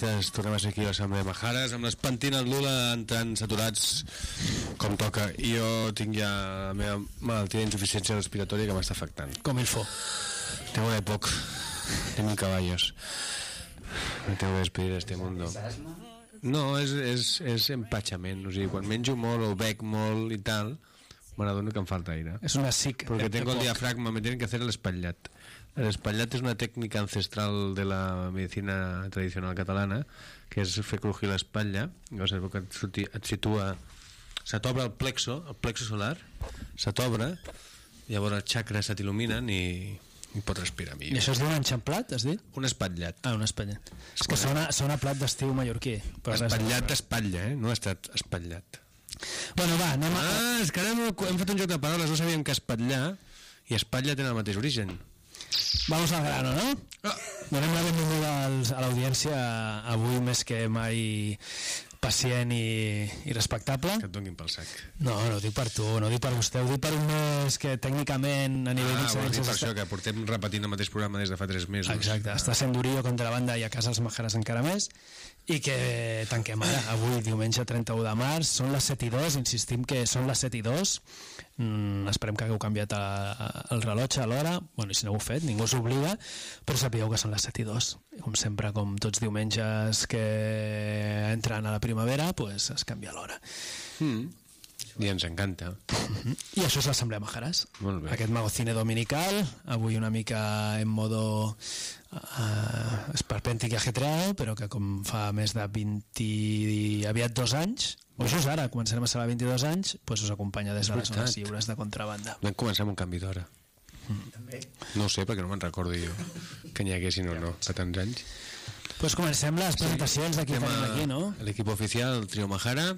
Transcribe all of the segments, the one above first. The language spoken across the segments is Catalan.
contrabandistes, tornem a ser aquí a l'Assemblea de Majares amb les pentines Lula entrant saturats com toca i jo tinc ja la meva malaltia d'insuficiència respiratòria que m'està afectant Com el fo. tengo de mil caballos me tengo que despedir de este mundo no, és, és, és empatxament o sigui, quan menjo molt o bec molt i tal me n'adono que em falta aire És una SIC. De- tengo el de diafragma, me tienen que hacer el. El espallat és una tècnica ancestral de la medicina tradicional catalana, que és fer crujir l'espatlla, llavors que et, et situa... Se t'obre el plexo, el plexo solar, se t'obre, llavors els xacres se t'il·luminen i, i pots respirar I millor. això es diu un enxamplat, has dit? Un espatllat. Ah, un espatllat. És que sona, sona plat d'estiu mallorquí. Però Espatllat d'espatlla, eh? No ha estat espatllat. Bueno, va, anem a... Ah, és que ara hem, hem fet un joc de paraules, no sabíem que espatllar i espatlla tenen el mateix origen. Vamos al grano, no? Ah. Donem la benvinguda als, a l'audiència avui més que mai pacient i, i respectable. Que et donguin pel sac. No, no ho dic per tu, no ho dic per vostè, ho dic per un mes que tècnicament a nivell Ah, d'incidències... per està- això, que portem repetint el mateix programa des de fa 3 mesos. Exacte, està sent durillo contra la banda i a casa els Majares encara més i que tanquem ara, avui diumenge 31 de març, són les 7 i 2 insistim que són les 7 i 2 mm, esperem que hagueu canviat a, a, el rellotge a l'hora, bueno, i si no ho heu fet ningú us obliga, però sapigueu que són les 7 i 2 com sempre, com tots diumenges que entren a la primavera pues es canvia l'hora Mm. I ens encanta. i això és l'Assemblea bé. Aquest magocine dominical, avui una mica en modo uh, esperpèntic i ajetreado, però que com fa més de 20 i aviat dos anys, o just ara, començarem a celebrar 22 anys, pues us acompanya des de les zones lliures de contrabanda. Vam començar amb un canvi d'hora. No ho sé, perquè no me'n recordo jo que n'hi haguessin o no, fa tants anys. Pues comencem les presentacions de qui Anem tenim aquí, no? L'equip oficial, el trio Mahara,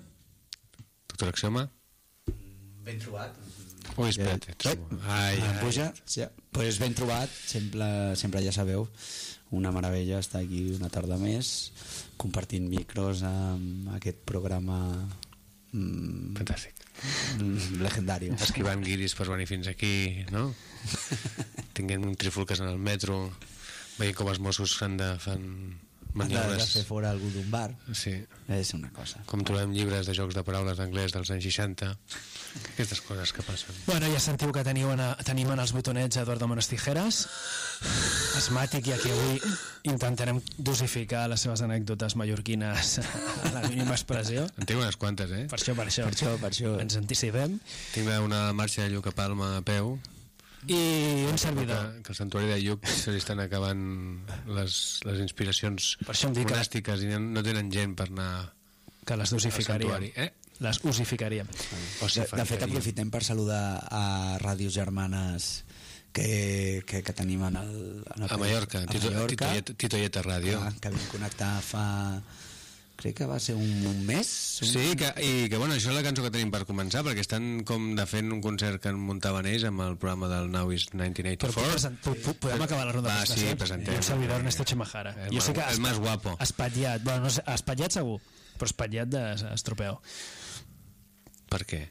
doctor Axioma. Ben trobat. Ui, espera't. Ai, Ai, ai. puja? Sí. Pues ben trobat, sempre, sempre ja sabeu, una meravella estar aquí una tarda més, compartint micros amb aquest programa mm, Fantàstic. mm, legendari. Esquivant guiris per venir fins aquí, no? Tinguent un trifulques en el metro, veient com els Mossos fan de, fan Han de, maniobres. fer fora algú d'un bar. Sí, És una cosa. com trobem llibres de jocs de paraules d'anglès dels anys 60 aquestes coses que passen Bueno, ja sentiu que teniu en, tenim en els botonets Eduardo Mones Tijeras, asmàtic, i aquí avui intentarem dosificar les seves anècdotes mallorquines a la mínima expressió. en tinc unes quantes, eh? Per això, per això. Per això, per això. Ens anticipem. tinc una marxa de Lluc a Palma a peu I un servidor. que, que al santuari de Lluc se li estan acabant les, les inspiracions Per dic que- monàstiques i no, no tenen gent per anar que les santuari eh? Les usificaríem. o De, de fet, aprofitem per saludar a ràdios germanes que, que, que tenim en el, en el a Mallorca, a Tito, Mallorca Tito, Tito Ieta Ràdio que, que vam connectar fa crec que va ser un, un mes un, Sí, que, i que bueno, això és la cançó que tenim per començar perquè estan com de fent un concert que muntaven ells amb el programa del Now is Però 1984 present, po- po- podem acabar la ronda Va, de sí, presentem. Un servidor, Ernesto Chemajara. El jo más- sé que el más guapo. Espatllat, bueno, no sé, espatllat segur, però espatllat d'estropeu. per què?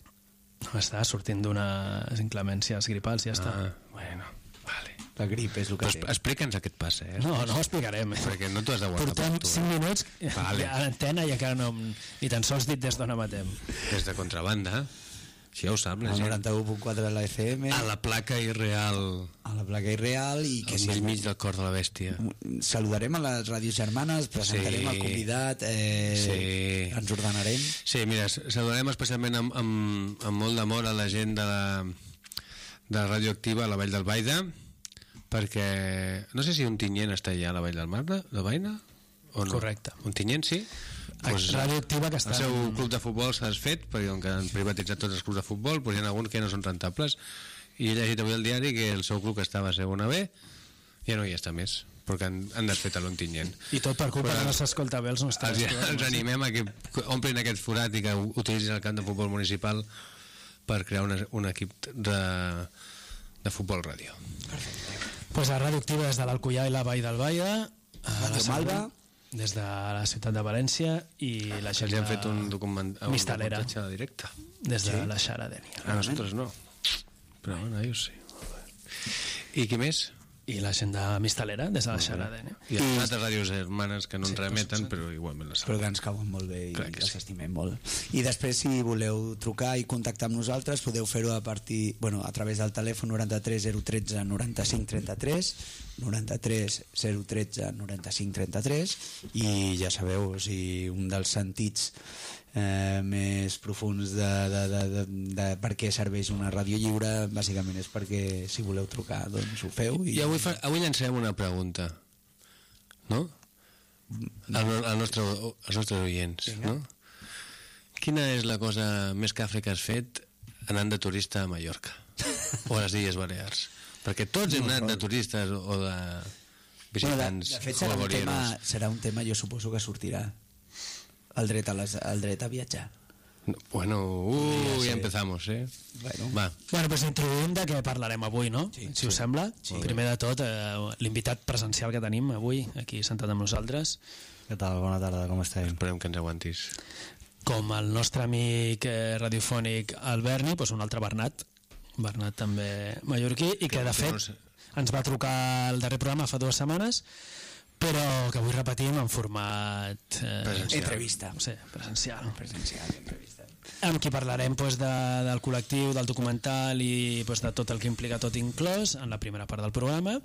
Està sortint d'unes inclemències gripals, ja està. Ah, bueno, vale la grip és el que Però explica'ns a què et passa, eh? No, no ho explicarem. Perquè no t'ho has de guardar Portem per tu, 5 eh? minuts Vale. a l'antena i encara no, ni tan sols dit des d'on emetem. Des de contrabanda. Si ja ho sap, la el gent. 91.4 de la FM A la placa irreal, a la placa irreal i que al mig mig del cor de la bèstia. saludarem a les ràdios germanes presentarem Sí. el convidat eh, Sí. ens ordenarem Sí, mira, saludem especialment amb, amb, amb molt d'amor a la gent de la, de la radioactiva a la Vall del Baida, perquè no sé si un tinyent està allà a la Vall del Mar, de Baina, o no? Correcte. Un tinyent, sí? Pues, Radioactiva que està El seu club de futbol s'ha desfet, perquè com que han privatitzat tots els clubs de futbol, doncs hi ha alguns que no són rentables, i he llegit avui al diari que el seu club que estava a segona B ja no hi està més, perquè han, han desfet a l'Ontinyent. I tot per culpa Però- de no s'escolta bé els nostres Els, programes. els animem a que omplin aquest forat i que utilitzin el camp de futbol municipal per crear una, un equip de, de futbol ràdio. Pues a Radioactiva des de l'Alcoià i la Vall del. A la Malva. Des de la ciutat de València i la gent Els han de fet un document, un Mistalera, reportatge directe. des de la Xaradènia. A nosotros no. Però bueno, ellos sí. I qui més? I la gent de Mistalera, des de la Xaradènia. Hi ha altres ràdios hermanes que no ens remeten, però igualment les però que ens cauen molt bé i Clar les sí. estimem molt. I després, si voleu trucar i contactar amb nosaltres, podeu fer-ho a partir, bueno, a través del telèfon 93 013 95 33 93 013 95 33 i ja sabeu, o sigui, un dels sentits eh, més profuns de, de, de, de, de per què serveix una ràdio lliure bàsicament és perquè si voleu trucar doncs ho feu i, I avui, fa, avui llancem una pregunta, no? Al, al nostre, als nostres oients, no? Quina és la cosa més cafre que has fet anant de turista a Mallorca? O a les Illes Balears? Perquè tots hem anat de turistes o de Bueno, de, visitants de fet serà un, tema, serà un tema jo suposo que sortirà el dret a, les, el dret a viatjar No, Bueno, uh, ja empezamos, eh? Bueno. Va, Bueno, doncs introduïm de què parlarem avui, no? Sí, si us sembla. Primer de tot, eh, l'invitat presencial que tenim avui, aquí sentat amb nosaltres, Què tal? Bona tarda, com esteu? esperem que ens aguantis. com el nostre amic eh, radiofònic el Berni, doncs un altre Bernat, Bernat també mallorquí, i que, Que de no fet sé. ens va trucar al darrer programa fa dues setmanes, però que avui repetim en format... Eh, Presencial. entrevista Sí, presencial. presencial entrevista amb qui parlarem doncs, de, del col·lectiu, del documental i doncs, de tot el que implica tot inclòs en la primera part del programa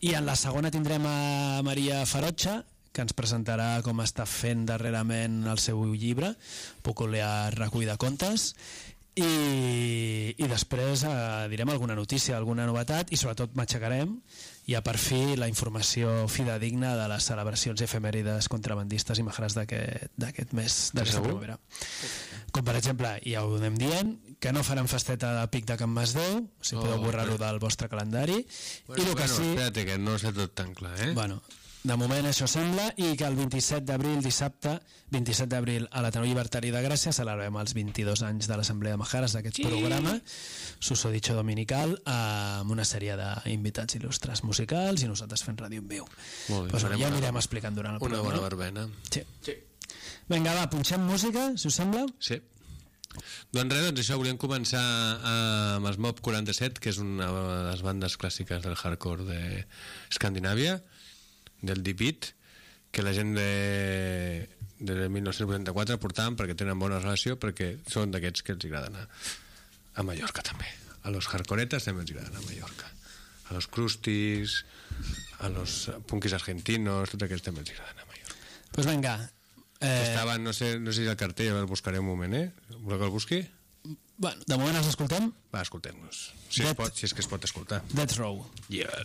i en la segona tindrem a Maria Farotxa que ens presentarà com està fent darrerament el seu llibre Peculiar recull de contes i, i després eh, direm alguna notícia, alguna novetat i sobretot matxacarem ja per fi la informació fidedigna de les celebracions efemèrides contrabandistes i majars d'aquest mes d'aquesta primavera. Com per exemple, ja ho anem dient, que no faran festeta de pic de Can Masdeu, si Oh, podeu borrar-ho del vostre calendari, Bueno, i el que bueno, sí... espérate, que no està tot tan clar, eh? Bueno, de moment això sembla i que el 27 d'abril, dissabte, 27 d'abril a l'Ateneu Llibertari de Gràcia celebrem els 22 anys de l'Assemblea de Majares d'aquest sí. programa, susodicho dominical, amb una sèrie d'invitats il·lustres musicals i nosaltres fent ràdio en viu. Molt bé, pues, ja una- anirem explicant durant el Una programa. bona no? verbena. Sí. sí. Vinga, va, punxem música, si us sembla. Sí. Doncs res, doncs això, volíem començar eh, amb els Mob 47, que és una de les bandes clàssiques del hardcore d'Escandinàvia, del Beat, que la gent de, de 1984 portaven perquè tenen bona relació, perquè són d'aquests que els agrada anar a Mallorca també. A los hardcoretas també els agrada anar a Mallorca. A los crustis, a los punkis argentinos, tots aquests també els agrada anar a Mallorca. Doncs pues vinga. Eh... Estaven, no sé, no sé si el cartell, el buscaré un moment, eh? Voleu que el busqui? bueno, de moment els escoltem. Va, escoltem-nos. Si, es pot, si és que es pot escoltar. Death Row. Yeah.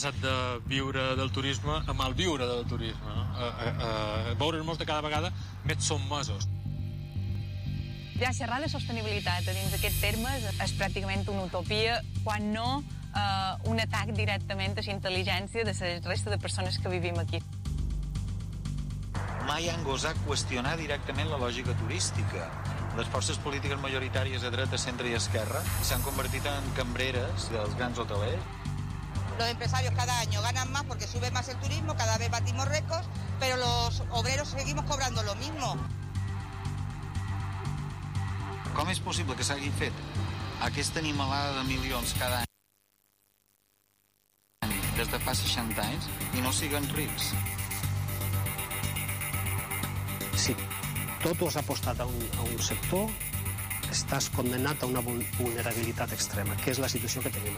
Passat de viure del turisme a mal viure del turisme, no? a, a, a veure'ns de cada vegada més sotmesos. Ja xerrar de sostenibilitat a dins d'aquests termes és pràcticament una utopia, quan no eh, un atac directament a la intel·ligència de la resta de persones que vivim aquí. mai han gosat qüestionar directament la lògica turística. Les forces polítiques majoritàries de dreta, centre i esquerra s'han convertit en cambreres dels grans hotelers. Los empresarios cada año ganan más porque sube más el turismo, cada vez batimos récords, pero los obreros seguimos cobrando lo mismo. Com és possible que s'hagi fet aquesta animalada de milions cada any des de fa 60 anys i no siguen rics? Si tot ho has apostat a un, a un sector, estàs condemnat a una vul- vulnerabilitat extrema, que és la situació que tenim.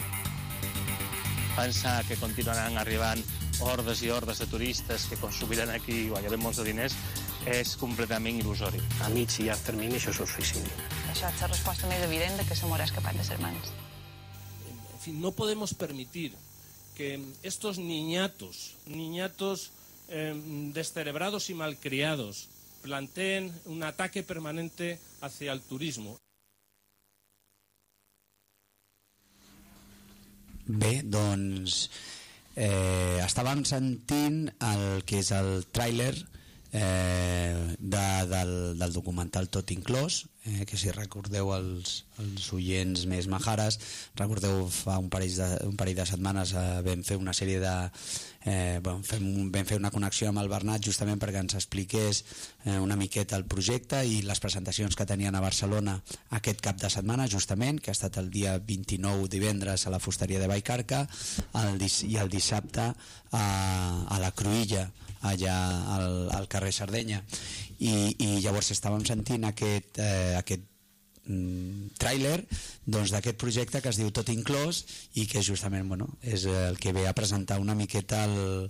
Pensar que continuaran arribant hordes i hordes de turistes que consumiran aquí i guanyaran molts de diners és completament il·lusori. A mig i llarg termini això és un suïcidi. Això és la resposta més evident de que mort és capaç de ser mans. En fin, no podemos permitir que estos niñatos, niñatos eh, descerebrados y malcriados, planteen un ataque permanente hacia el turismo. Bé, doncs eh, estàvem sentint el que és el tràiler eh, de, del, del documental Tot inclòs, eh, que si recordeu els, els oients més majares, recordeu fa un parell de, un parell de setmanes eh, vam fer una sèrie de... Eh, fem, un- vam fer una connexió amb el Bernat justament perquè ens expliqués eh, una miqueta el projecte i les presentacions que tenien a Barcelona aquest cap de setmana justament, que ha estat el dia 29 divendres a la fusteria de Baicarca el, i el dissabte a, a la Cruïlla allà al, al carrer Sardenya. I, i llavors estàvem sentint aquest, eh, aquest mm, tràiler doncs, d'aquest projecte que es diu Tot inclòs i que justament bueno, és el que ve a presentar una miqueta el,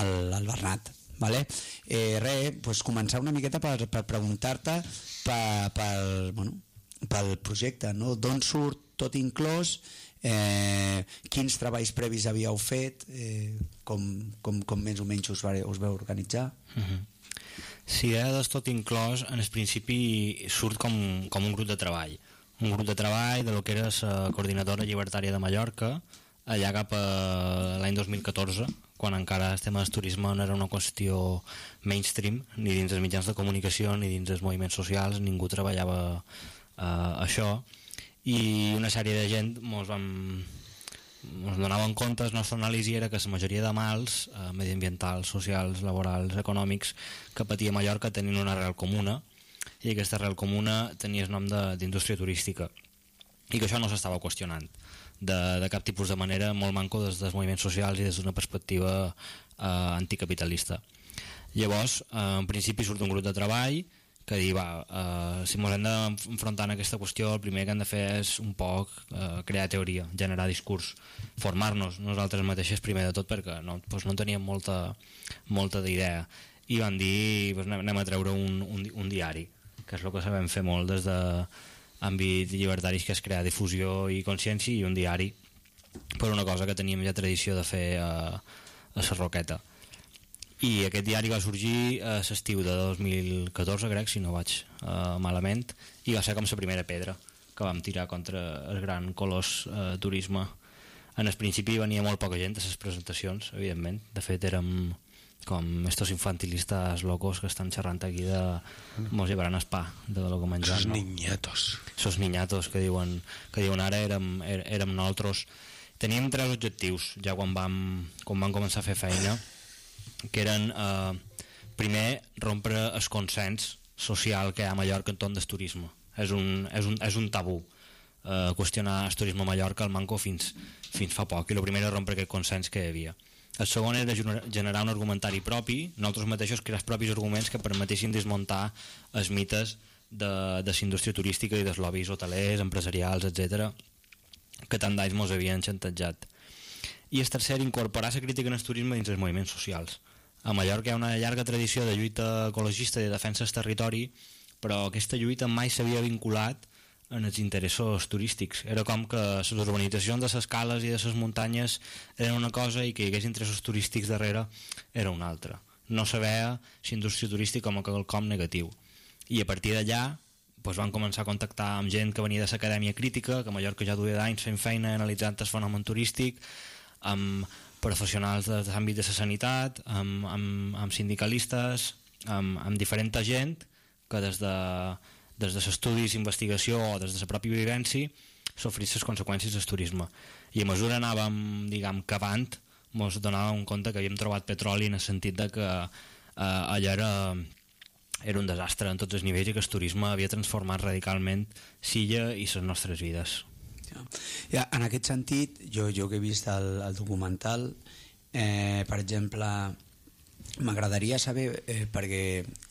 el, el Bernat vale? eh, res, doncs començar una miqueta per, per preguntar-te per, pel, bueno, pel projecte no? d'on surt Tot inclòs eh, quins treballs previs havíeu fet eh, com, com, com més o menys us, va, us veu organitzar Si era del tot inclòs, en el principi surt com, com un grup de treball. Un grup de treball de lo que era la coordinadora llibertària de Mallorca, allà cap a l'any 2014, quan encara el tema del turisme no era una qüestió mainstream, ni dins dels mitjans de comunicació, ni dins dels moviments socials, ningú treballava eh, això, i una sèrie de gent mos vam, ens donaven compte, la nostra anàlisi era que la majoria de mals eh, mediambientals, socials, laborals, econòmics que patia Mallorca tenien una arrel comuna i aquesta arrel comuna tenia el nom d'indústria turística i que això no s'estava qüestionant de, de cap tipus de manera, molt manco des dels moviments socials i des d'una perspectiva eh, anticapitalista. Llavors, eh, en principi surt un grup de treball que dir, va, eh, si ens hem d'enfrontar en aquesta qüestió, el primer que hem de fer és un poc eh, crear teoria, generar discurs, formar-nos nosaltres mateixes primer de tot perquè no, doncs no teníem molta, molta d'idea. I van dir doncs anem, a treure un, un, un diari que és el que sabem fer molt des de àmbit llibertaris que és crear difusió i consciència i un diari per una cosa que teníem ja tradició de fer a, a la Roqueta i aquest diari va sorgir a l'estiu de 2014 crec si no vaig uh, malament i va ser com la primera pedra que vam tirar contra el gran colós uh, turisme en el principi venia molt poca gent a les presentacions evidentment, de fet érem com estos infantilistas locos que estan xerrant aquí de mos llevaran el pa de lo que menjar Esos no? niñatos. esos niñatos que diuen, que diuen ara érem, érem nosaltres teníem tres objectius ja quan vam, quan vam començar a fer feina que eren eh, primer rompre el consens social que hi ha a Mallorca entorn del turisme és un, és un, és un tabú eh, qüestionar el turisme a Mallorca al Manco fins, fins fa poc i el primer era rompre aquest consens que hi havia el segon era gener- generar un argumentari propi, nosaltres mateixos crear els propis arguments que permetessin desmuntar els mites de, de indústria turística i dels lobbies hotelers, empresarials, etc que tant d'anys mos havien xantatjat. I el tercer, incorporar la crítica en el turisme dins els moviments socials. A Mallorca hi ha una llarga tradició de lluita ecologista i de defensa del territori, però aquesta lluita mai s'havia vinculat en els interessos turístics. Era com que les urbanitzacions de les cales i de les muntanyes eren una cosa i que hi hagués interessos turístics darrere era una altra. No se veia indústria turística com a quelcom negatiu. I a partir d'allà doncs van començar a contactar amb gent que venia de l'acadèmia crítica, que a Mallorca ja duia d'anys fent feina analitzant el fenomen turístic, amb professionals de, l'àmbit de la sanitat, amb, amb, amb sindicalistes, amb, amb diferent gent que des de, des de l'estudis, investigació o des de la pròpia vivència sofrís les conseqüències del turisme. I a mesura anàvem, diguem, cavant, ens donàvem compte que havíem trobat petroli en el sentit de que eh, allà era, era un desastre en tots els nivells i que el turisme havia transformat radicalment Silla i les nostres vides. Ja, en aquest sentit, jo, jo que he vist el, el documental, eh, per exemple, m'agradaria saber, eh, perquè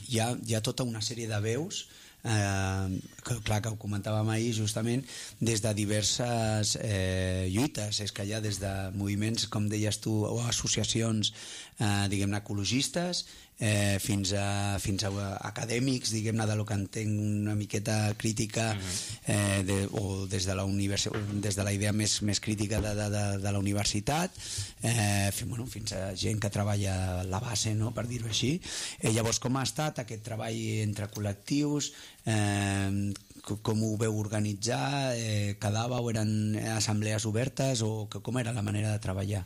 hi ha, hi ha tota una sèrie de veus eh, que, clar, que ho comentàvem ahir justament des de diverses eh, lluites, és que hi ha des de moviments, com deies tu, o associacions eh, diguem-ne ecologistes eh, fins, a, fins a acadèmics, diguem-ne, de lo que entenc una miqueta crítica eh, de, o des de la, univers, des de la idea més, més crítica de, de, de, de la universitat eh, fins, bueno, fins a gent que treballa a la base, no?, per dir-ho així. Eh, llavors, com ha estat aquest treball entre col·lectius? Eh, com ho veu organitzar? Eh, quedàveu? Eren assemblees obertes? O que, com era la manera de treballar?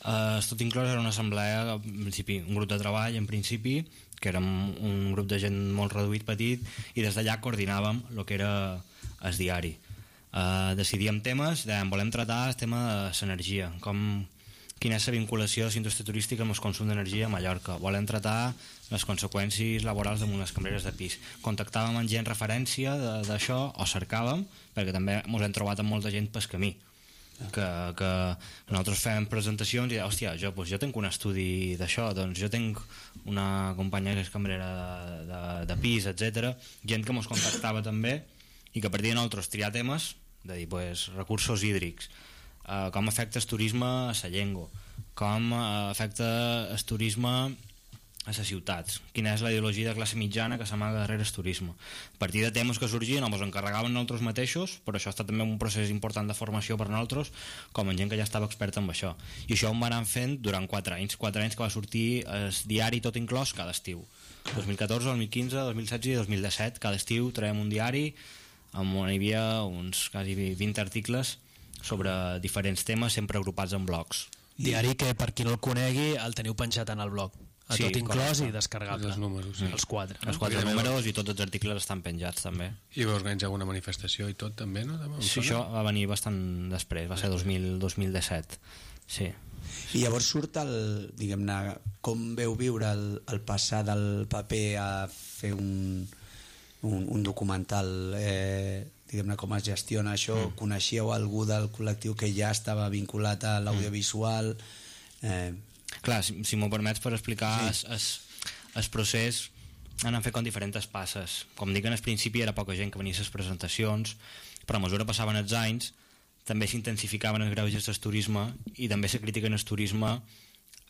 Uh, tot inclòs era una assemblea, en principi, un grup de treball, en principi, que érem un grup de gent molt reduït, petit, i des d'allà coordinàvem el que era el diari. Uh, decidíem temes, dèiem, volem tratar el tema de l'energia, com, quina és la vinculació de la indústria turística amb el consum d'energia a Mallorca. Volem tratar les conseqüències laborals damunt les cambreres de pis. Contactàvem amb gent referència d'això, o cercàvem, perquè també ens hem trobat amb molta gent pel camí que, que nosaltres fem presentacions i hòstia, jo, doncs jo tinc un estudi d'això, doncs jo tinc una companya que és cambrera de, de, de pis, etc. gent que ens contactava també i que a partir de nosaltres triar temes de dir, pues, recursos hídrics eh, com afecta el turisme a la llengua com eh, afecta el turisme a les ciutats, quina és la ideologia de classe mitjana que s'amaga darrere el turisme. A partir de temes que sorgien, ens encarregaven nosaltres mateixos, però això ha estat també un procés important de formació per nosaltres, com en gent que ja estava experta en això. I això ho van anar fent durant 4 anys, 4 anys que va sortir el diari tot inclòs cada estiu. 2014, 2015, 2016 i 2017, cada estiu traiem un diari on hi havia uns quasi 20 articles sobre diferents temes, sempre agrupats en blocs. Diari que, per qui no el conegui, el teniu penjat en el blog a Sí, tot inclòs i descarregable. Els números, sí. Els quatre. Els quatre números i tots els articles estan penjats també. I va organitzar alguna manifestació i tot també, no? Em Sí, això va venir bastant després, va ser 2000, 2017. Sí. I llavors surt el, diguem-ne, com veu viure el, el passar del paper a fer un, un, un documental, eh, diguem-ne, com es gestiona això, mm. coneixíeu algú del col·lectiu que ja estava vinculat a l'audiovisual, eh, Clar, si, si m'ho permets per explicar sí. es, es procés han fet com diferents passes. Com dic, en el principi era poca gent que venia a les presentacions, però a mesura passaven els anys també s'intensificaven els greuges del turisme i també la crítica en el turisme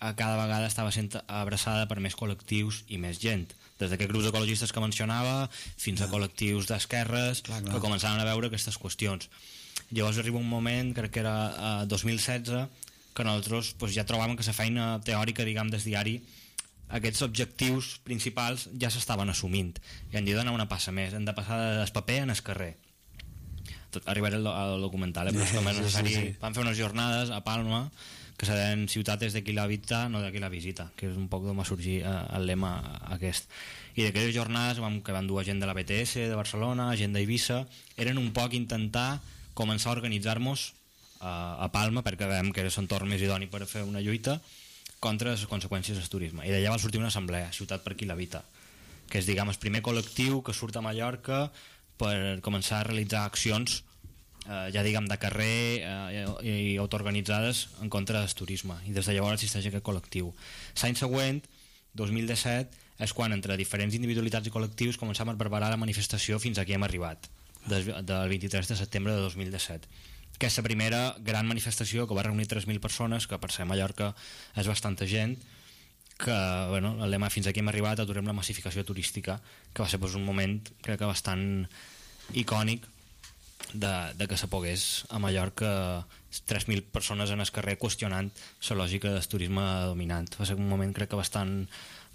a cada vegada estava sent abraçada per més col·lectius i més gent des d'aquests grups ecologistes que mencionava fins a col·lectius d'esquerres clar. que començaven a veure aquestes qüestions llavors arriba un moment, crec que era eh, 2016 que nosaltres pues, ja trobàvem que la feina teòrica diguem des diari aquests objectius principals ja s'estaven assumint i han dit d'anar una passa més hem de passar del paper en el carrer tot, arribaré al, al documental eh? però és com és Sí, sí, necessari sí. van fer unes jornades a Palma que seran ciutats de qui la habita no de qui la visita que és un poc d'on va sorgir eh, el lema aquest i d'aquelles jornades vam, que van dur gent de la BTS de Barcelona, gent d'Eivissa eren un poc intentar començar a organitzar-nos eh, a Palma perquè veiem que era l'entorn més idoni per fer una lluita contra les conseqüències del turisme. I d'allà va sortir una assemblea, Ciutat per qui l'habita que és diguem, el primer col·lectiu que surt a Mallorca per començar a realitzar accions eh, ja diguem de carrer eh, i, autoorganitzades en contra del turisme. I des de llavors existeix aquest col·lectiu. L'any següent, 2017 és quan entre diferents individualitats i col·lectius començam a preparar la manifestació fins aquí hem arribat des, del 23 de setembre de 2017 que és la primera gran manifestació que va reunir 3.000 persones que per ser a Mallorca és bastanta gent que bueno, el lema fins aquí hem arribat aturem la massificació turística que va ser pues, un moment crec que bastant icònic de, de que se pogués a Mallorca 3.000 persones en el carrer qüestionant la lògica del turisme dominant va ser un moment crec que bastant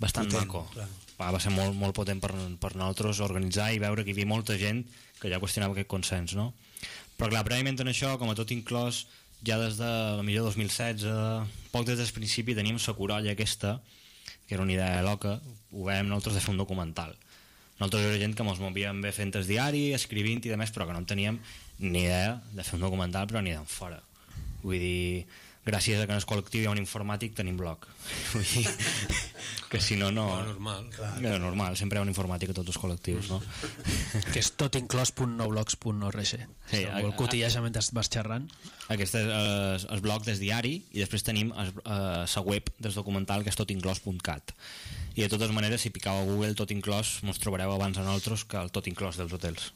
bastant Potent, maco. clar. Va, va ser molt, molt potent per, per nosaltres organitzar i veure que hi havia molta gent que ja qüestionava aquest consens, no? Però clar, prèviament en això, com a tot inclòs, ja des de la millor 2016, poc des del principi teníem la corolla aquesta, que era una idea loca, ho veiem nosaltres de fer un documental. Nosaltres era gent que ens movíem bé fent el diari, escrivint i de més, però que no en teníem ni idea de fer un documental, però ni d'en fora. Vull dir, gràcies a que en el col·lectiu hi ha un informàtic tenim blog. Vull dir, que si no, no... Clar, normal. Clar. normal, sempre hi ha un informàtic a tots els col·lectius, no? que és totinclòs.noblogs.org Sí, sí, a- el cotilleja mentre vas xerrant Aquest és el, el blog del diari i després tenim la web del documental que és totinclòs.cat i de totes maneres si picau a Google tot inclòs mos trobareu abans a nosaltres que el tot inclòs dels hotels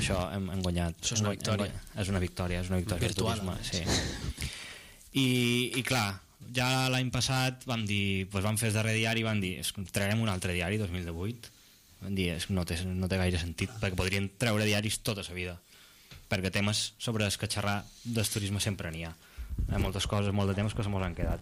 això hem, hem guanyat Això és una victòria. és una victòria és una victòria Virtual, més. sí. I, i clar ja l'any passat vam dir doncs vam fer el darrer diari i vam dir "És que traurem un altre diari 2018 vam dir "És que no té, no té gaire sentit perquè podrien treure diaris tota la vida perquè temes sobre els que xerrar del turisme sempre n'hi ha. Hi ha moltes coses, molt de temes que se mos han quedat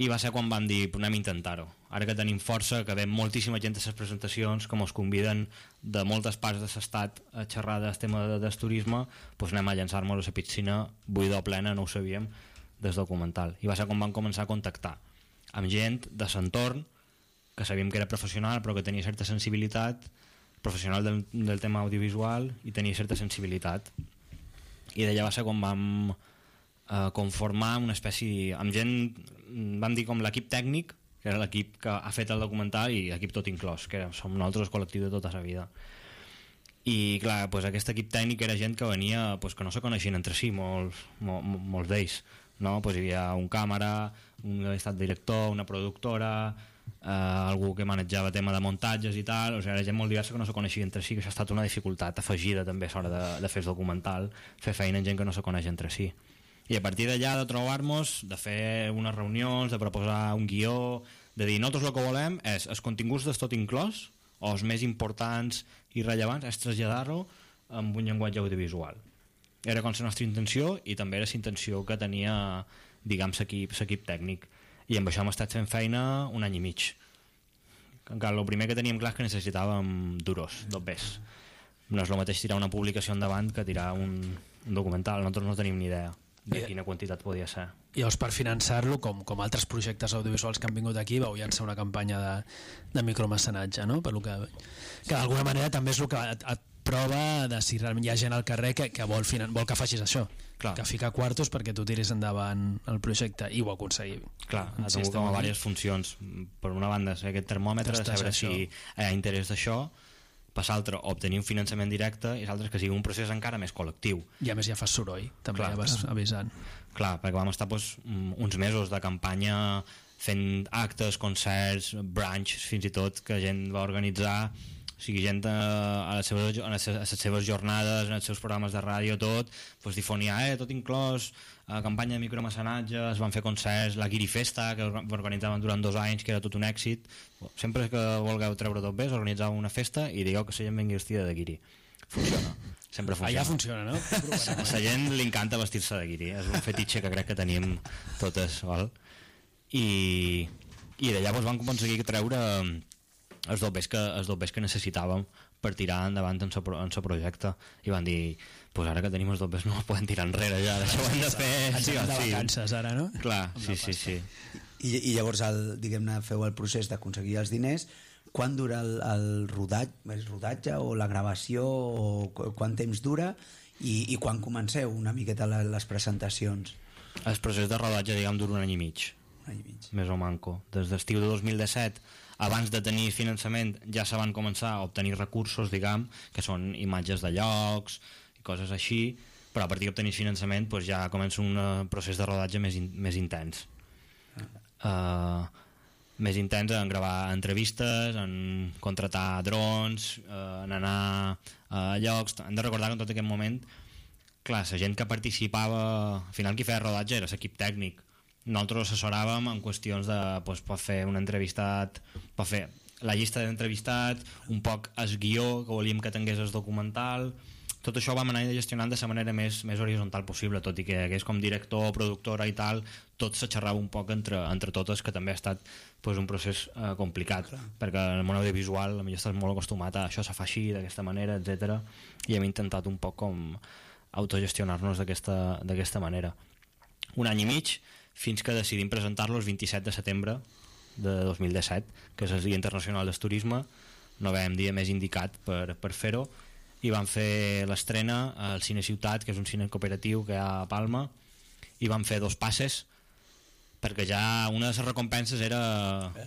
i va ser quan vam dir "Però anem a intentar-ho ara que tenim força, que veiem moltíssima gent a les presentacions que ens conviden de moltes parts de l'estat a xerrar del tema de, del turisme doncs anem a llançar-nos a la piscina buida o plena, no ho sabíem des documental i va ser quan vam començar a contactar amb gent de l'entorn que sabíem que era professional però que tenia certa sensibilitat professional del, del tema audiovisual i tenia certa sensibilitat. I d'allà va ser quan vam eh, conformar una espècie amb gent, vam dir com l'equip tècnic que era l'equip que ha fet el documental i l'equip tot inclòs, que som nosaltres col·lectiu de tota la vida i clar, pues, aquest equip tècnic era gent que venia pues, que no se coneixien entre si molts, mol, mol- molts d'ells no? pues, hi havia un càmera un estat director, una productora eh, algú que manejava tema de muntatges i tal, o sigui, era gent molt diversa que no se coneixia entre si, que això ha estat una dificultat afegida també a l'hora de, de fer el documental fer feina amb gent que no se coneix entre si i a partir d'allà de trobar-nos de fer unes reunions, de proposar un guió de dir, nosaltres el que volem és els continguts del tot inclòs o els més importants i rellevants és traslladar-ho amb un llenguatge audiovisual. Era com la nostra intenció i també era la intenció que tenia diguem l'equip tècnic. I amb això hem estat fent feina un any i mig. Encara el primer que teníem clar que necessitàvem duros, dobbers no és el mateix tirar una publicació endavant que tirar un, un documental nosaltres no tenim ni idea de I- quina quantitat podia ser i llavors per finançar-lo, com, com altres projectes audiovisuals que han vingut aquí, vau llançar una campanya de, de micromecenatge, no? Per lo que, que d'alguna manera també és el que et, et prova de si realment hi ha gent al carrer que, que vol, finan vol que facis això, Clar. que fica quartos perquè tu tiris endavant el projecte i ho aconseguim. Clar, ha tingut com a diverses funcions. Per una banda, ser aquest termòmetre, de saber si hi ha interès d'això, per l'altra, obtenir un finançament directe, i l'altre, que sigui un procés encara més col·lectiu. I a més ja fas soroll, també Clar. ja vas avisant. Clar, perquè vam estar doncs, mm, uns mesos de campanya fent actes, concerts, brunch, fins i tot, que gent va organitzar o sigui, gent eh, a, les seves, a, les, a les seves jornades, en els seus programes de ràdio, tot, doncs difonia, eh, tot inclòs, eh, campanya de micromecenatge, es van fer concerts, la Guiri Festa, que orga- organitzaven durant dos anys, que era tot un èxit. Sempre que vulgueu treure tot bé, us organitzeu una festa i digueu que la gent vengui vestida de guiri. Funciona. Sempre funciona. Allà funciona, no? A la gent li encanta vestir-se de guiri, és un fetitxe que crec que tenim totes, val? I, i d'allà doncs, vam aconseguir treure els dobbers que, els dobbers que necessitàvem per tirar endavant en el projecte i van dir, pues ara que tenim els dobbers no poden tirar enrere ja, això ho hem de fer Ens sí de sí. vacances ara, no? Clar, sí, sí, sí. I, i llavors, el, diguem-ne, feu el procés d'aconseguir els diners. Quan dura el, el rodatge, el rodatge o la gravació o qu- quant temps dura i, i quan comenceu una miqueta la- les presentacions? El procés de rodatge, diguem, dura un any i mig. Un any i mig. Més o manco. Des d'estiu de 2017, abans de tenir finançament, ja se van començar a obtenir recursos, diguem, que són imatges de llocs i coses així, però a partir d'obtenir finançament doncs ja comença un eh, procés de rodatge més, in, més intens. Uh, més intens en gravar entrevistes, en contratar drons, eh, en anar a llocs... Hem de recordar que en tot aquest moment clar, la gent que participava al final qui feia rodatge era l'equip tècnic. Nosaltres assessoràvem en qüestions de doncs, per fer un entrevistat per fer la llista d'entrevistat un poc el guió que volíem que tingués el documental tot això ho vam anar gestionant de la manera més, més horitzontal possible, tot i que hagués com director, productora i tal, tot se xerrava un poc entre, entre totes, que també ha estat pues, un procés eh, complicat, Clar. perquè en el món audiovisual potser estàs molt acostumat a això se fa així, d'aquesta manera, etc. i hem intentat un poc com autogestionar-nos d'aquesta manera. Un any i mig, fins que decidim presentar-lo el 27 de setembre de 2017, que és el Dia Internacional del Turisme, no veiem dia més indicat per, per fer-ho, i van fer l'estrena al Cine Ciutat, que és un cine cooperatiu que hi ha a Palma, i van fer dos passes perquè ja una de les recompenses era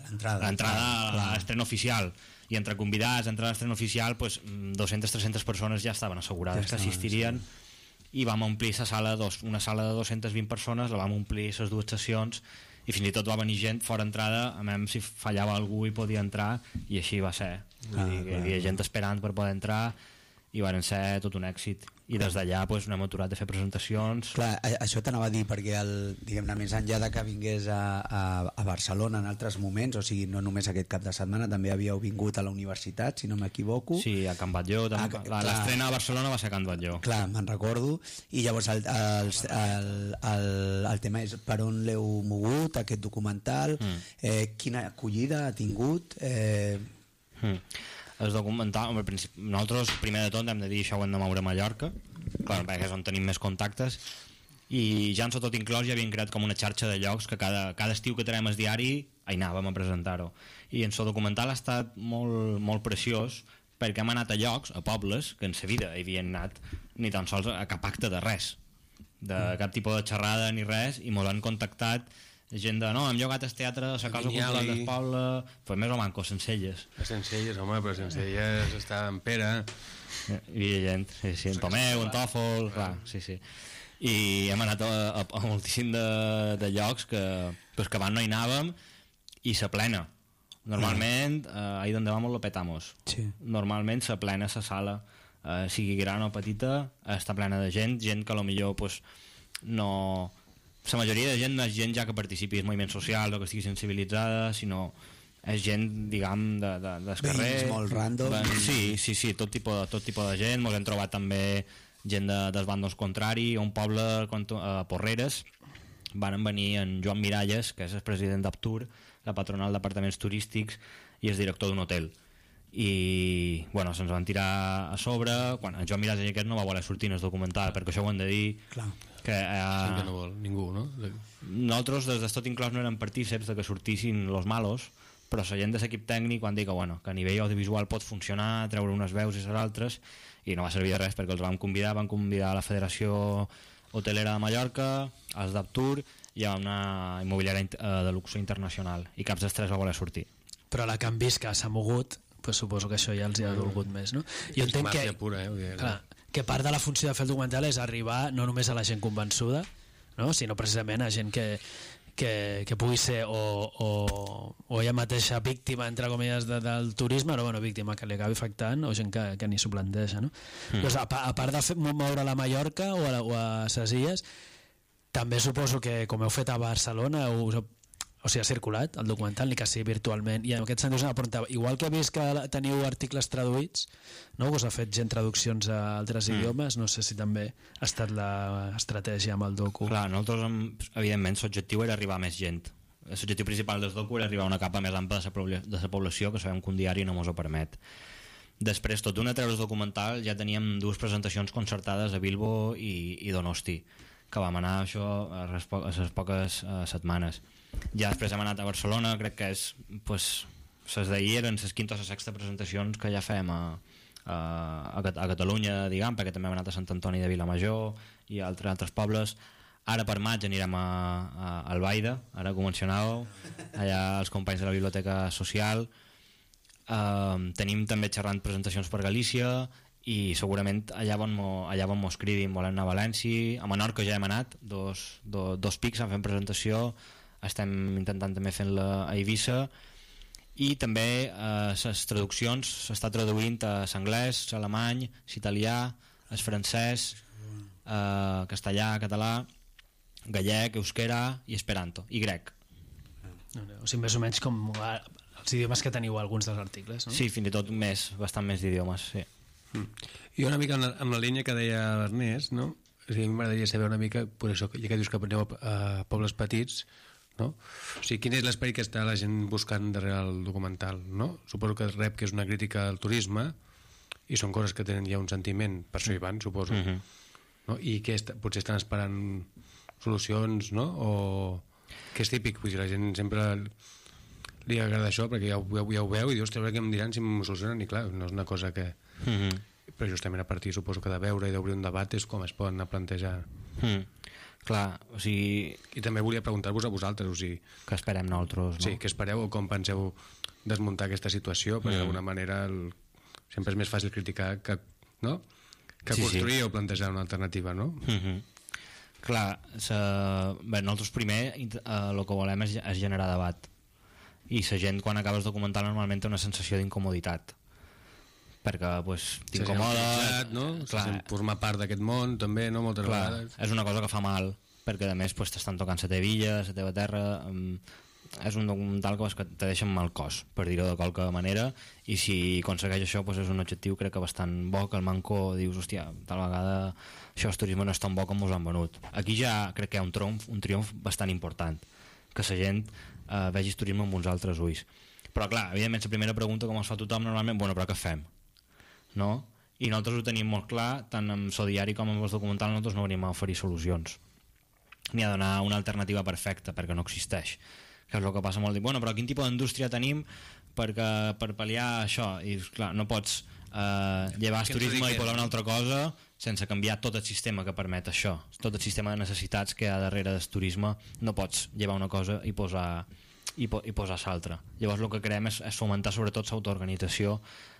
l'entrada a l'estrena oficial. I entre convidats, entre l'estrena oficial pues, 200-300 persones ja estaven assegurades ja que assistirien. sí. i vam omplir la sala, dos, una sala de 220 persones, la vam omplir les dues sessions i fins i tot va venir gent fora entrada a même si fallava algú i podia entrar i així va ser. Vull ah, dir, que hi havia gent esperant per poder entrar i van ser tot un èxit. I des d'allà pues, no hem aturat de fer presentacions. Clar, això t'anava a dir perquè el, diguem-ne més enllà de que vingués a, a, a Barcelona en altres moments, o sigui, no només aquest cap de setmana també havíeu vingut a la universitat si no m'equivoco. Sí, a Can Batlló l'estrena a Barcelona va ser a Can Batlló. Clar, me'n recordo. I llavors el, el, el, el, el tema és per on l'heu mogut aquest documental. Mm. eh, quina acollida ha tingut? Eh... mm el documental, al principi, nosaltres primer de tot hem de dir això ho hem de moure a Mallorca. Clar, perquè és on tenim més contactes. I ja en tot inclòs ja havien creat com una xarxa de llocs que cada, cada estiu que tenim el diari hi anàvem a presentar-ho. I en el documental ha estat molt, molt preciós perquè hem anat a llocs, a pobles que en sa vida hi havien anat ni tan sols a cap acte de res. De cap tipus de xerrada ni res i ens han contactat gent de, no, hem jugat al teatre a la Casa Cultural del Poble pues més o manco, Sencelles a Sencelles, home, però Sencelles està en Pere. Hi havia gent, sí, sí, en Tomeu, en Tòfol clar, sí, sí. I hem anat a, a, a moltíssim de, de llocs que, pues que abans no hi anàvem i se plena. Normalment, mm. eh, ahí donde vamos lo petamos. Sí. normalment se plena la sala. Eh, sigui gran o petita està plena de gent, gent que a lo millor pues, no la majoria de gent no és gent ja que participi en moviment social o que estigui sensibilitzada, sinó és gent, diguem, de, de, del carrer. Veïns molt random. Ben, sí, sí, sí, tot tipus, de, tot tipus de gent. Ens hem trobat també gent de, dels bandos contrari, un poble a Porreres, van venir en Joan Miralles, que és el president d'Aptur, la patronal d'apartaments turístics i és director d'un hotel i bueno, se'ns van tirar a sobre quan en Joan Miralles aquest no va voler sortir en el documental perquè això ho hem de dir Clar que, eh, que no vol ningú, no? Nosaltres, des de tot inclòs, no érem partíceps de que sortissin los malos, però la gent de l'equip tècnic quan dir que, bueno, que a nivell audiovisual pot funcionar, treure unes veus i les altres, i no va servir de res perquè els vam convidar, van convidar a la Federació Hotelera de Mallorca, als d'Aptur i a una immobiliària eh, de luxe internacional, i caps dels tres va voler sortir. Però la que han vist que s'ha mogut, pues suposo que això ja els hi ha dolgut més, no? Jo entenc que... Pura, eh? Clar, que part de la funció de fer el documental és arribar no només a la gent convençuda, no? sinó precisament a gent que, que, que pugui ser o, o, o ella mateixa víctima, entre comilles, de, del turisme, o bueno, víctima que li acabi afectant, o gent que, que ni s'ho planteja. No? Mm. Doncs a, a part de fer, moure a la Mallorca o a, o a ses illes, també suposo que, com heu fet a Barcelona, us heu o sigui, ha circulat el documental, ni que sigui virtualment, i en aquest sentit us preguntava, igual que he vist que teniu articles traduïts, no? us ha fet gent traduccions a altres mm. idiomes, no sé si també ha estat l'estratègia amb el docu. Clar, nosaltres, evidentment, l'objectiu era arribar a més gent. L'objectiu principal del docu era arribar a una capa més ampla de la població, que sabem que un diari no ens ho permet. Després, tot una treure documental, ja teníem dues presentacions concertades a Bilbo i, i Donosti, que vam anar això a les, poques uh, setmanes ja després hem anat a Barcelona crec que és pues, ses d'ahir eren les quinta o sexta presentacions que ja fem a, a, a, Catalunya diguem, perquè també hem anat a Sant Antoni de Vilamajor i a altres, altres pobles. Ara per maig anirem a, a Albaida ara convencional allà els companys de la Biblioteca Social. Uh, tenim també xerrant presentacions per Galícia i segurament allà on, mo, allà on mos cridin volen anar a València, a Menorca ja hem anat dos, do, dos pics en fent presentació estem intentant també fent-la a Eivissa i també eh, les traduccions s'està traduint a l'anglès, l'alemany, l'italià, el francès, eh, castellà, català, gallec, euskera i esperanto, i grec. O sigui, més o menys com els idiomes que teniu alguns dels articles, no? Sí, fins i tot més, bastant més d'idiomes, sí. I una mica en la, en la línia que deia l'Ernest, no? O sigui, a mi m'agradaria saber una mica, per això, ja que dius que aneu a, a pobles petits, no? O sigui, quin és l'esperit que està la gent buscant darrere el documental, no? Suposo que rep que és una crítica al turisme i són coses que tenen ja un sentiment, per això hi van, suposo. Mhm. no? I que est potser estan esperant solucions, no? O que és típic, vull dir, la gent sempre li agrada això perquè ja ho, ja ho veu i diu, ostres, què em diran si m'ho solucionen i clar, no és una cosa que... Mhm. però justament a partir, suposo que de veure i d'obrir un debat és com es poden plantejar Mm. Clar, o sigui... I també volia preguntar-vos a vosaltres, o sigui... Que esperem nosaltres, no? Sí, que espereu o com penseu desmuntar aquesta situació, perquè Mm. d'alguna manera el... sempre és més fàcil criticar que, no? que Sí, sí. construir o plantejar una alternativa, no? Mm -hmm. Clar, sa... Bé, nosaltres primer eh, el que volem és, és generar debat i la gent quan acabes documental normalment té una sensació d'incomoditat perquè pues, t'incomoda no? Sent formar part d'aquest món, també, no? Moltes clar, vegades. és una cosa que fa mal perquè a més pues, t'estan tocant la teva illa, la teva terra um, és un documental que, que te deixa amb mal cos per dir-ho de qualque manera i si aconsegueix això pues, és un objectiu crec que bastant bo que el manco dius hòstia, tal vegada això el turisme no és tan bo com us han venut aquí ja crec que hi ha un triomf, un triomf bastant important que la gent eh, vegi el turisme amb uns altres ulls però clar, evidentment la primera pregunta com es fa tothom normalment, bueno, però què fem? No? I nosaltres ho tenim molt clar, tant amb So Diari com amb els documentals, nosaltres no venim a oferir solucions ni a donar una alternativa perfecta, perquè no existeix que és el que passa molt, dir, bueno, però quin tipus d'indústria tenim perquè, per pal·liar això? I clar, no pots eh, llevar el turisme i posar una altra cosa sense canviar tot el sistema que permet això. Tot el sistema de necessitats que hi ha darrere del turisme no pots llevar una cosa i posar i, po i posar l'altra llavors el que creem és, és fomentar sobretot l'autoorganització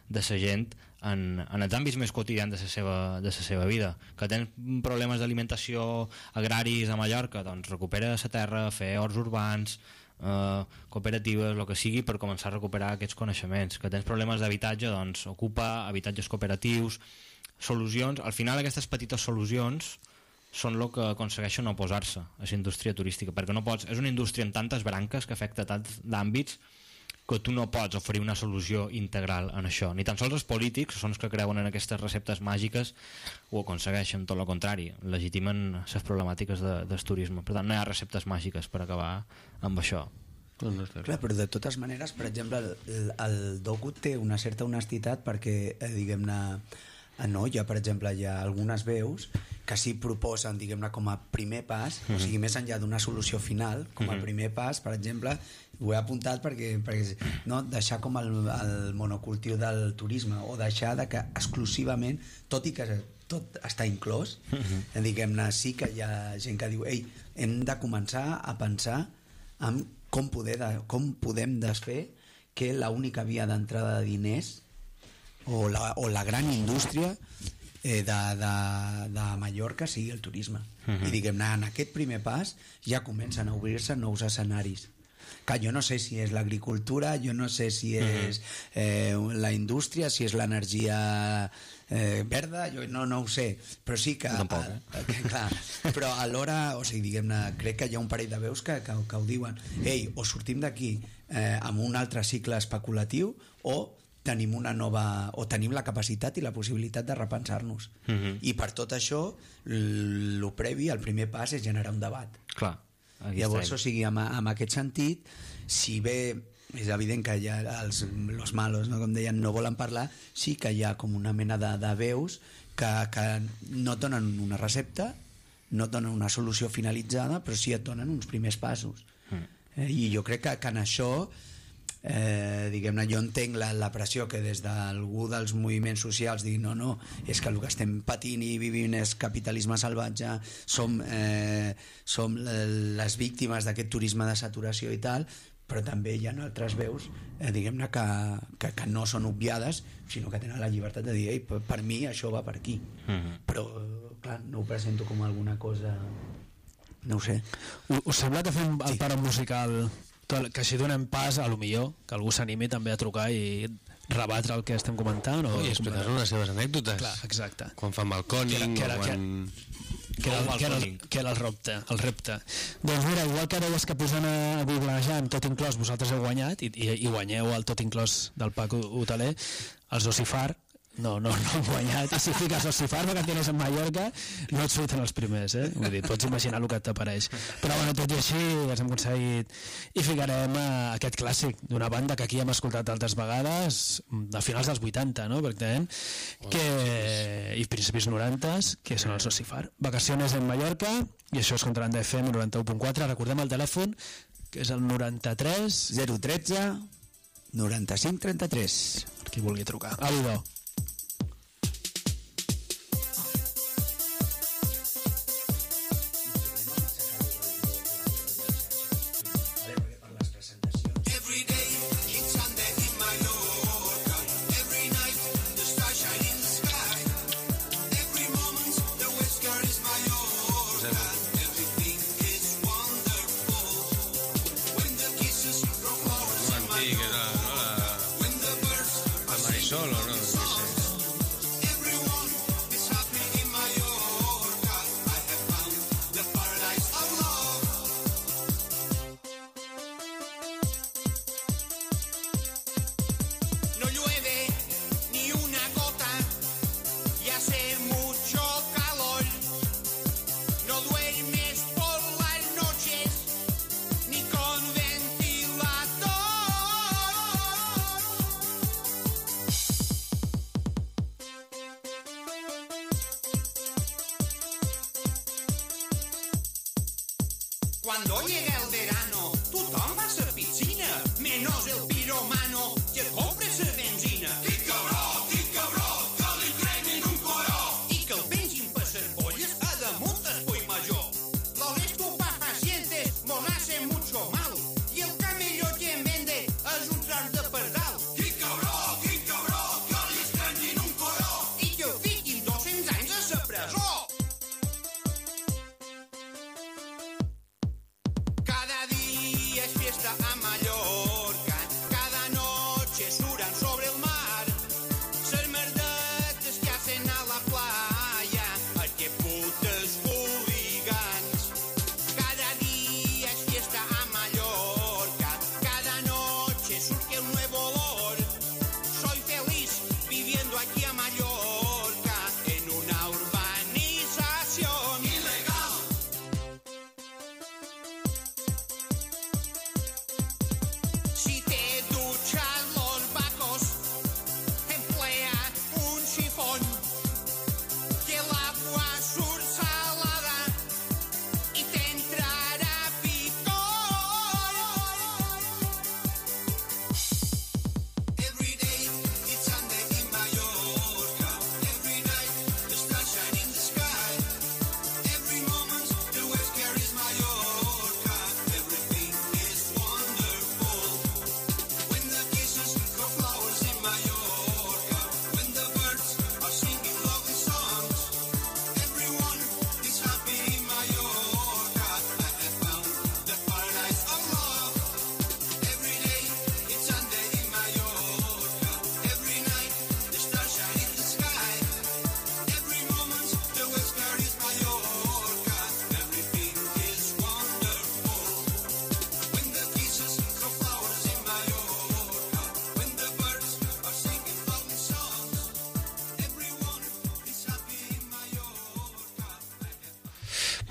de la gent en, en els àmbits més quotidians de la seva, de la seva vida. Que tens problemes d'alimentació agraris a Mallorca doncs recupera la terra, fer horts urbans eh, cooperatives, el que sigui per començar a recuperar aquests coneixements. Que tens problemes d'habitatge, doncs ocupa habitatges cooperatius solucions, al final aquestes petites solucions són el que aconsegueixen oposar-se a la indústria turística, perquè no pots, és una indústria amb tantes branques que afecta tants d'àmbits que tu no pots oferir una solució integral en això. Ni tan sols els polítics, són els que creuen en aquestes receptes màgiques, ho aconsegueixen, tot el contrari, legitimen les problemàtiques de, del turisme. Per tant, no hi ha receptes màgiques per acabar amb això. Clar, però de totes maneres, per exemple, el, el docu té una certa honestitat perquè, eh, diguem-ne, no, hi ha, per exemple, hi ha algunes veus que sí proposen, diguem-ne, com a primer pas, o sigui, més enllà d'una solució final, com a Mhm. primer pas, per exemple, ho he apuntat perquè, perquè no, deixar com el, el monocultiu del turisme o deixar de que exclusivament, tot i que tot està inclòs, eh, diguem-ne, sí que hi ha gent que diu ei, hem de començar a pensar en com, poder de, com podem desfer que l'única via d'entrada de diners o la, o la gran indústria eh, de, de, de Mallorca sigui el turisme. Mhm. I diguem-ne, en aquest primer pas ja comencen a obrir-se nous escenaris que jo no sé si és l'agricultura, jo no sé si és eh, la indústria, si és l'energia eh, verda, jo no, no ho sé, però sí que... Tampoc, eh? que clar, però alhora, o sigui, diguem-ne, crec que hi ha un parell de veus que, que, que ho diuen. Ei, o sortim d'aquí eh, amb un altre cicle especulatiu o tenim una nova o tenim la capacitat i la possibilitat de repensar-nos. Mhm. I per tot això, el previ, el primer pas és generar un debat. Clar, aquí Llavors, o sigui, en, en aquest sentit, si bé és evident que ja els los malos, no, com deien, no volen parlar, sí que hi ha com una mena de, de veus que, que no et donen una recepta, no et donen una solució finalitzada, però sí et donen uns primers passos. Mm. Eh, I jo crec que, que en això eh, diguem-ne, jo entenc la, la pressió que des d'algú dels moviments socials digui no, no, és que el que estem patint i vivint és capitalisme salvatge som, eh, som le- les víctimes d'aquest turisme de saturació i tal però també hi ha altres veus eh, diguem-ne que, que, que no són obviades sinó que tenen la llibertat de dir Ei, per, per mi això va per aquí Mhm. però clar, no ho presento com alguna cosa no ho sé. U- Us sembla que fem el pare musical tot- que així donem pas a lo millor que algú s'animi també a trucar i rebatre el que estem comentant o I explicar-nos les seves anècdotes. Clar, exacte. Quan fan balcòning, Que era- que era- quan... que era, que era, que era el repte, el repte. Doncs mira, igual que deies que posant a googlejar amb tot inclòs vosaltres heu guanyat i, i, i guanyeu el tot inclòs del Paco Hoteler, els Ocifar No, no, no han guanyat. I si fiques Ossifar, vacaciones en Mallorca, no et surten els primers, eh? Vull dir, pots imaginar el que t'apareix. Però, bueno, tot i així, ens hem aconseguit... I ficarem eh, aquest clàssic d'una banda que aquí hem escoltat altres vegades, de finals dels 80, no?, pràcticament, que... i principis 90, que són els Ossifar. Vacaciones en Mallorca, i això és contra l'NDFM 91.4. Recordem el telèfon, que és el 93... 013 95 33. Per qui vulgui trucar. Au,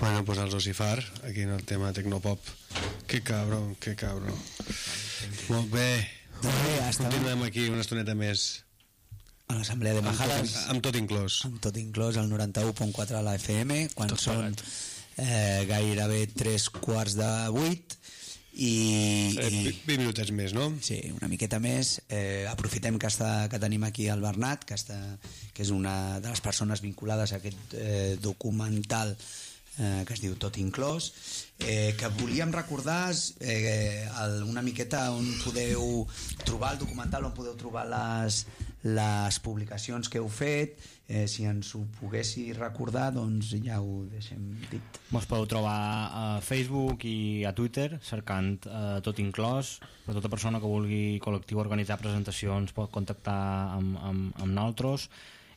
Bueno, pues els Ossifar, aquí en el tema Tecnopop. Que cabrón, que cabrón. Molt bé. Continuem aquí una estoneta més. A l'Assemblea de Amb tot, Majades. amb tot inclòs. Amb tot inclòs, el 91.4 a la FM, quan tot són eh, gairebé tres quarts de vuit i, Eh, i 20 minutets més, no? Sí, una miqueta més. Eh, aprofitem que, està, que tenim aquí el Bernat, que, està, que és una de les persones vinculades a aquest eh, documental eh, que es diu Tot inclòs, eh, que volíem recordar eh, el, una miqueta on podeu trobar el documental, on podeu trobar les, les publicacions que heu fet, eh, si ens ho poguessi recordar, doncs ja ho deixem dit. Mos podeu trobar a Facebook i a Twitter cercant eh, tot inclòs. Per tota persona que vulgui col·lectiu organitzar presentacions pot contactar amb, amb, amb nosaltres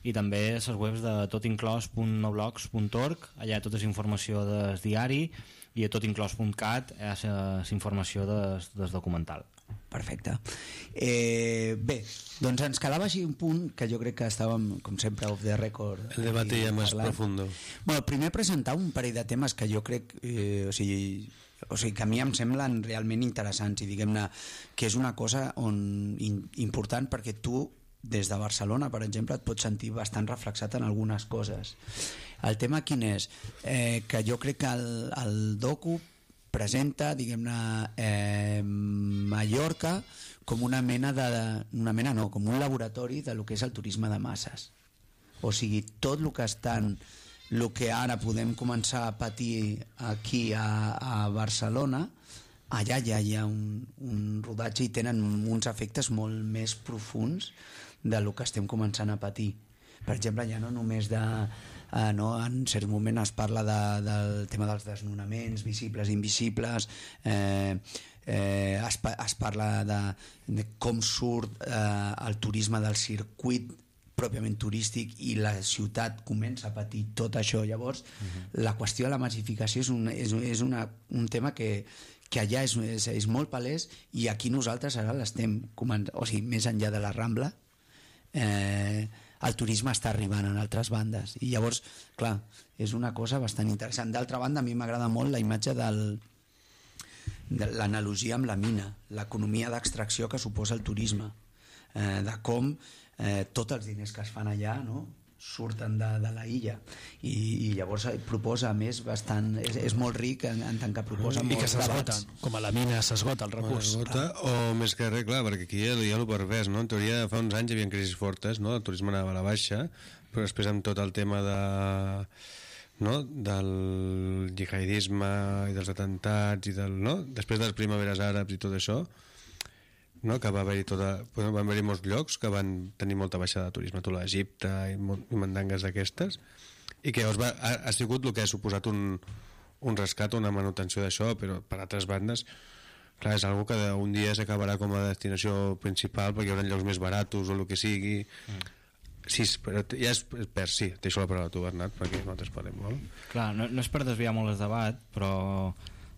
i també a les webs de totinclòs.noblogs.org allà hi ha tota la informació del diari i a totinclòs.cat hi ha la informació des, des documental Perfecte. Eh, bé, doncs ens quedava així un punt que jo crec que estàvem, com sempre, off the record. El debate aquí ja més profundo. Bueno, primer presentar un parell de temes que jo crec, eh, o, sigui, o sigui, que a mi em semblen realment interessants i diguem-ne que és una cosa on, in, important perquè tu des de Barcelona, per exemple, et pots sentir bastant reflexat en algunes coses. El tema quin és? Eh, que jo crec que el, el docu presenta, diguem-ne, eh, Mallorca com una mena de... una mena no, com un laboratori de lo que és el turisme de masses. O sigui, tot el que estan el que ara podem començar a patir aquí a, a Barcelona allà ja hi ha un, un rodatge i tenen uns efectes molt més profuns de lo que estem començant a patir. Per exemple, ja no només de eh, no, en cert moment es parla de, del tema dels desnonaments visibles, invisibles eh, eh, es, es parla de, de com surt eh, el turisme del circuit pròpiament turístic i la ciutat comença a patir tot això. Llavors la qüestió de la massificació és un, és, és una, un tema que, que allà és, és, és molt palès i aquí nosaltres ara l'estem o sigui, més enllà de la Rambla eh, el turisme està arribant en altres bandes i llavors, clar, és una cosa bastant interessant. D'altra banda, a mi m'agrada molt la imatge del de l'analogia amb la mina, l'economia d'extracció que suposa el turisme, eh, de com eh, tots els diners que es fan allà no? Surten de, de la illa i, i llavors eh, proposa a més bastant, és, és molt ric en, en tant que proposa I que molts s'esgota, debats com a la mina s'esgota el recurs. Esgota, o més que res, clar, perquè aquí hi ha, hi ha el pervers, no? En teoria, fa uns anys hi havia crisis fortes, no? El turisme anava a la baixa, però després amb tot el tema de no? del jihadisme i dels atentats i del, no? després de les primaveres àrabs i tot això no? que va haver-hi tota, bueno, van haver molts llocs que van tenir molta baixada de turisme tot l'Egipte i, i mandangues d'aquestes i que llavors va, ha, ha sigut el que ha suposat un, un rescat una manutenció d'això però per altres bandes clar, és algo que un dia s'acabarà com a destinació principal perquè hi haurà llocs més baratos o el que sigui mm. Sí, però ja és per sí, deixo la paraula a tu, Bernat, perquè nosaltres parlem molt. Clar, no, no és per desviar molt el debat, però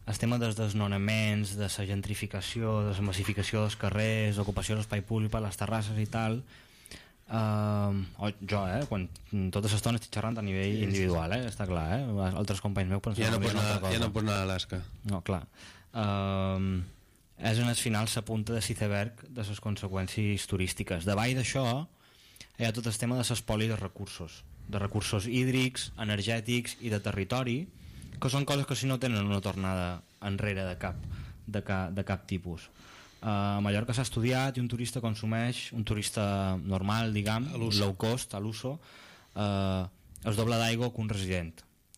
el tema dels desnonaments, de la gentrificació, de la massificació dels carrers, d'ocupació de l'espai públic per les terrasses i tal, eh, o jo, eh, quan tota l'estona estic xerrant a nivell individual, eh, està clar, eh, altres companys meus pensen Ja no pots anar, ja no pots anar a Alaska. No, clar. Um, és en el final la punta de l'iceberg de les conseqüències turístiques. Davall d'això hi ha tot el tema de l'espoli de recursos, de recursos hídrics, energètics i de territori, que són coses que si no tenen una tornada enrere de cap, de cap, de cap tipus. Uh, a Mallorca s'ha estudiat i un turista consumeix, un turista normal, diguem, low cost, a l'uso, uh, es doble d'aigua que un resident.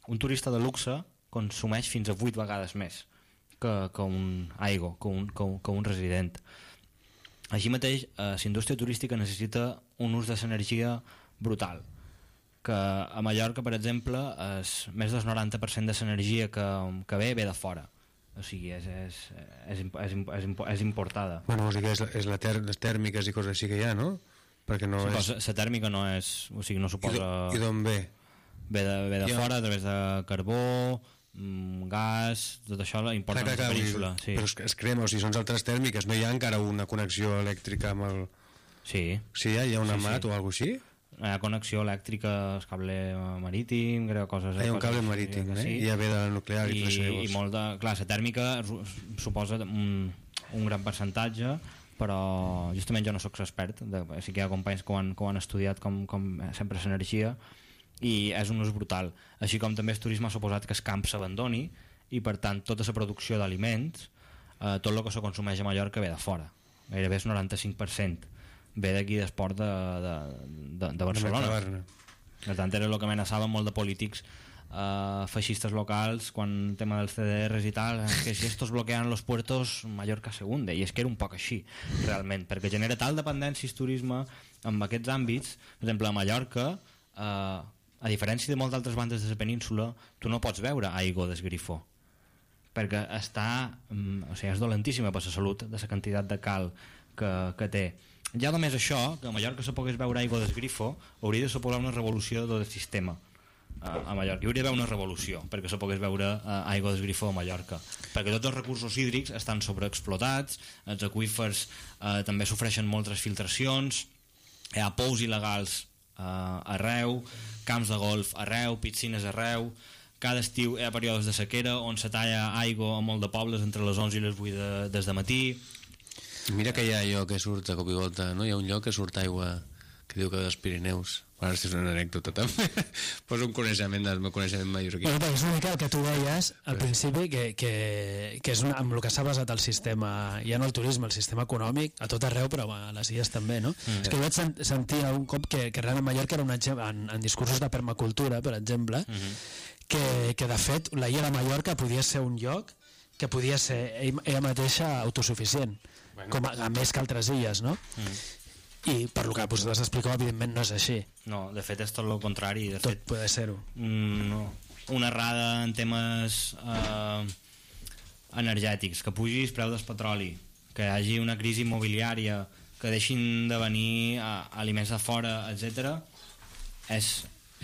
Un turista de luxe consumeix fins a 8 vegades més que, que un aigua, que un, que un, que un resident. Així mateix, eh, la indústria turística necessita un ús de l'energia brutal que a Mallorca, per exemple, és, més del 90% de l'energia que, que ve ve de fora o sigui, és, és, és, és, és, és importada Bueno, o sigui, és, és la ter les tèrmiques i coses així que hi ha, no? Perquè no la, és... la tèrmica no és o sigui, no I suposa I d'on ve? ve de, ve de Ja. fora a través de carbó mm, gas, tot això la importa Clar, la clar, península vull dir, sí. Però es, es crema, o sigui, són altres tèrmiques, no hi ha encara una connexió elèctrica amb el... Sí. Sí, hi ha, hi ha una Sí, sí. mat o alguna així? Hi ha connexió elèctrica, el cable marítim, creu, coses... Hi ha un cable marítim, eh? I ja ve de la nuclear i, I, i molt de... Clar, la tèrmica su- suposa un, un gran percentatge, però justament jo no sóc expert, de, sí que hi ha companys que ho han, que ho han estudiat com, com sempre l'energia, i és un ús brutal. Així com també el turisme ha suposat que el camp s'abandoni i per tant tota la producció d'aliments, eh, tot el que se consumeix a Mallorca ve de fora, gairebé el 95% ve d'aquí d'esport de, de, de, de Barcelona. Mercabarna. Per tant, era el que amenaçava molt de polítics eh, feixistes locals quan el tema dels CDRs i tal, eh, que si estos bloquean los puertos Mallorca se hunde, i és que era un poc així realment, perquè genera tal dependència el turisme en aquests àmbits per exemple a Mallorca eh, a diferència de moltes altres bandes de la península tu no pots veure aigua del grifó perquè està mm, o sigui, és dolentíssima per la salut de la quantitat de cal que, que té ja només això, que a Mallorca se pogués veure aigua d'esgrifo, hauria de suposar una revolució del sistema a, Mallorca. Hi hauria d'haver una revolució perquè se pogués veure uh, aigua d'esgrifo a Mallorca. Perquè tots els recursos hídrics estan sobreexplotats, els aqüífers uh, també sofreixen moltes filtracions, hi ha pous il·legals uh, arreu, camps de golf arreu, piscines arreu, cada estiu hi ha períodes de sequera on se talla aigua a molt de pobles entre les 11 i les 8 de, des de matí Mira que hi ha allò que surt de cop i volta, no? Hi ha un lloc que surt aigua que diu que dels Pirineus. Ara és una anècdota també. Poso un coneixement del meu coneixement mallorquí. Bueno, però és una mica el que tu deies al principi, que, que, que és una, amb el que s'ha basat el sistema, ja no el turisme, el sistema econòmic, a tot arreu, però a les illes també, no? Mm. És que jo vaig sen sentir algun cop que, que realment Mallorca era un exemple, en, en discursos de permacultura, per exemple, mm -hmm. que, que de fet la illa de Mallorca podia ser un lloc que podia ser ell- ella mateixa autosuficient, bueno. com a, a més que altres illes, no? Mm. I per lo que vosaltres expliqueu, evidentment no és així. No, de fet és tot el contrari. De Tot fet, ser-ho. mm, no. una errada en temes eh, energètics, que pugi el preu del petroli, que hi hagi una crisi immobiliària, que deixin de venir a, aliments de fora, etc. És,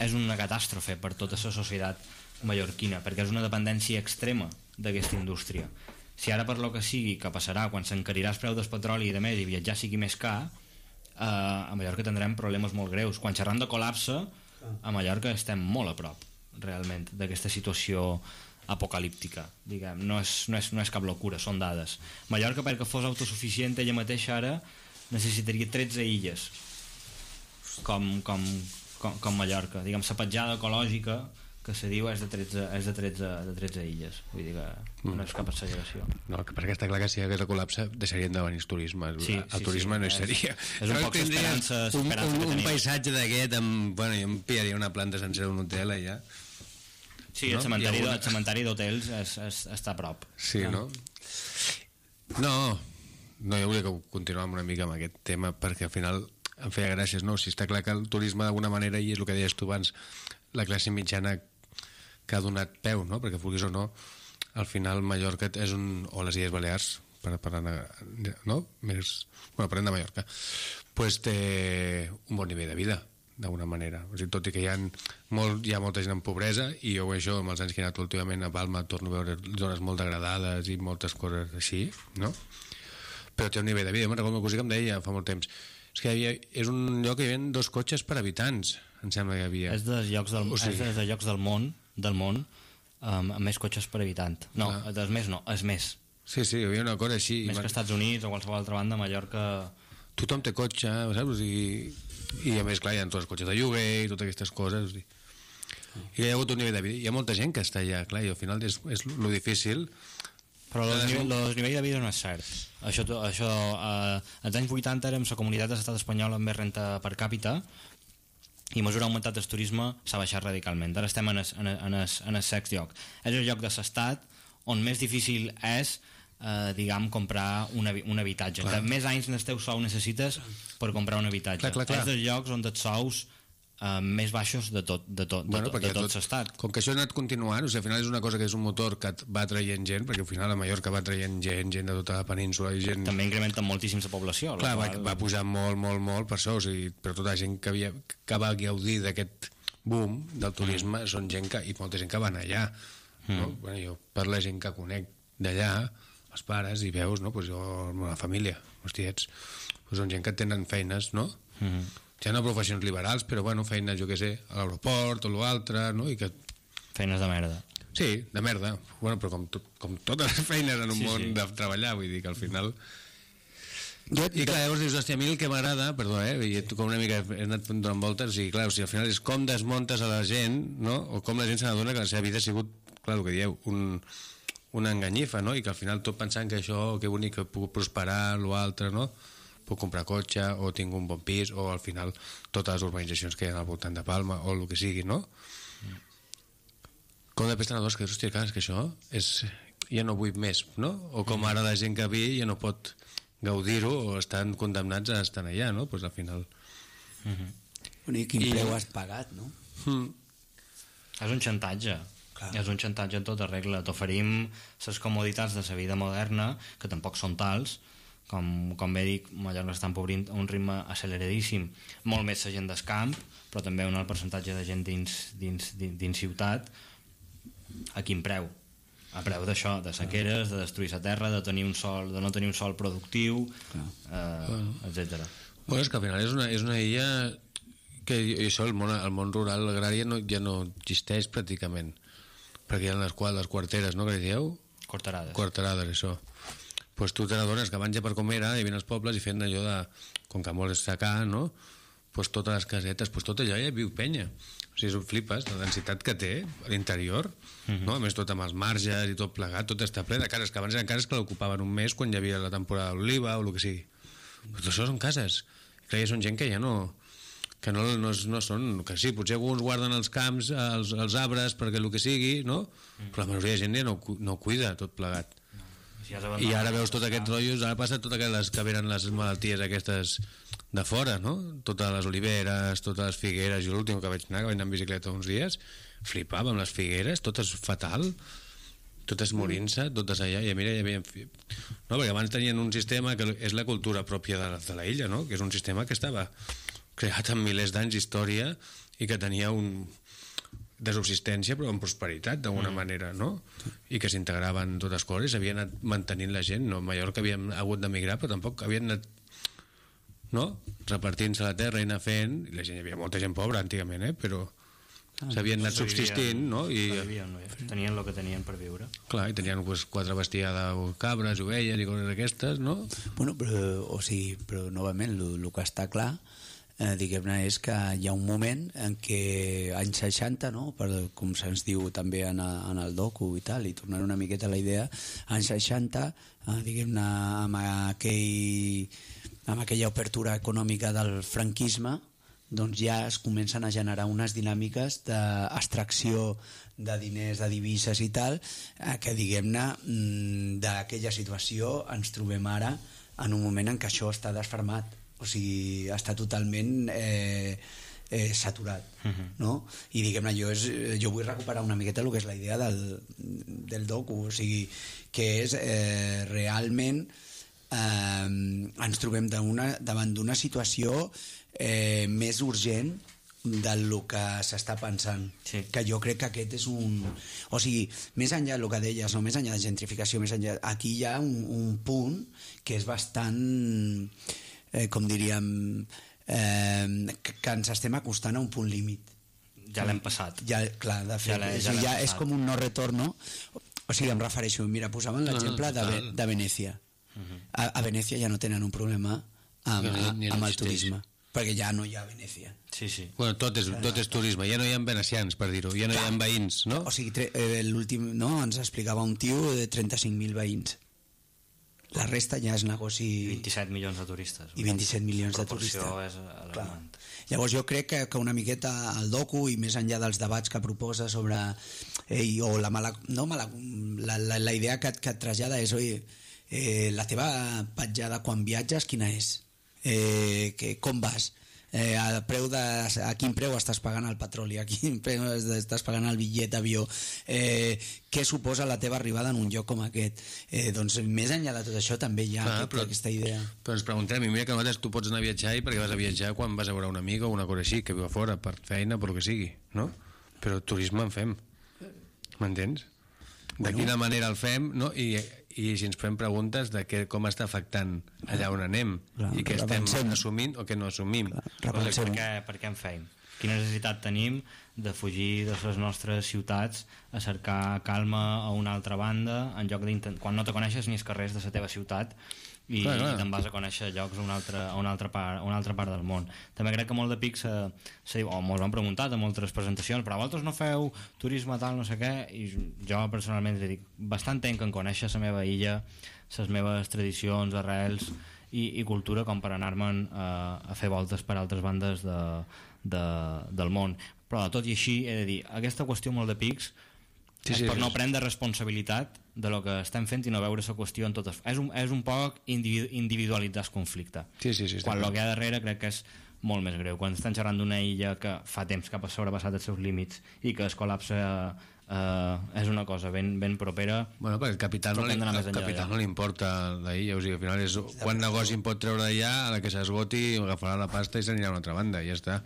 és una catàstrofe per tota la societat mallorquina, perquè és una dependència extrema d'aquesta indústria. Si ara per lo que sigui, que passarà quan s'encarirà el preu del petroli i de més i viatjar sigui més car, eh, a Mallorca tindrem problemes molt greus. Quan xerram de col·lapse, a Mallorca estem molt a prop, realment, d'aquesta situació apocalíptica, diguem. No és, no, és, no és cap locura, són dades. Mallorca, perquè fos autosuficient ella mateixa ara, necessitaria 13 illes, com, com, com, com Mallorca. Diguem, la petjada ecològica que se diu és de 13, és de 13, de 13 illes. Vull dir que no és cap exageració. No, que perquè està clar que si hi hagués el col·lapse deixarien de venir el turisme. El, Sí, el sí, turisme sí, no hi és- seria. és un poc tindries l'esperança- un, un, un paisatge d'aquest amb... Bueno, jo em pillaria una planta sencera d'un hotel allà. Sí, No? el cementari, no? alguna- el cementari d'hotels és, és, està a prop. Sí, Ah. no? No, no, jo volia que continuem una mica amb aquest tema perquè al final em feia gràcies, no? Si està clar que el turisme d'alguna manera, i és el que deies tu abans, la classe mitjana que ha donat peu, no? Perquè vulguis o no, al final Mallorca és un... o les Illes Balears, per, per anar, no? Més, bueno, parlem de Mallorca, pues té un bon nivell de vida d'alguna manera. O sigui, tot i que hi ha, molt, hi ha molta gent en pobresa i jo això, amb els anys que he anat últimament a Palma torno a veure zones molt degradades i moltes coses així, no? Però té un nivell de vida. Me'n recordo una cosa que em deia fa molt temps. És que havia, és un lloc que hi havia dos cotxes per habitants, em sembla que hi havia. És dels llocs del, O sigui- és dels llocs del món, del món um, amb més cotxes per habitant. No, Clar. dels més no, és més. Sí, sí, hi havia una cosa així. Més que Estats Units o qualsevol altra banda, Mallorca... Tothom té cotxe, saps? O sigui, I a més, clar, hi ha tots els cotxes de lloguer i totes aquestes coses. O sigui. I hi ha hagut un nivell de vida. Hi ha molta gent que està allà, clar, i al final és, és lo difícil. Però el nivell, el nivell de vida no és cert. Això, això eh, als anys 80 érem la comunitat de l'estat espanyol amb més renta per càpita i a mesura augmentat el turisme s'ha baixat radicalment. Ara estem en el, en el, en el, en el sex lloc. És el lloc de l'estat on més difícil és eh, diguem, comprar un, un habitatge. Clar. Que més anys en el teu sou necessites per comprar un habitatge. Clar, clar, clar. És dels llocs on els sous eh, més baixos de tot, de tot, de, Bueno, tot, perquè de tot tot- l'estat. Com que això ha anat continuant, o sigui, al final és una cosa que és un motor que et va traient gent, perquè al final a Mallorca va traient gent, gent de tota la península i gent... També incrementa moltíssim la població. la Clar, va, qual- va pujar molt, molt, molt per això, o sigui, però tota la gent que, havia, que va gaudir d'aquest boom del turisme mm. són gent que, i molta gent que van allà. Mm. No? Bueno, jo per la gent que conec d'allà, els pares, i veus, no? pues jo, la família, els tiets, pues són gent que tenen feines, no? Mm -hmm. Ja no professions liberals, però bueno, feines, jo què sé, a l'aeroport o l'altre, no? I que... Feines de merda. Sí, de merda. Bueno, però com, tot, com totes les feines en un Sí, món sí. de treballar, vull dir que al final... Jo, I clar, llavors dius, hòstia, a mi el que m'agrada, perdó, eh, i tu com una mica he anat donant voltes, i clar, o sigui, al final és com desmuntes a la gent, no? o com la gent se n'adona que la seva vida ha sigut, clar, el que dieu, un, una enganyifa, no? i que al final tot pensant que això, que bonic, que puc prosperar, l'altre, no? Puc comprar cotxe, o tinc un bon pis, o al final totes les urbanitzacions que hi ha al voltant de Palma, o el que sigui, no? Com de pescanadors que, hòstia, clar, és que això és, ja no vull més, no? O com ara la gent que ve ja no pot gaudir-ho o estan condemnats a estar allà, no? Pues al final... Bueno, I quin I- preu has pagat, no? Mm. És un xantatge. Clar. És un xantatge en tota regla. T'oferim les comoditats de la vida moderna, que tampoc són tals, com, com bé dic, Mallorca està empobrint a un ritme acceleradíssim molt més la gent del camp però també un alt percentatge de gent dins, dins, dins, dins ciutat a quin preu? a preu d'això, de sequeres, de destruir la terra, de, tenir un sol, de no tenir un sol productiu, eh, etc. Bueno, és que al final és una, és una illa que això el món, el món rural agrari no, ja no existeix pràcticament perquè hi ha les, les quarteres, no, que li dieu? Quarterades. Quarterades, això. Pues tu te n'adones que abans ja per com era, hi havia els pobles i fent allò de, com que molt secà, no? Pues totes les casetes, pues tot allò ja viu penya. O sigui, flipes, la densitat que té a l'interior, no? A més, tot amb els marges i tot plegat, tot està ple de cases, que abans eren cases que l'ocupaven un mes quan hi havia la temporada d'oliva o el que sigui. Però tot això són cases. Clar, ja són gent que ja no que no, no, no són, que sí, potser alguns guarden els camps, els, els arbres perquè el que sigui, no? Però la majoria de gent ja no, no cuida tot plegat. Si has I ara veus tot aquest rotllos, ara passa tot aquelles que venen les malalties aquestes de fora, no? Totes les oliveres, totes les figueres, jo l'últim que vaig anar, que vaig anar en bicicleta uns dies, flipava amb les figueres, totes fatal, totes morint-se, totes allà, i mira, hi havia... No, perquè abans tenien un sistema que és la cultura pròpia de la, de la illa, no? Que és un sistema que estava creat amb milers d'anys d'història i que tenia un de subsistència però amb prosperitat d'alguna mm. manera, no? I que s'integraven totes coses, havien anat mantenint la gent, no? Mallorca havíem hagut d'emigrar però tampoc havien anat no? repartint-se la terra i anar fent i la gent, hi havia molta gent pobra antigament, eh? però s'havien anat subsistint, no? I, no? Tenien el que tenien per viure. clar, i tenien pues, quatre bestiar de cabres, ovelles i coses d'aquestes, no? Bueno, però, o sigui, però novament, el que està clar eh, diguem-ne, és que hi ha un moment en què anys 60, no? per, com se'ns diu també en, en el docu i tal, i tornant una miqueta a la idea, anys 60, eh, diguem-ne, amb, aquell, amb aquella obertura econòmica del franquisme, doncs ja es comencen a generar unes dinàmiques d'extracció de diners, de divises i tal, eh, que diguem-ne mm, d'aquella situació ens trobem ara en un moment en què això està desfermat o sigui, està totalment eh, eh, saturat no? i diguem-ne, jo, és, jo vull recuperar una miqueta el que és la idea del, del docu, o sigui, que és eh, realment eh, ens trobem davant d'una situació eh, més urgent del que s'està pensant sí. que jo crec que aquest és un o sigui, més enllà del que deies no? més enllà de gentrificació, més enllà aquí hi ha un, un punt que és bastant eh, com diríem eh, que, que ens estem acostant a un punt límit. Ja l'hem passat. ja, clar, de fet, Ja ja, ja és com un no retorno o sigui, em refereixo, mira, posaven l'exemple de, de Venècia. A, a Venècia ja no tenen un problema amb, No, ni- ni amb el turisme perquè ja no hi ha Venècia. Sí, sí. Bueno, tot és, tot és turisme, ja no hi ha venecians, per dir-ho, ja no hi ha veïns, no? o sigui, eh, l'últim, no, ens explicava un tio de 35.000 veïns la resta ja és negoci 27 milions de turistes. i 27 milions de turistes és. Llavors jo crec que, que una miqueta el docu i més enllà dels debats que proposa sobre eh, o la mala, no mala, la, la, la idea que, que et trasllada és oi, eh, la teva petjada quan viatges quina és? Eh, que, com vas? Eh, a, preu de, a quin preu estàs pagant el petroli? A quin preu estàs pagant el bitllet d'avió? Eh, què suposa la teva arribada en un lloc com aquest? Eh, doncs més enllà de tot això també hi ha Clar, aquest, però- aquesta idea. Però ens preguntem, i mira que nosaltres tu pots anar a viatjar i perquè vas a viatjar quan vas a veure un amic o una cosa així, que viu a fora, per feina, per que sigui, no? Però turisme en fem, m'entens? De Bueno. quina manera el fem, no? I, i si ens fem preguntes de què, com està afectant allà on anem Clar, i què estem repensem. assumint o què no assumim. Per, per, què, per què en feim? Quina necessitat tenim de fugir de les nostres ciutats a cercar calma a una altra banda en lloc quan no te coneixes ni els carrers de la teva ciutat i, Clar, clar. i te'n vas a conèixer llocs a una altra, a una altra, part, a una altra part del món. També crec que molt de pics se, se diu, o m'ho han preguntat a moltes presentacions, però vosaltres no feu turisme tal, no sé què, i jo personalment li dic, bastant tenc en conèixer la meva illa, les meves tradicions, arrels i, i cultura com per anar-me'n a, a fer voltes per altres bandes de, de, del món. Però tot i així he de dir, aquesta qüestió molt de pics Sí, és sí, per sí. no prendre responsabilitat de lo que estem fent i no veure la qüestió en totes... És un, és un poc individu individualitzar el conflicte. Sí, sí, sí. Quan el que hi ha darrere crec que és molt més greu. Quan estan xerrant d'una illa que fa temps que ha sobrepassat els seus límits i que es col·lapsa eh, és una cosa ben, ben propera Bueno, perquè el capital, no li, el capital no li importa d'ahir, o sigui, al final és quan negoci pot treure d'allà, a la que s'esgoti agafarà la pasta i s'anirà a una altra banda i ja està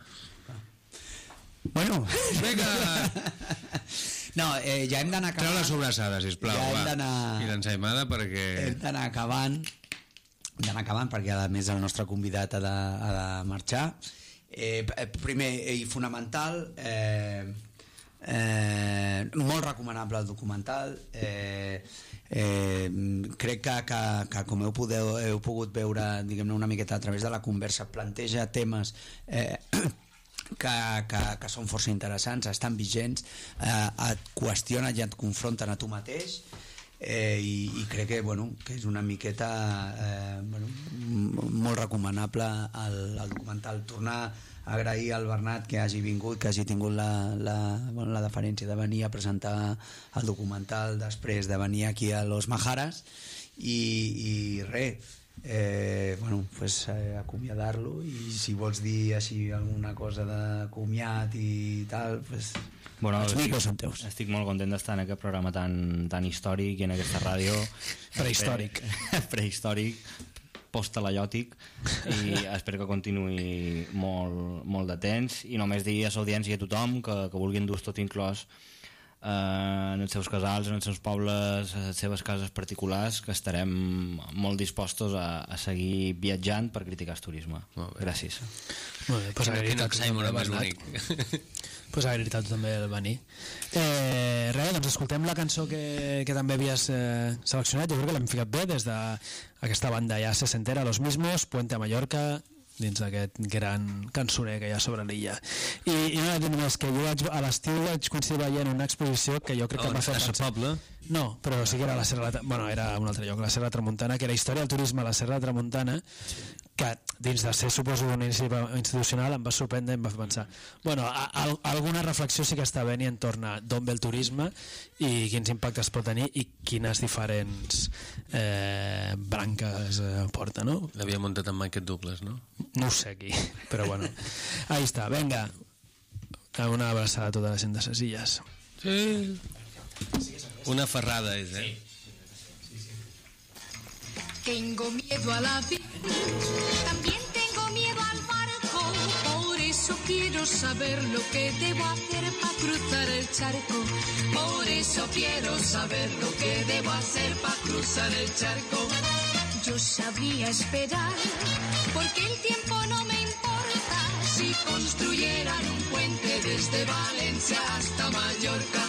Bueno, Vinga! no, eh, ja hem d'anar Treu acabant. la sobrassada, sisplau, Ja hem va. d'anar- I l'ensaïmada perquè... Hem d'anar acabant hem d'anar acabant perquè a més el nostre convidat ha de, ha de marxar eh, eh, primer i fonamental eh, eh, molt recomanable el documental eh, eh, crec que, que, que com heu, podeu, heu pogut veure diguem una miqueta a través de la conversa planteja temes eh, que, que, que són força interessants, estan vigents, eh, et qüestionen i et confronten a tu mateix eh, i, i crec que, bueno, que és una miqueta eh, bueno, molt recomanable el, el documental. Tornar a agrair al Bernat que hagi vingut, que hagi tingut la, la, bueno, la deferència de venir a presentar el documental després de venir aquí a Los Majares i, i res, eh, bueno, pues, eh, acomiadar-lo i si vols dir així alguna cosa de comiat i tal, pues, Bueno, els estic, micros són teus. estic molt content d'estar en aquest programa tan, tan històric i en aquesta ràdio Prehistòric. Pre- prehistòric postalaiòtic i espero que continuï molt, molt de temps i només dir a l'audiència i a tothom que, que vulguin dur tot inclòs eh, en els seus casals, en els seus pobles, a les seves cases particulars, que estarem molt dispostos a, a seguir viatjant per criticar el turisme. Gràcies. Molt bé, doncs agraït quin a més Bernat. bonic. pues agraït a també el venir. Eh, res, doncs escoltem la cançó que, que també havies eh, seleccionat, jo crec que l'hem ficat bé des d'aquesta banda ja sesentera, Los Mismos, Puente a Mallorca, dins d'aquest gran cançoner que hi ha sobre l'illa. I, I no he dir només que jo vaig, a l'estiu vaig coincidir veient una exposició que jo crec que em va fer A sa poble? No, però sí que era la Serra... Bueno, era un altre lloc, la Serra Tramuntana, que era història del turisme a la Serra Tramuntana, que dins de ser, suposo, una iniciativa institucional em va sorprendre i em va fer pensar bueno, a, a, alguna reflexió sí que està venint entorn a d'on ve el turisme i quins impactes pot tenir i quines diferents eh, branques eh, porta, no? L'havia muntat amb Michael Douglas, no? No ho sé qui, però bueno. Ahí està, venga. Una abraçada a tota la gent de ses illes. Sí. Una ferrada és, eh? Tengo miedo a la vida, también tengo miedo al barco, por eso quiero saber lo que debo hacer para cruzar el charco. Por eso quiero saber lo que debo hacer para cruzar el charco. Yo sabría esperar, porque el tiempo no me importa. Si construyeran un puente desde Valencia hasta Mallorca,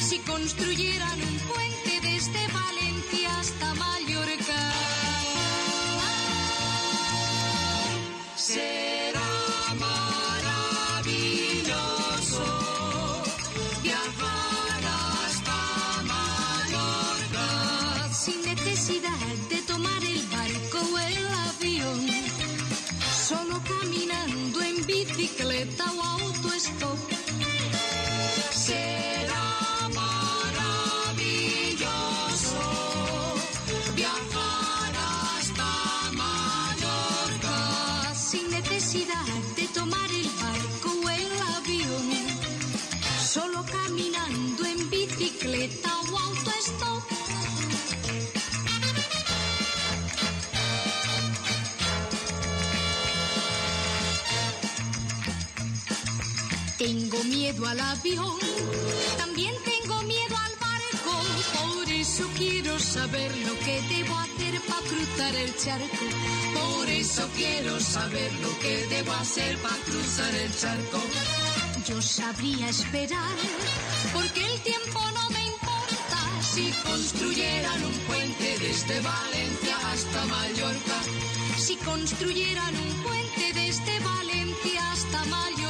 si construyeran un puente desde Valencia hasta Mallorca. say al avión, también tengo miedo al barco, por eso quiero saber lo que debo hacer para cruzar el charco. Por eso quiero saber lo que debo hacer para cruzar el charco. Yo sabría esperar, porque el tiempo no me importa. Si construyeran un puente desde Valencia hasta Mallorca, si construyeran un puente desde Valencia hasta Mallorca.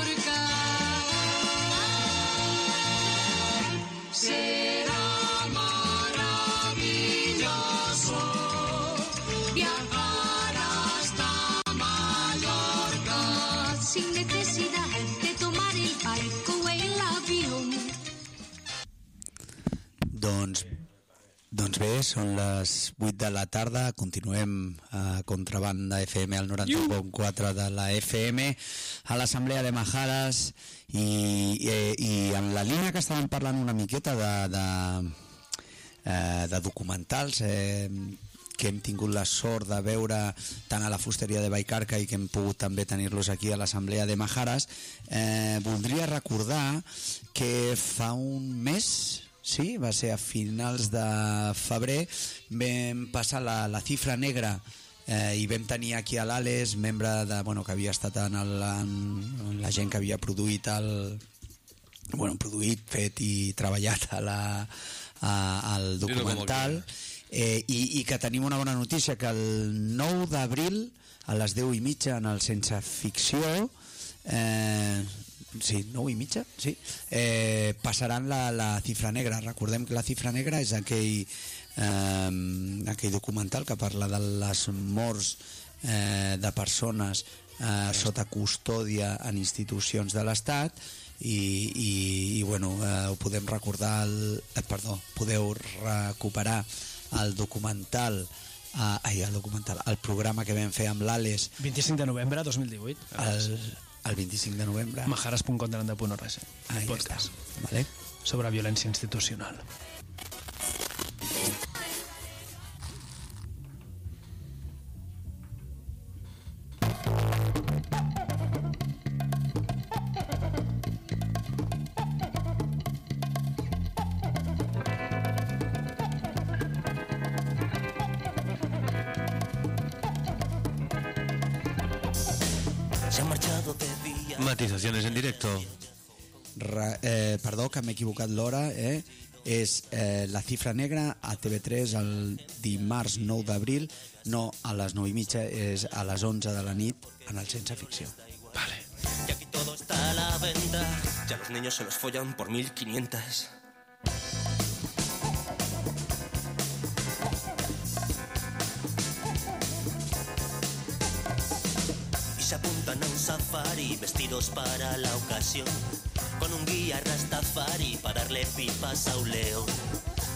Será maravilloso viajar hasta Mallorca sin necesidad de tomar el barco o el avión. Doncs Doncs bé, són les 8 de la tarda, continuem a Contrabanda FM al 91.4 de la FM a l'Assemblea de Majares i, i, i en la línia que estàvem parlant una miqueta de, de, eh, de documentals eh, que hem tingut la sort de veure tant a la fusteria de Baicarca i que hem pogut també tenir-los aquí a l'Assemblea de Majares, eh, voldria recordar que fa un mes, sí, va ser a finals de febrer, vam passar la, la xifra negra eh, i vam tenir aquí a l'Ales, membre de, bueno, que havia estat en, el, en, la gent que havia produït el, bueno, produït, fet i treballat a la, a, al documental. eh, i, i que tenim una bona notícia que el 9 d'abril a les 10 i mitja en el Sense Ficció eh, sí, 9 i mitja sí, eh, passaran la, la cifra negra. Recordem que la cifra negra és aquell eh, aquell documental que parla de les morts eh, de persones eh, sota custòdia en institucions de l'Estat i, i, i bueno, eh, ho podem recordar el, eh, perdó, podeu recuperar el documental eh, ai, el documental, el programa que vam fer amb l'Ales 25 de novembre 2018. el, el 25 de novembre majares.condelante.org Ahí podcast està, vale? sobre violència institucional. Equivocat l'hora, eh? és eh, la cifra negra a TV3 el dimarts 9 d'abril, no a les 9 i mitja, és a les 11 de la nit en el Sense Ficció. Y aquí todo está a la venta. Ya los niños se los follan por 1500. Y se apuntan a un safari vestidos para la ocasión. Con un guía rastafari para darle pipas a un león.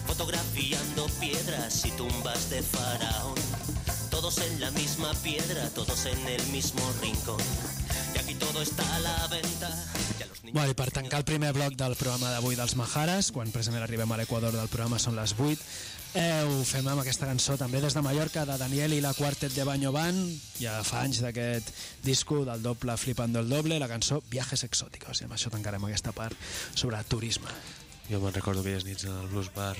Fotografiando piedras y tumbas de faraón. Todos en la misma piedra, todos en el mismo rincón. Y aquí todo está a la venta. Bueno, I per tancar el primer bloc del programa d'avui dels Majares, quan precisament arribem a l'equador del programa són les 8, eh, ho fem amb aquesta cançó també des de Mallorca, de Daniel i la Quartet de Baño Van, ja fa anys d'aquest disco del doble Flipando el Doble, la cançó Viajes Exóticos, i amb això tancarem aquesta part sobre turisme. Jo me'n recordo aquelles nits en el Blues Bar,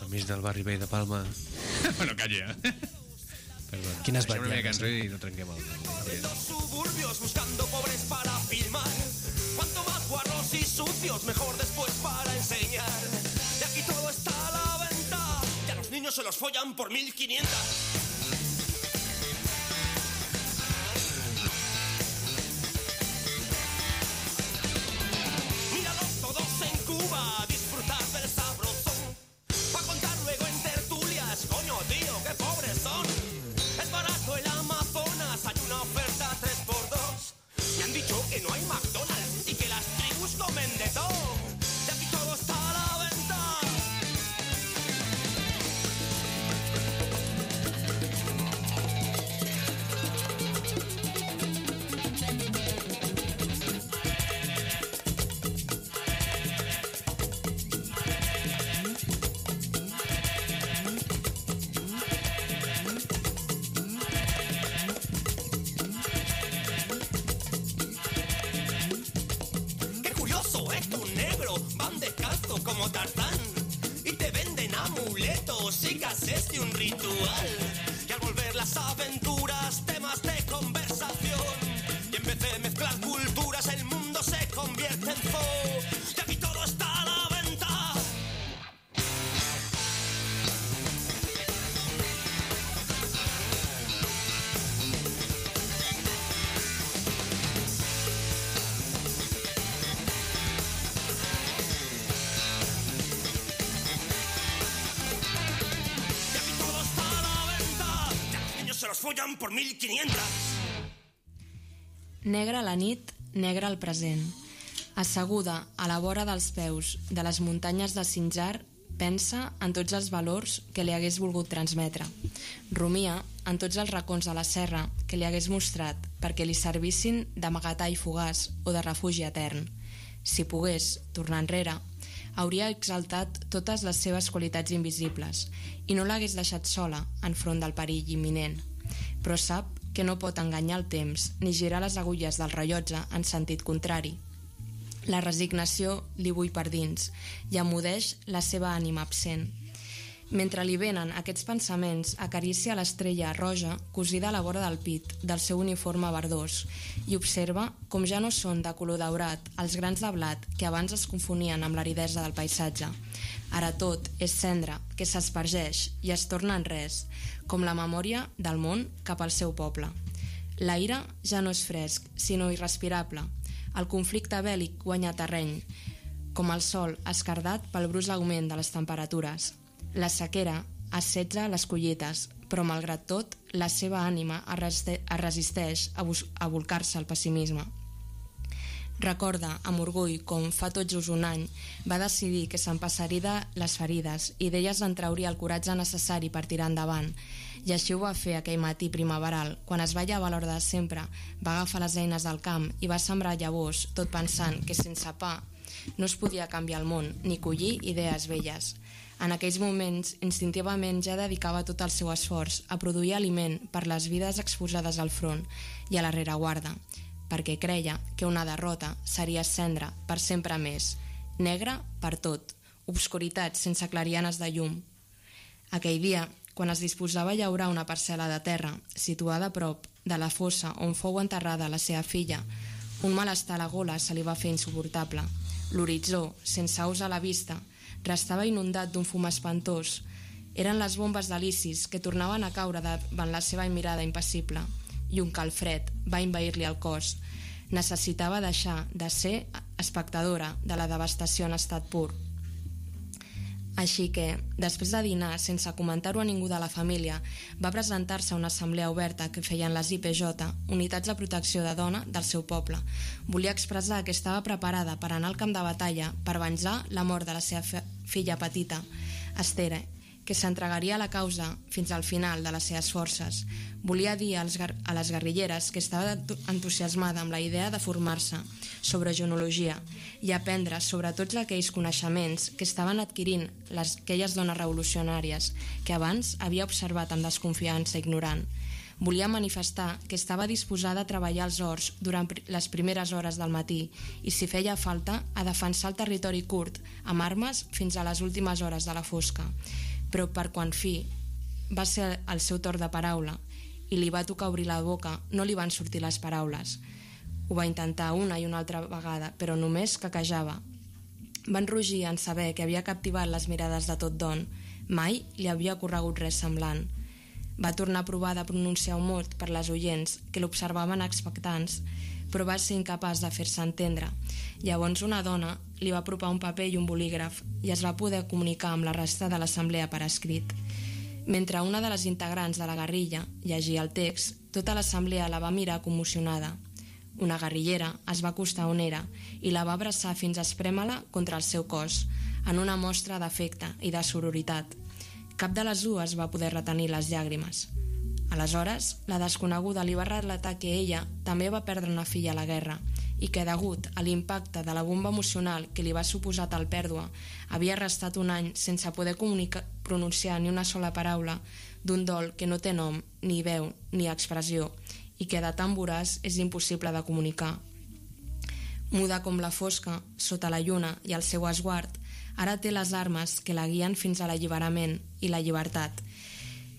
al mig del barri vell de Palma. bueno, calla. Perdona. Quines Deixem una mica cançó i no trenquem el... Los suburbios buscando pobres para filmar. Cuanto más guarros y sucios, mejor después para enseñar. Se los follan por 1500. Míralos todos en Cuba, disfrutar del sabrosón. Pa' contar luego en tertulias, coño tío, qué pobres son. Es barato el Amazonas, hay una oferta 3x2. Me han dicho que no hay McDonald's y que las tribus comen de todo. Amuletos y gases de un ritual. Y al volver las aventuras, temas de conversación. Y en vez de mezclar culturas, el mundo se convierte en zoo. Los niños se los follan por 1500. Negra la nit, negra el present. Asseguda a la vora dels peus de les muntanyes de Sinjar, pensa en tots els valors que li hagués volgut transmetre. Rumia en tots els racons de la serra que li hagués mostrat perquè li servissin d'amagatall fugaç o de refugi etern. Si pogués, tornar enrere, hauria exaltat totes les seves qualitats invisibles i no l'hagués deixat sola enfront del perill imminent. Però sap que no pot enganyar el temps ni girar les agulles del rellotge en sentit contrari. La resignació li bull per dins i amudeix la seva ànima absent. Mentre li venen aquests pensaments, acaricia l'estrella roja cosida a la vora del pit del seu uniforme verdós i observa com ja no són de color daurat els grans de blat que abans es confonien amb l'aridesa del paisatge. Ara tot és cendra que s'espargeix i es torna en res, com la memòria del món cap al seu poble. L'aire ja no és fresc, sinó irrespirable. El conflicte bèl·lic guanya terreny, com el sol escardat pel brus augment de les temperatures. La sequera assetja les collites, però malgrat tot, la seva ànima es resiste- es resisteix a, a volcar-se al pessimisme. Recorda amb orgull com fa tot just un any va decidir que se'n passaria de les ferides i d'elles en trauria el coratge necessari per tirar endavant. I així ho va fer aquell matí primaveral, quan es va llevar a l'hora de sempre, va agafar les eines del camp i va sembrar llavors, tot pensant que sense pa no es podia canviar el món ni collir idees velles. En aquells moments, instintivament ja dedicava tot el seu esforç a produir aliment per les vides exposades al front i a la rereguarda, perquè creia que una derrota seria cendra per sempre més, negra per tot, obscuritat sense clarianes de llum. Aquell dia, quan es disposava a llaurar una parcel·la de terra situada a prop de la fossa on fou enterrada la seva filla, un malestar a la gola se li va fer insuportable. L'horitzó, sense aus a la vista, restava inundat d'un fum espantós. Eren les bombes d'alicis que tornaven a caure davant la seva mirada impassible i un calfred va envair-li el cos. Necessitava deixar de ser espectadora de la devastació en estat pur. Així que, després de dinar, sense comentar-ho a ningú de la família, va presentar-se a una assemblea oberta que feien les IPJ, Unitats de Protecció de Dona, del seu poble. Volia expressar que estava preparada per anar al camp de batalla per venjar la mort de la seva fi- filla petita, Estere, que s'entregaria a la causa fins al final de les seves forces. Volia dir als a les guerrilleres que estava entu- entusiasmada amb la idea de formar-se sobre genealogia i aprendre sobre tots aquells coneixements que estaven adquirint les, aquelles dones revolucionàries que abans havia observat amb desconfiança ignorant. Volia manifestar que estava disposada a treballar als horts durant les primeres hores del matí i, si feia falta, a defensar el territori curt amb armes fins a les últimes hores de la fosca. Però per quan fi va ser el seu torn de paraula i li va tocar obrir la boca, no li van sortir les paraules. Ho va intentar una i una altra vegada, però només caquejava. Van rugir en saber que havia captivat les mirades de tot don. Mai li havia corregut res semblant. Va tornar a provar de pronunciar un mot per les oients, que l'observaven expectants, però va ser incapaç de fer-se entendre. Llavors una dona li va apropar un paper i un bolígraf i es va poder comunicar amb la resta de l'assemblea per escrit. Mentre una de les integrants de la guerrilla llegia el text, tota l'assemblea la va mirar commocionada. Una guerrillera es va acostar on era i la va abraçar fins a esprema-la contra el seu cos, en una mostra d'afecte i de sororitat. Cap de les dues va poder retenir les llàgrimes. Aleshores, la desconeguda li va relatar que ella també va perdre una filla a la guerra i que, degut a l'impacte de la bomba emocional que li va suposar tal pèrdua, havia restat un any sense poder comunicar, pronunciar ni una sola paraula d'un dol que no té nom, ni veu, ni expressió i que de tan voraç és impossible de comunicar. Muda com la fosca, sota la lluna i el seu esguard, ara té les armes que la guien fins a l'alliberament i la llibertat.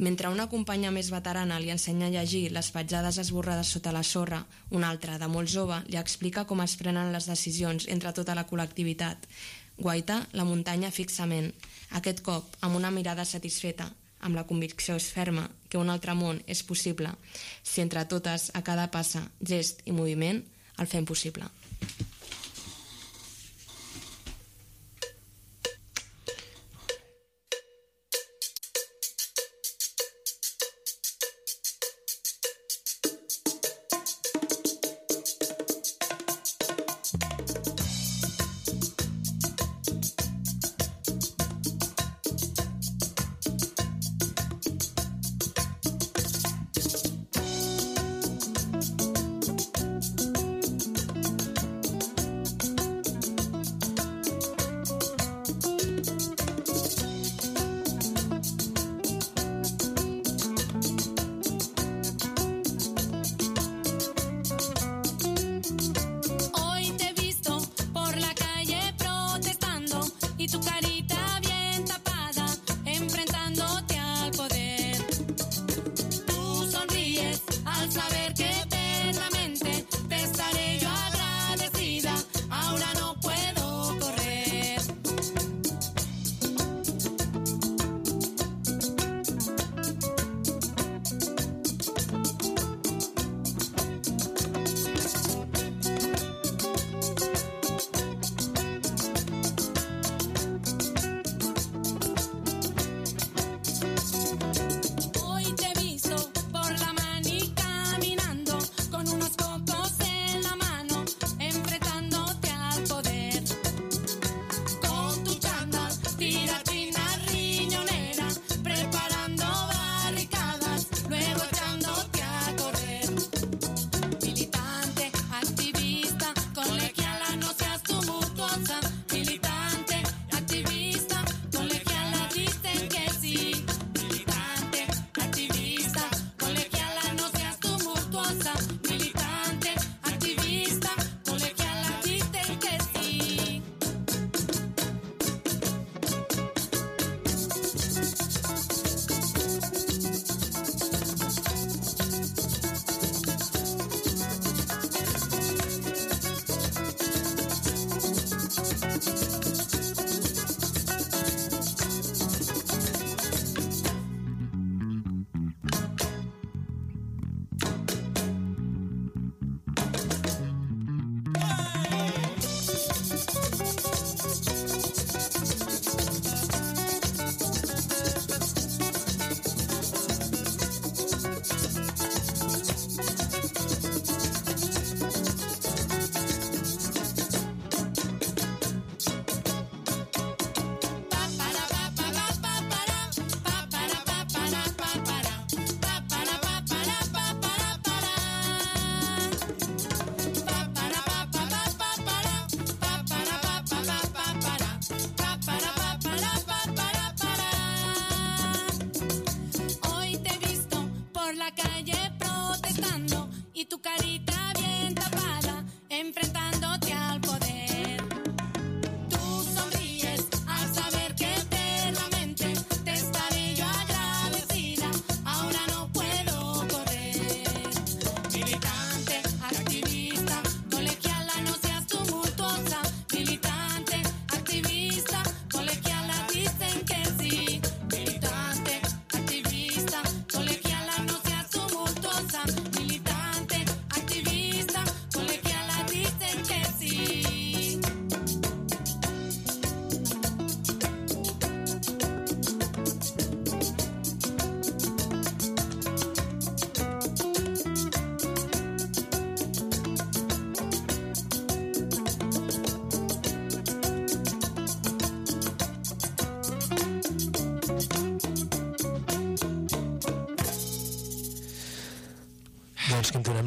Mentre una companya més veterana li ensenya a llegir les petjades esborrades sota la sorra, una altra, de molt jove, li explica com es prenen les decisions entre tota la col·lectivitat. Guaita la muntanya fixament, aquest cop amb una mirada satisfeta, amb la convicció és ferma que un altre món és possible si entre totes, a cada passa, gest i moviment, el fem possible.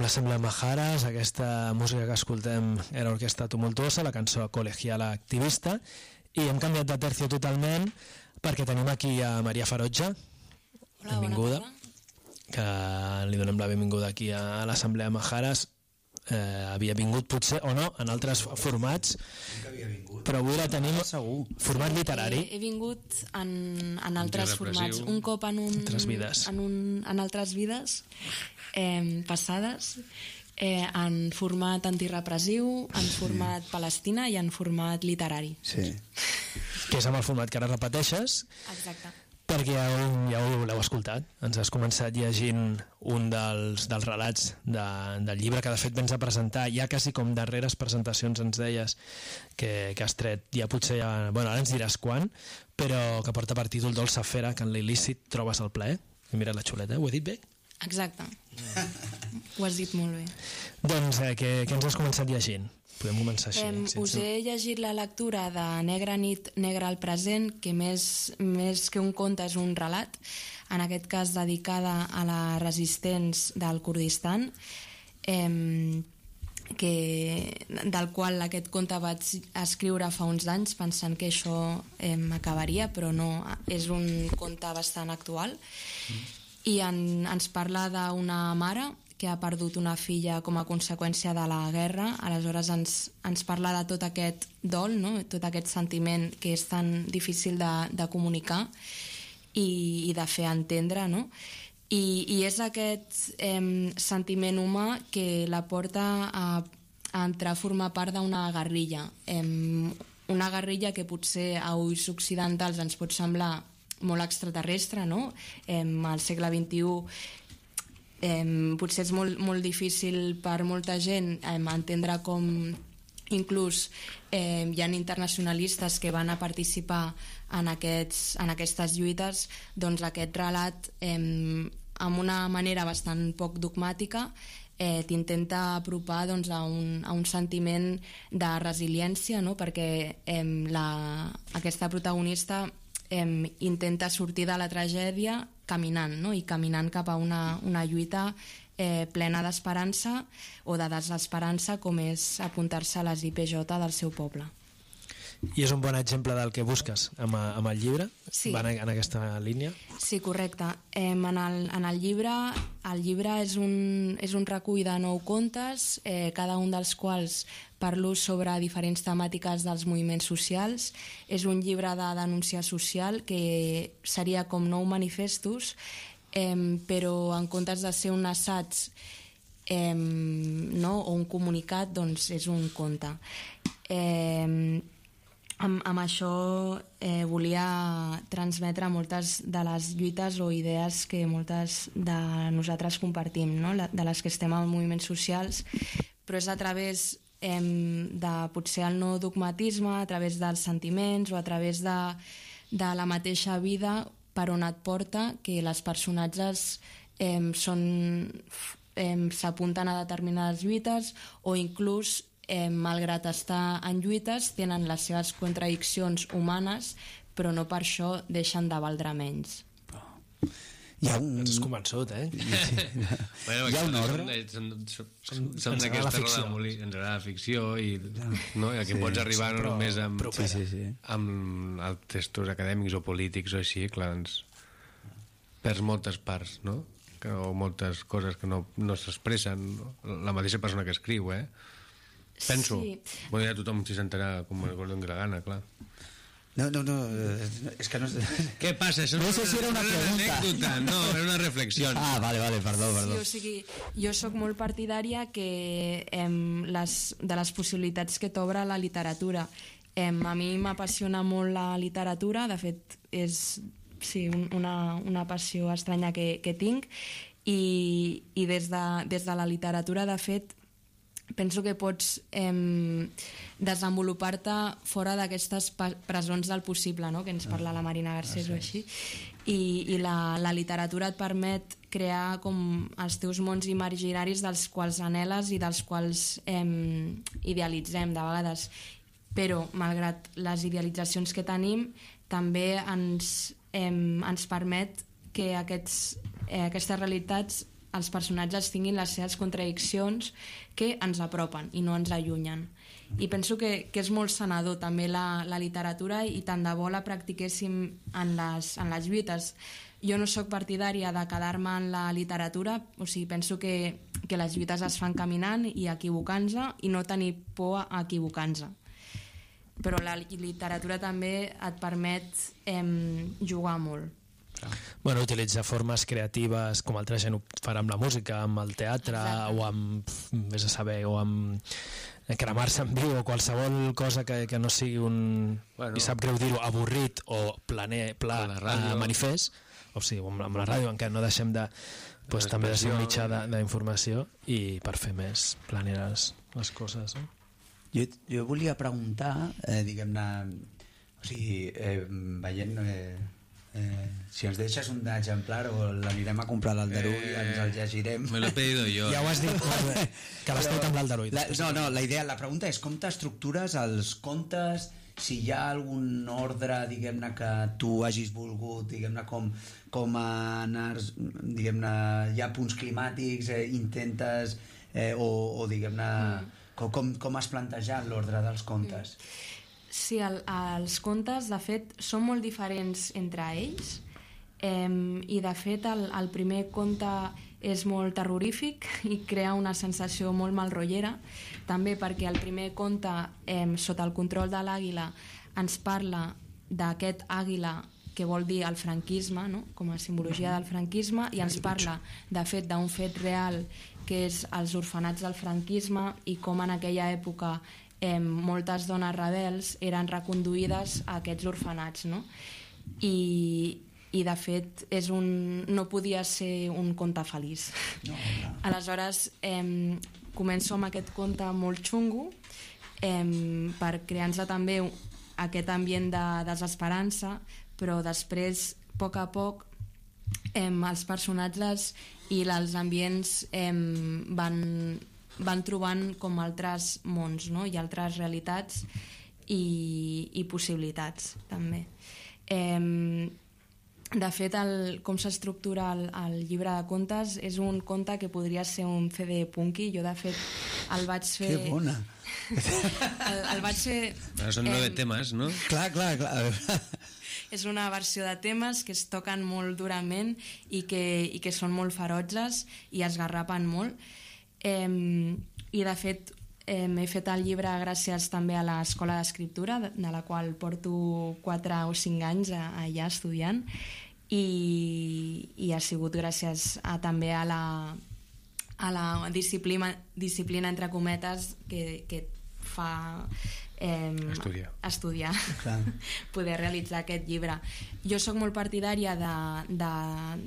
Continuem l'Assemblea Majares, aquesta música que escoltem era Orquestra Tumultuosa, la cançó Colegiala Activista, i hem canviat de tercio totalment perquè tenim aquí a Maria Farotja, benvinguda, que li donem la benvinguda aquí a l'Assemblea Majares, eh, havia vingut potser o no en altres formats però avui la tenim segur format literari He, he vingut en, en altres formats. Un cop en un... Altres vides. En, un, en altres vides eh, passades, eh, en format antirepressiu, en format Palestina i en format literari. Sí. que és amb el format que ara repeteixes Exacte. Perquè ja ho, ja ho l'heu escoltat ens has començat llegint un dels, dels relats de, del llibre que de fet vens a presentar ja quasi com darreres presentacions ens deies que, que has tret ja potser ja, bueno, ara ens diràs quan però que porta per títol Dolça Fera que en l'il·lícit trobes el plaer he mirat la xuleta, ho he dit bé? Exacte. Ho has dit molt bé. doncs eh, què, què ens has començat llegint? Podem començar així Em, sense- us he llegit la lectura de Negra nit, negra al present, que més, més que un conte és un relat, en aquest cas dedicada a les resistents del Kurdistan, em, que, del qual aquest conte vaig escriure fa uns anys pensant que això em, acabaria, però no, és un conte bastant actual. I en, ens parla d'una mare que ha perdut una filla com a conseqüència de la guerra, aleshores ens, ens parla de tot aquest dol, no? tot aquest sentiment que és tan difícil de, de comunicar i, i de fer entendre, no? I, i és aquest eh, sentiment humà que la porta a, a entrar a formar part d'una guerrilla. Eh, una guerrilla que potser a ulls occidentals ens pot semblar molt extraterrestre, no? Eh, al segle XXI eh, potser és molt, molt difícil per molta gent eh, entendre com inclús eh, hi ha internacionalistes que van a participar en, aquests, en aquestes lluites doncs aquest relat eh, amb una manera bastant poc dogmàtica eh, t'intenta apropar doncs, a, un, a un sentiment de resiliència no? perquè eh, la, aquesta protagonista eh, intenta sortir de la tragèdia caminant no? i caminant cap a una, una lluita eh, plena d'esperança o de desesperança com és apuntar-se a les IPJ del seu poble. I és un bon exemple del que busques amb, a- amb el llibre Sí. van en aquesta línia Sí, correcte. Eh, en, el, en el llibre, el llibre és un, és un recull de nou contes, eh, cada un dels quals parlo sobre diferents temàtiques dels moviments socials. És un llibre de denúncia social que seria com nou manifestos, eh, però en comptes de ser un assaig eh, no, o un comunicat, doncs és un conte. Eh, amb, amb això eh, volia transmetre moltes de les lluites o idees que moltes de nosaltres compartim, no? De les que estem en moviments socials, però és a través eh, de potser el no dogmatisme, a través dels sentiments o a través de, de la mateixa vida per on et porta que les personatges eh, són eh, s'apunten a determinades lluites o inclús eh, malgrat estar en lluites tenen les seves contradiccions humanes però no per això deixen de valdre menys Hi ha un... Ens has convençut, eh? Bueno, Hi ha un són- ordre? La d'aquesta ficció. roda de molí, ens agrada la ficció i, no? I aquí Sí, pots arribar sí, no però només amb, propera. Sí, sí, sí. amb els textos acadèmics o polítics o així, clar, ens perds moltes parts, no? Que, o moltes coses que no, no s'expressen la mateixa persona que escriu, eh? Penso. Sí. Bueno, ja tothom s'hi sentarà com el Gordon Gragana, clar. No, no, no, eh, és que no... Què passa? Això No sé si era una pregunta. anècdota. No, era una reflexió. Ah, vale, vale, perdó, perdó. Sí, o sigui, jo sóc molt partidària que em, les, de les possibilitats que t'obre la literatura. Em, a mi m'apassiona molt la literatura, de fet és sí, un, una, una passió estranya que, que tinc i, i des, de, des de la literatura, de fet, penso que pots em, desenvolupar-te fora d'aquestes presons del possible, no? que ens parla la Marina Garcés o així, i, i la, la literatura et permet crear com els teus mons imaginaris dels quals anheles i dels quals em, idealitzem de vegades. Però malgrat les idealitzacions que tenim també ens, em, ens permet que aquests, eh, aquestes realitats els personatges tinguin les seves contradiccions que ens apropen i no ens allunyen. I penso que, que és molt sanador també la, la literatura i tant de bo la practiquéssim en les, en les lluites. Jo no sóc partidària de quedar-me en la literatura, o sigui, penso que, que les lluites es fan caminant i equivocant-se i no tenir por a equivocar-se però la literatura també et permet em, jugar molt. Bueno, utilitzar formes creatives com altra gent ho farà amb la música, amb el teatre Exacte. o amb, vés a saber, o amb cremar-se en viu o qualsevol cosa que, que no sigui un, bueno. i sap greu dir-ho, avorrit o planer, pla, la ràdio. eh, manifest, o sigui, amb, amb la ràdio encara no deixem de pues, també de ser un mitjà de- d'informació i per fer més planeres les coses. No? Jo, jo volia preguntar, eh, diguem-ne, o sigui, eh, veient... Eh, eh, si ens deixes un exemplar o l'anirem a comprar l'Aldarull i ens el llegirem Me lo he pedido yo. Ja ho has dit, Albert, que l'has tret amb l'Aldarull. La, no, no, la idea, la pregunta és com t'estructures els contes, si hi ha algun ordre, diguem-ne, que tu hagis volgut, diguem-ne, com, com anar, diguem-ne, hi ha punts climàtics, eh, intentes, eh, o, o diguem-ne, com, com, com has plantejat l'ordre dels contes? Sí, el, els contes, de fet, són molt diferents entre ells. Eh, i, de fet, el, el primer conte és molt terrorífic i crea una sensació molt malrotllera, també perquè el primer conte, eh, sota el control de l'àguila, ens parla d'aquest àguila que vol dir el franquisme, no? com a simbologia del franquisme, i ens parla, de fet, d'un fet real que és els orfenats del franquisme i com en aquella època eh, moltes dones rebels eren reconduïdes a aquests orfenats, no? I, i de fet és un, no podia ser un conte feliç. No, Aleshores, eh, començo amb aquest conte molt xungo eh, per crear-nos també aquest ambient de desesperança, però després, a poc a poc, eh, els personatges i els ambients eh, van, van trobant com altres mons no? i altres realitats i, i possibilitats també eh, de fet, el, com s'estructura el, el llibre de contes és un conte que podria ser un CD punky. Jo, de fet, el vaig fer... Que bona! El, el vaig fer... Però són nueve em, temes, no? Clar, clar, clar. és una versió de temes que es toquen molt durament i que, i que són molt ferotges i es garrapen molt. Eh, I, de fet, eh, he fet el llibre gràcies també a l'escola d'escriptura, de, la qual porto 4 o 5 anys a- allà estudiant, i, i ha sigut gràcies a, també a la, a la disciplina, disciplina entre cometes que, que fa eh, Estudiar. estudiar Clar. poder realitzar aquest llibre. Jo sóc molt partidària de, de,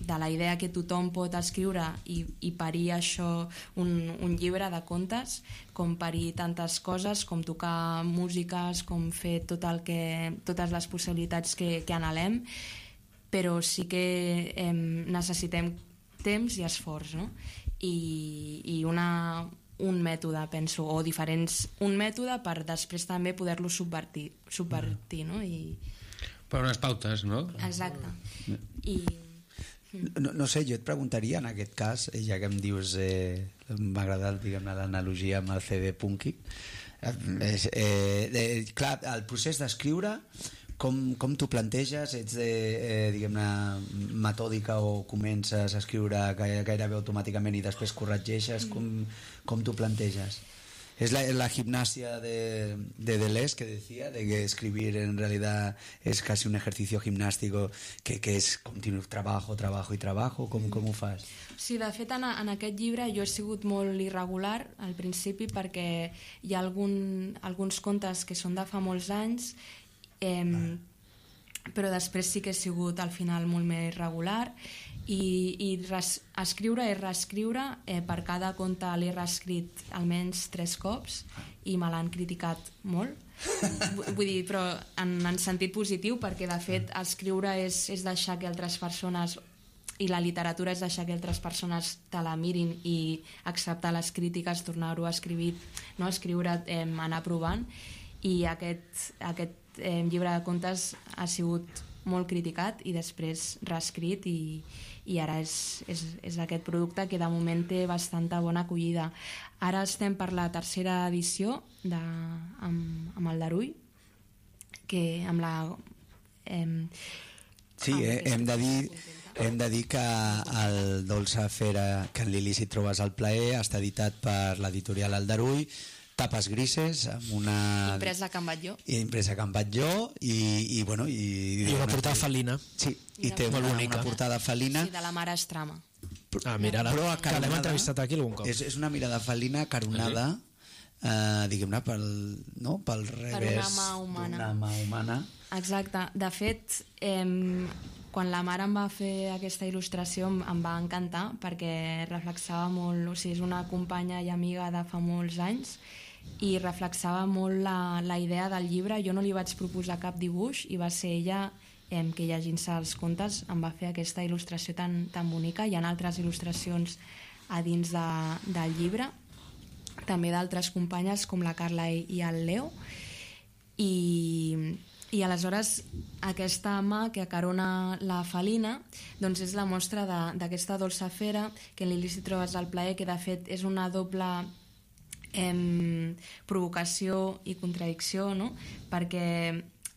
de la idea que tothom pot escriure i, i parir això un, un llibre de contes, com parir tantes coses, com tocar músiques, com fer tot el que, totes les possibilitats que, que anhelem, però sí que eh, necessitem temps i esforç, no? I, i una, un mètode, penso, o diferents... Un mètode per després també poder-lo subvertir, subvertir no? I, Per unes pautes, no? exacte. I... No, no sé, jo et preguntaria en aquest cas, eh, ja que em dius eh, m'ha agradat diguem-ne l'analogia amb el CD punky eh, eh, eh, clar, el procés d'escriure com, com t'ho planteges? Ets de, eh, diguem-ne metòdica o comences a escriure gaire, gairebé automàticament i després corregeixes? Com, com t'ho planteges? Es la, la gimnasia de, de Deleuze que decía de que escribir en realidad es casi un ejercicio gimnástico que, que es continuo trabajo, trabajo y trabajo. Com, com ho fas? Sí, de fet, en, en aquest llibre jo he sigut molt irregular al principi perquè hi ha algun, alguns contes que són de fa molts anys eh, però després sí que he sigut al final molt més regular i, i res, escriure i reescriure eh, per cada conte l'he reescrit almenys tres cops i me l'han criticat molt Vu- vull dir, però en, en sentit positiu perquè de fet escriure és, és deixar que altres persones i la literatura és deixar que altres persones te la mirin i acceptar les crítiques, tornar-ho a escriure, no? escriure, eh, anar provant i aquest, aquest eh, llibre de contes ha sigut molt criticat i després reescrit i, i ara és, és, és aquest producte que de moment té bastanta bona acollida. Ara estem per la tercera edició de, amb, amb el Darull, que amb la... Eh, Sí, eh, hem, de dir, hem de dir que el Dolça Fera, que en l'il·lícit trobes al plaer, està editat per l'editorial Aldarull, tapes grises, amb una... imprès de Can Batlló. i impresa a Can Batlló i, i, bueno, i, I una portada felina. Sí, i té una, una portada felina Sí, de la mare Estrama. Ah, mira, la, però que l'hem entrevistat aquí algun cop. És, és una mirada felina caronada, eh, diguem-ne, pel, no? pel revés d'una mà humana. Exacte. De fet, eh, quan la mare em va fer aquesta il·lustració em, em va encantar perquè reflexava molt, o sigui, és una companya i amiga de fa molts anys i reflexava molt la, la idea del llibre. Jo no li vaig proposar cap dibuix i va ser ella eh, que llegint-se els contes em va fer aquesta il·lustració tan, tan bonica. Hi ha altres il·lustracions a dins de, del llibre, també d'altres companyes com la Carla i, i el Leo, i, i aleshores aquesta mà que acarona la felina doncs és la mostra d'aquesta dolça fera que en l'il·lícit trobes al plaer que de fet és una doble em, provocació i contradicció no? perquè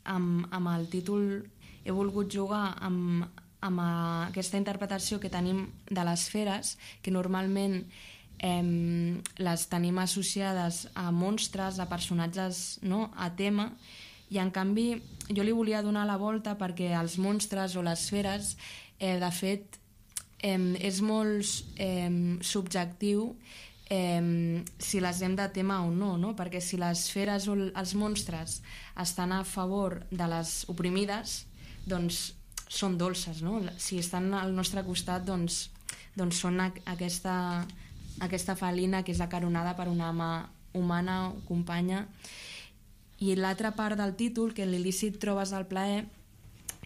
amb, amb el títol he volgut jugar amb, amb eh, aquesta interpretació que tenim de les feres que normalment em, les tenim associades a monstres, a personatges, no? a tema, i en canvi jo li volia donar la volta perquè els monstres o les feres, eh, de fet, eh, és molt eh, subjectiu eh, si les hem de tema o no, no? perquè si les feres o els monstres estan a favor de les oprimides, doncs són dolces, no? Si estan al nostre costat, doncs, doncs són aquesta, aquesta felina que és acaronada per una mà humana, companya. I l'altra part del títol, que l'il·lícit trobes el plaer,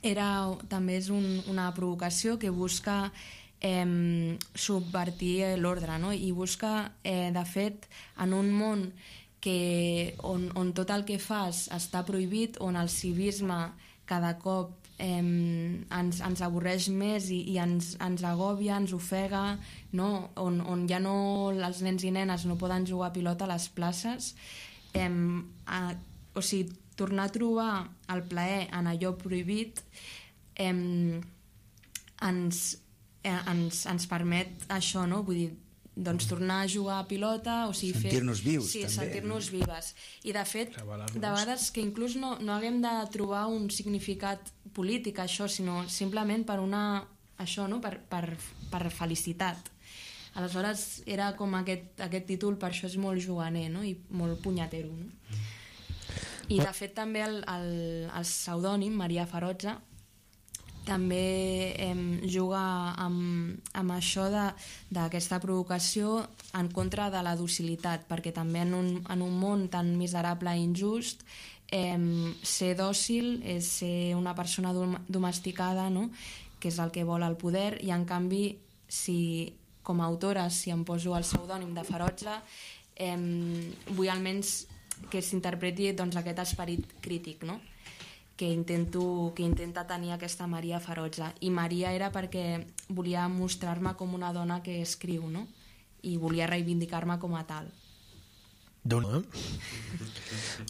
era, també és un, una provocació que busca eh, subvertir l'ordre no? i busca, eh, de fet, en un món que, on, on tot el que fas està prohibit, on el civisme cada cop eh, ens, ens avorreix més i, i ens, ens agòbia, ens ofega, no? on, on ja no els nens i nenes no poden jugar a pilota a les places, eh, a, o sigui, tornar a trobar el plaer en allò prohibit eh, ens, eh, ens, ens permet això, no? Vull dir, doncs tornar a jugar a pilota o sigui, fer- Sentir-nos vius, sí, també, sentir-nos vives i de fet, de vegades que inclús no, no haguem de trobar un significat polític a això, sinó simplement per una això, no? per, per, per felicitat aleshores era com aquest, aquest títol per això és molt juganer no? i molt punyatero no? i de fet també el, el, el pseudònim Maria Farotza també em, juga amb, amb això d'aquesta provocació en contra de la docilitat, perquè també en un, en un món tan miserable i injust em, ser dòcil és ser una persona dom domesticada, no? que és el que vol el poder, i en canvi, si com a autora, si em poso el pseudònim de Ferotge, em, vull almenys que s'interpreti doncs, aquest esperit crític, no? Que intento que intenta tenir aquesta Maria Ferotge i Maria era perquè volia mostrar-me com una dona que escriu no? i volia reivindicar-me com a tal déu nhi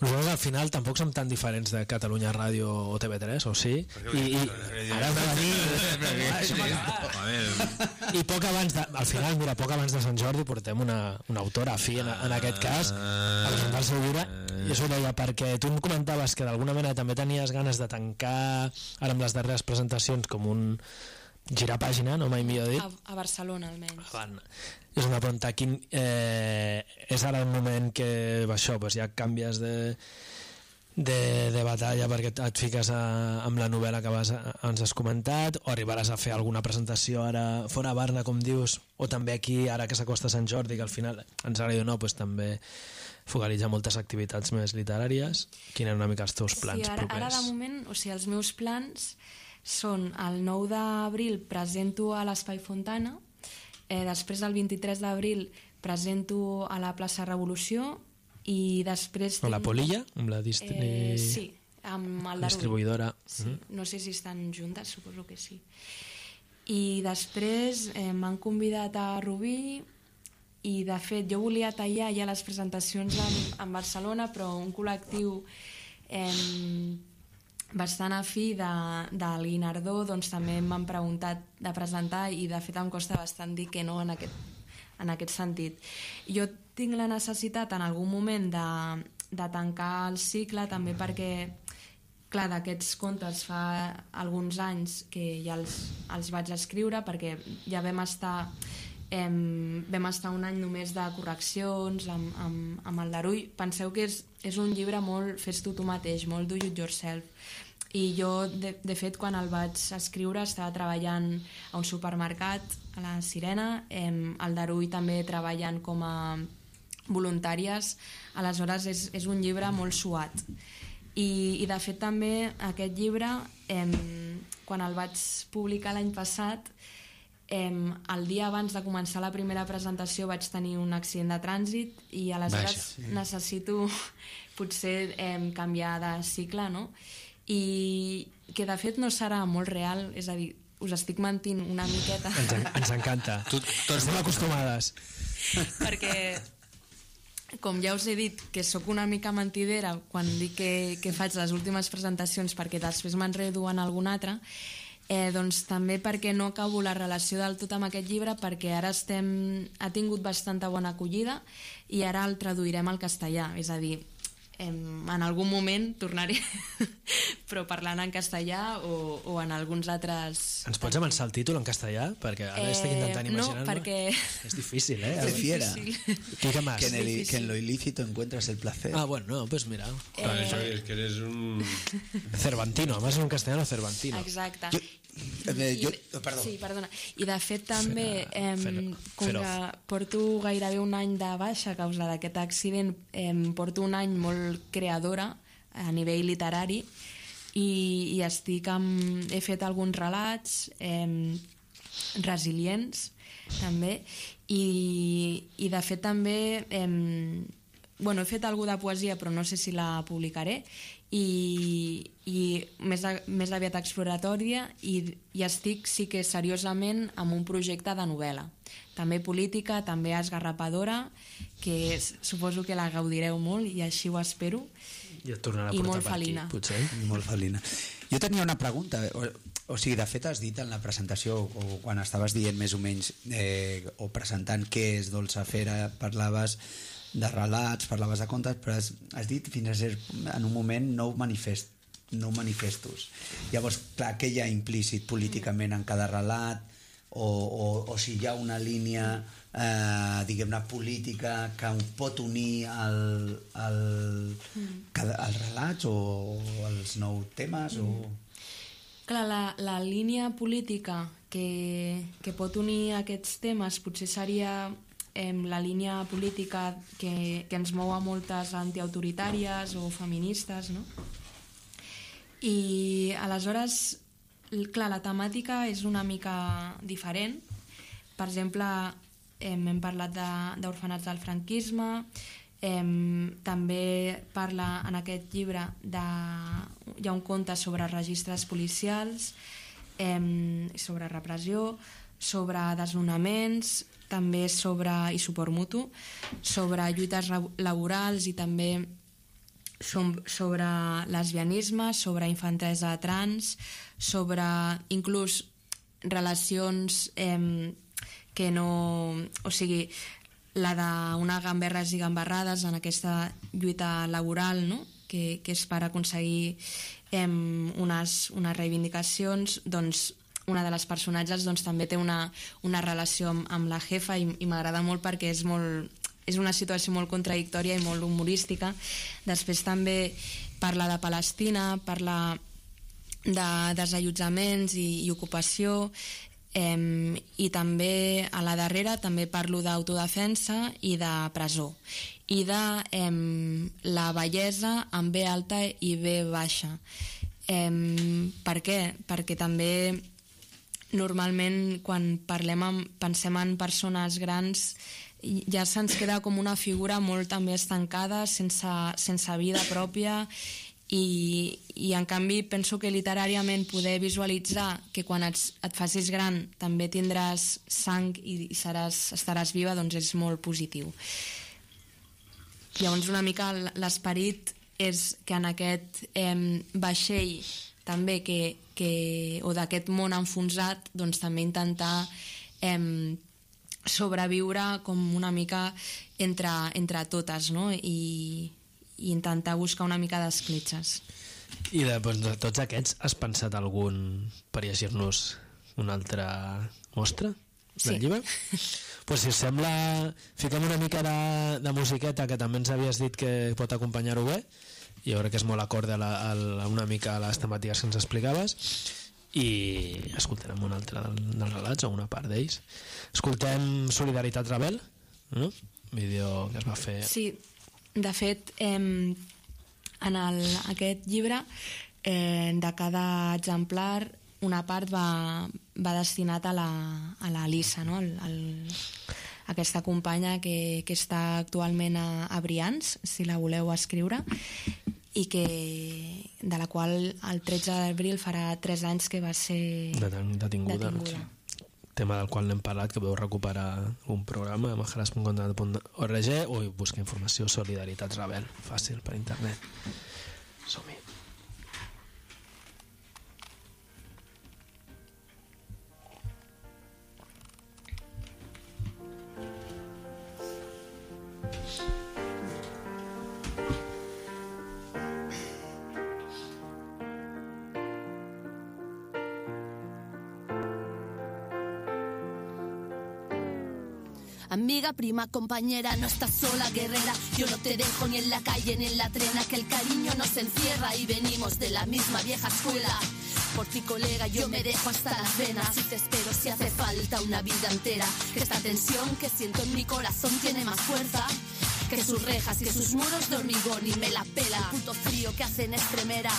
Nosaltres al final tampoc som tan diferents de Catalunya Ràdio o TV3, o sí? I, i ara hem de venir... I poc abans de, al final, mira, poc abans de Sant Jordi portem una, una autora fi en, en aquest cas, a presentar el seu llibre, i això ho deia perquè tu em comentaves que d'alguna manera també tenies ganes de tancar, ara amb les darreres presentacions, com un girar pàgina, no? Mai millor dit, a, a Barcelona almenys. És una pregunta, quin, eh, és ara el moment que això, doncs ja canvies de, de, de batalla perquè et, fiques a, amb la novel·la que vas, ens has comentat o arribaràs a fer alguna presentació ara fora a Barna, com dius, o també aquí ara que s'acosta Sant Jordi, que al final ens agradi o no, doncs també focalitza moltes activitats més literàries quins eren una mica els teus plans sí, ara, propers? ara de moment, o sigui, els meus plans són el 9 d'abril presento a l'Espai Fontana, eh, després el 23 d'abril presento a la plaça Revolució i després... o la tinc- Polilla? Amb la distri... Eh, sí, amb el. Distribuïdora. Sí, Mhm. no sé si estan juntes, suposo que sí. I després eh, m'han convidat a Rubí i de fet jo volia tallar ja les presentacions en, en Barcelona però un col·lectiu eh, bastant afí de, del Guinardó doncs també m'han preguntat de presentar i de fet em costa bastant dir que no en aquest, en aquest sentit. Jo tinc la necessitat en algun moment de, de tancar el cicle també perquè clar, d'aquests contes fa alguns anys que ja els, els vaig escriure perquè ja vam estar em, vam estar un any només de correccions amb, amb, amb el Darull. Penseu que és, és un llibre molt fes-tu tu mateix, molt do it yourself. I jo, de, de fet, quan el vaig escriure estava treballant a un supermercat a la Sirena, em, el Darull també treballant com a voluntàries, aleshores és, és un llibre molt suat. I, i de fet també aquest llibre, em, quan el vaig publicar l'any passat, em, el dia abans de començar la primera presentació vaig tenir un accident de trànsit i aleshores sí. necessito potser em, canviar de cicle, no? I que de fet no serà molt real, és a dir, us estic mentint una miqueta. Ens, en- ens encanta. Tu, Estem acostumades. perquè com ja us he dit que sóc una mica mentidera quan dic que, que faig les últimes presentacions perquè després m'enredo en algun altre eh, doncs també perquè no acabo la relació del tot amb aquest llibre perquè ara estem, ha tingut bastanta bona acollida i ara el traduirem al castellà és a dir, em, en algun moment tornaré però parlant en castellà o, o en alguns altres Ens pots avançar el títol en castellà? Perquè ara Eh, estic intentant no, imaginar-me. perquè- És difícil, eh? De fiera. Quique Mas. Que en, el- que en lo ilícito encuentras el placer. Ah, bueno, no, pues mira. Claro, eso es que eres un... Cervantino, además es un castellano cervantino. Exacte. Eh, jo, I- perdó. Sí, perdona. I de fet també, eh, com que porto gairebé un any de baixa a causa d'aquest accident, eh, porto un any molt creadora a nivell literari i, i estic amb, he fet alguns relats eh, resilients també i, i de fet també eh, bueno, he fet alguna de poesia però no sé si la publicaré i, i més, a, més aviat exploratòria i, i estic sí que seriosament amb un projecte de novel·la també política, també esgarrapadora que suposo que la gaudireu molt i així ho espero I et tornarà a I portar molt per aquí, felina. potser. Molt felina. Jo tenia una pregunta, o, o sigui, de fet has dit en la presentació, o quan estaves dient més o menys, eh, o presentant què és Dolça Fera, parlaves de relats, parlaves de contes, però has, has dit fins a cert, en un moment nou manifest, nou manifestos. Llavors, clar, què hi ha implícit políticament en cada relat, o, o, o si hi ha una línia eh, diguem-ne política que pot unir el, el, cada, els relats o els nou temes o... Clar, la, la línia política que, que pot unir aquests temes potser seria eh, la línia política que, que ens mou a moltes antiautoritàries o feministes, no? I aleshores, clar, la temàtica és una mica diferent. Per exemple, hem, hem parlat de- d'orfenats del franquisme, em, també parla en aquest llibre de, hi ha un conte sobre registres policials em, sobre repressió sobre desnonaments també sobre i suport mutu sobre lluites ra- laborals i també sobre lesbianisme, sobre infantesa trans, sobre inclús relacions eh, que no... O sigui, la d'una gamberres i gamberrades en aquesta lluita laboral, no? que, que és per aconseguir eh, unes, unes reivindicacions, doncs una de les personatges doncs, també té una, una relació amb, amb la jefa i, i m'agrada molt perquè és molt, és una situació molt contradictòria i molt humorística. Després també parla de Palestina, parla de desallotjaments i, i ocupació, eh, i també a la darrera també parlo d'autodefensa i de presó i de eh, la bellesa amb B alta i B baixa. Eh, per què? Perquè també normalment quan parlem amb, pensem en persones grans ja se'ns queda com una figura molt també estancada, sense, sense vida pròpia i, i en canvi penso que literàriament poder visualitzar que quan et, et facis gran també tindràs sang i, i seràs, estaràs viva doncs és molt positiu. Llavors una mica l'esperit és que en aquest eh, vaixell també que, que, o d'aquest món enfonsat doncs també intentar eh, sobreviure com una mica entre, entre totes no? I, i intentar buscar una mica d'escletxes I de, doncs, de tots aquests, has pensat algun per llegir-nos una altra mostra del Sí. llibre? pues si us sembla, fiquem una mica de, de musiqueta que també ens havies dit que pot acompanyar-ho bé jo crec que és molt acord a, la, a, la, una mica a les temàtiques que ens explicaves i escoltarem un altre del, dels relats o una part d'ells escoltem Solidaritat Rebel no? vídeo que es va fer Sí, de fet, eh, en el, aquest llibre, eh, de cada exemplar, una part va, va destinat a la, a la Lisa, no? el, el, aquesta companya que, que està actualment a, a Brians, si la voleu escriure, i que, de la qual el 13 d'abril farà 3 anys que va ser Deten- detinguda. detinguda. tema del qual n'hem parlat, que podeu recuperar un programa a majaras.org o buscar informació Solidaritat Rebel, fàcil per internet. Som-hi. Amiga, prima, compañera, no estás sola, guerrera. Yo no te dejo ni en la calle ni en la trena, que el cariño nos encierra y venimos de la misma vieja escuela. Por ti, colega, yo me dejo hasta las venas y te espero si hace falta una vida entera. Que esta tensión que siento en mi corazón tiene más fuerza. Que sus rejas, que sus muros de hormigón y me la pela. El puto frío que hacen extremera.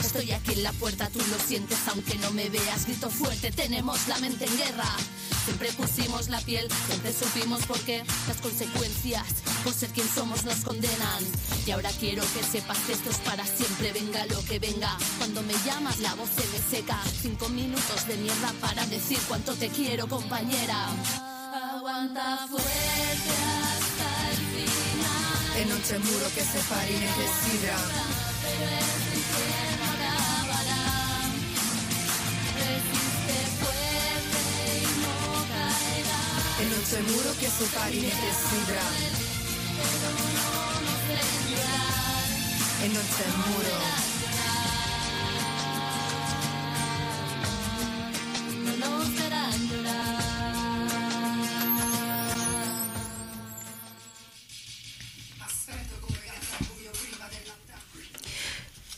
Estoy aquí en la puerta, tú lo sientes aunque no me veas. Grito fuerte, tenemos la mente en guerra. Siempre pusimos la piel, siempre supimos por qué. Las consecuencias, por ser quien somos, nos condenan. Y ahora quiero que sepas que esto es para siempre, venga lo que venga. Cuando me llamas, la voz se me seca. Cinco minutos de mierda para decir cuánto te quiero, compañera. Aguanta fuerte hasta el final. E non c'è muro che separi né che sidra. E non c'è muro che separi né che sidra. E non c'è muro.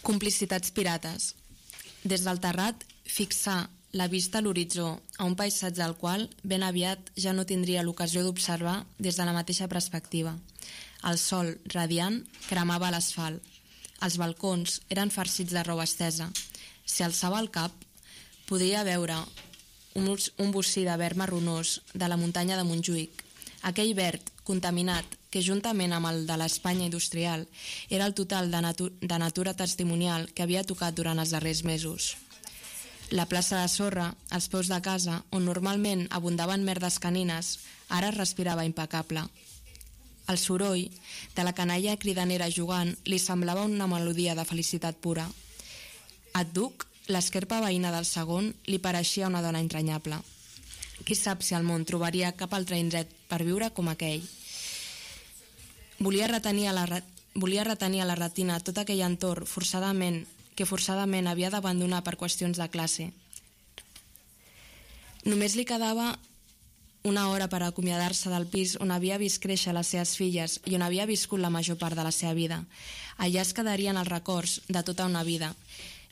Complicitats pirates. Des del terrat, fixar la vista a l'horitzó, a un paisatge al qual ben aviat ja no tindria l'ocasió d'observar des de la mateixa perspectiva. El sol, radiant, cremava l'asfalt. Els balcons eren farcits de roba estesa. Si alçava el cap, podia veure un, un bocí de verd marronós de la muntanya de Montjuïc. Aquell verd contaminat que juntament amb el de l'Espanya industrial era el total de, natu de natura testimonial que havia tocat durant els darrers mesos. La plaça de sorra, als peus de casa, on normalment abundaven merdes canines, ara es respirava impecable. El soroll de la canalla cridanera jugant li semblava una melodia de felicitat pura. A Duc, l'esquerpa veïna del segon, li pareixia una dona entranyable. Qui sap si al món trobaria cap altre indret per viure com aquell. Volia retenir a la, re- volia retenir a la retina tot aquell entorn forçadament que forçadament havia d'abandonar per qüestions de classe. Només li quedava una hora per acomiadar-se del pis on havia vist créixer les seves filles i on havia viscut la major part de la seva vida. Allà es quedarien els records de tota una vida.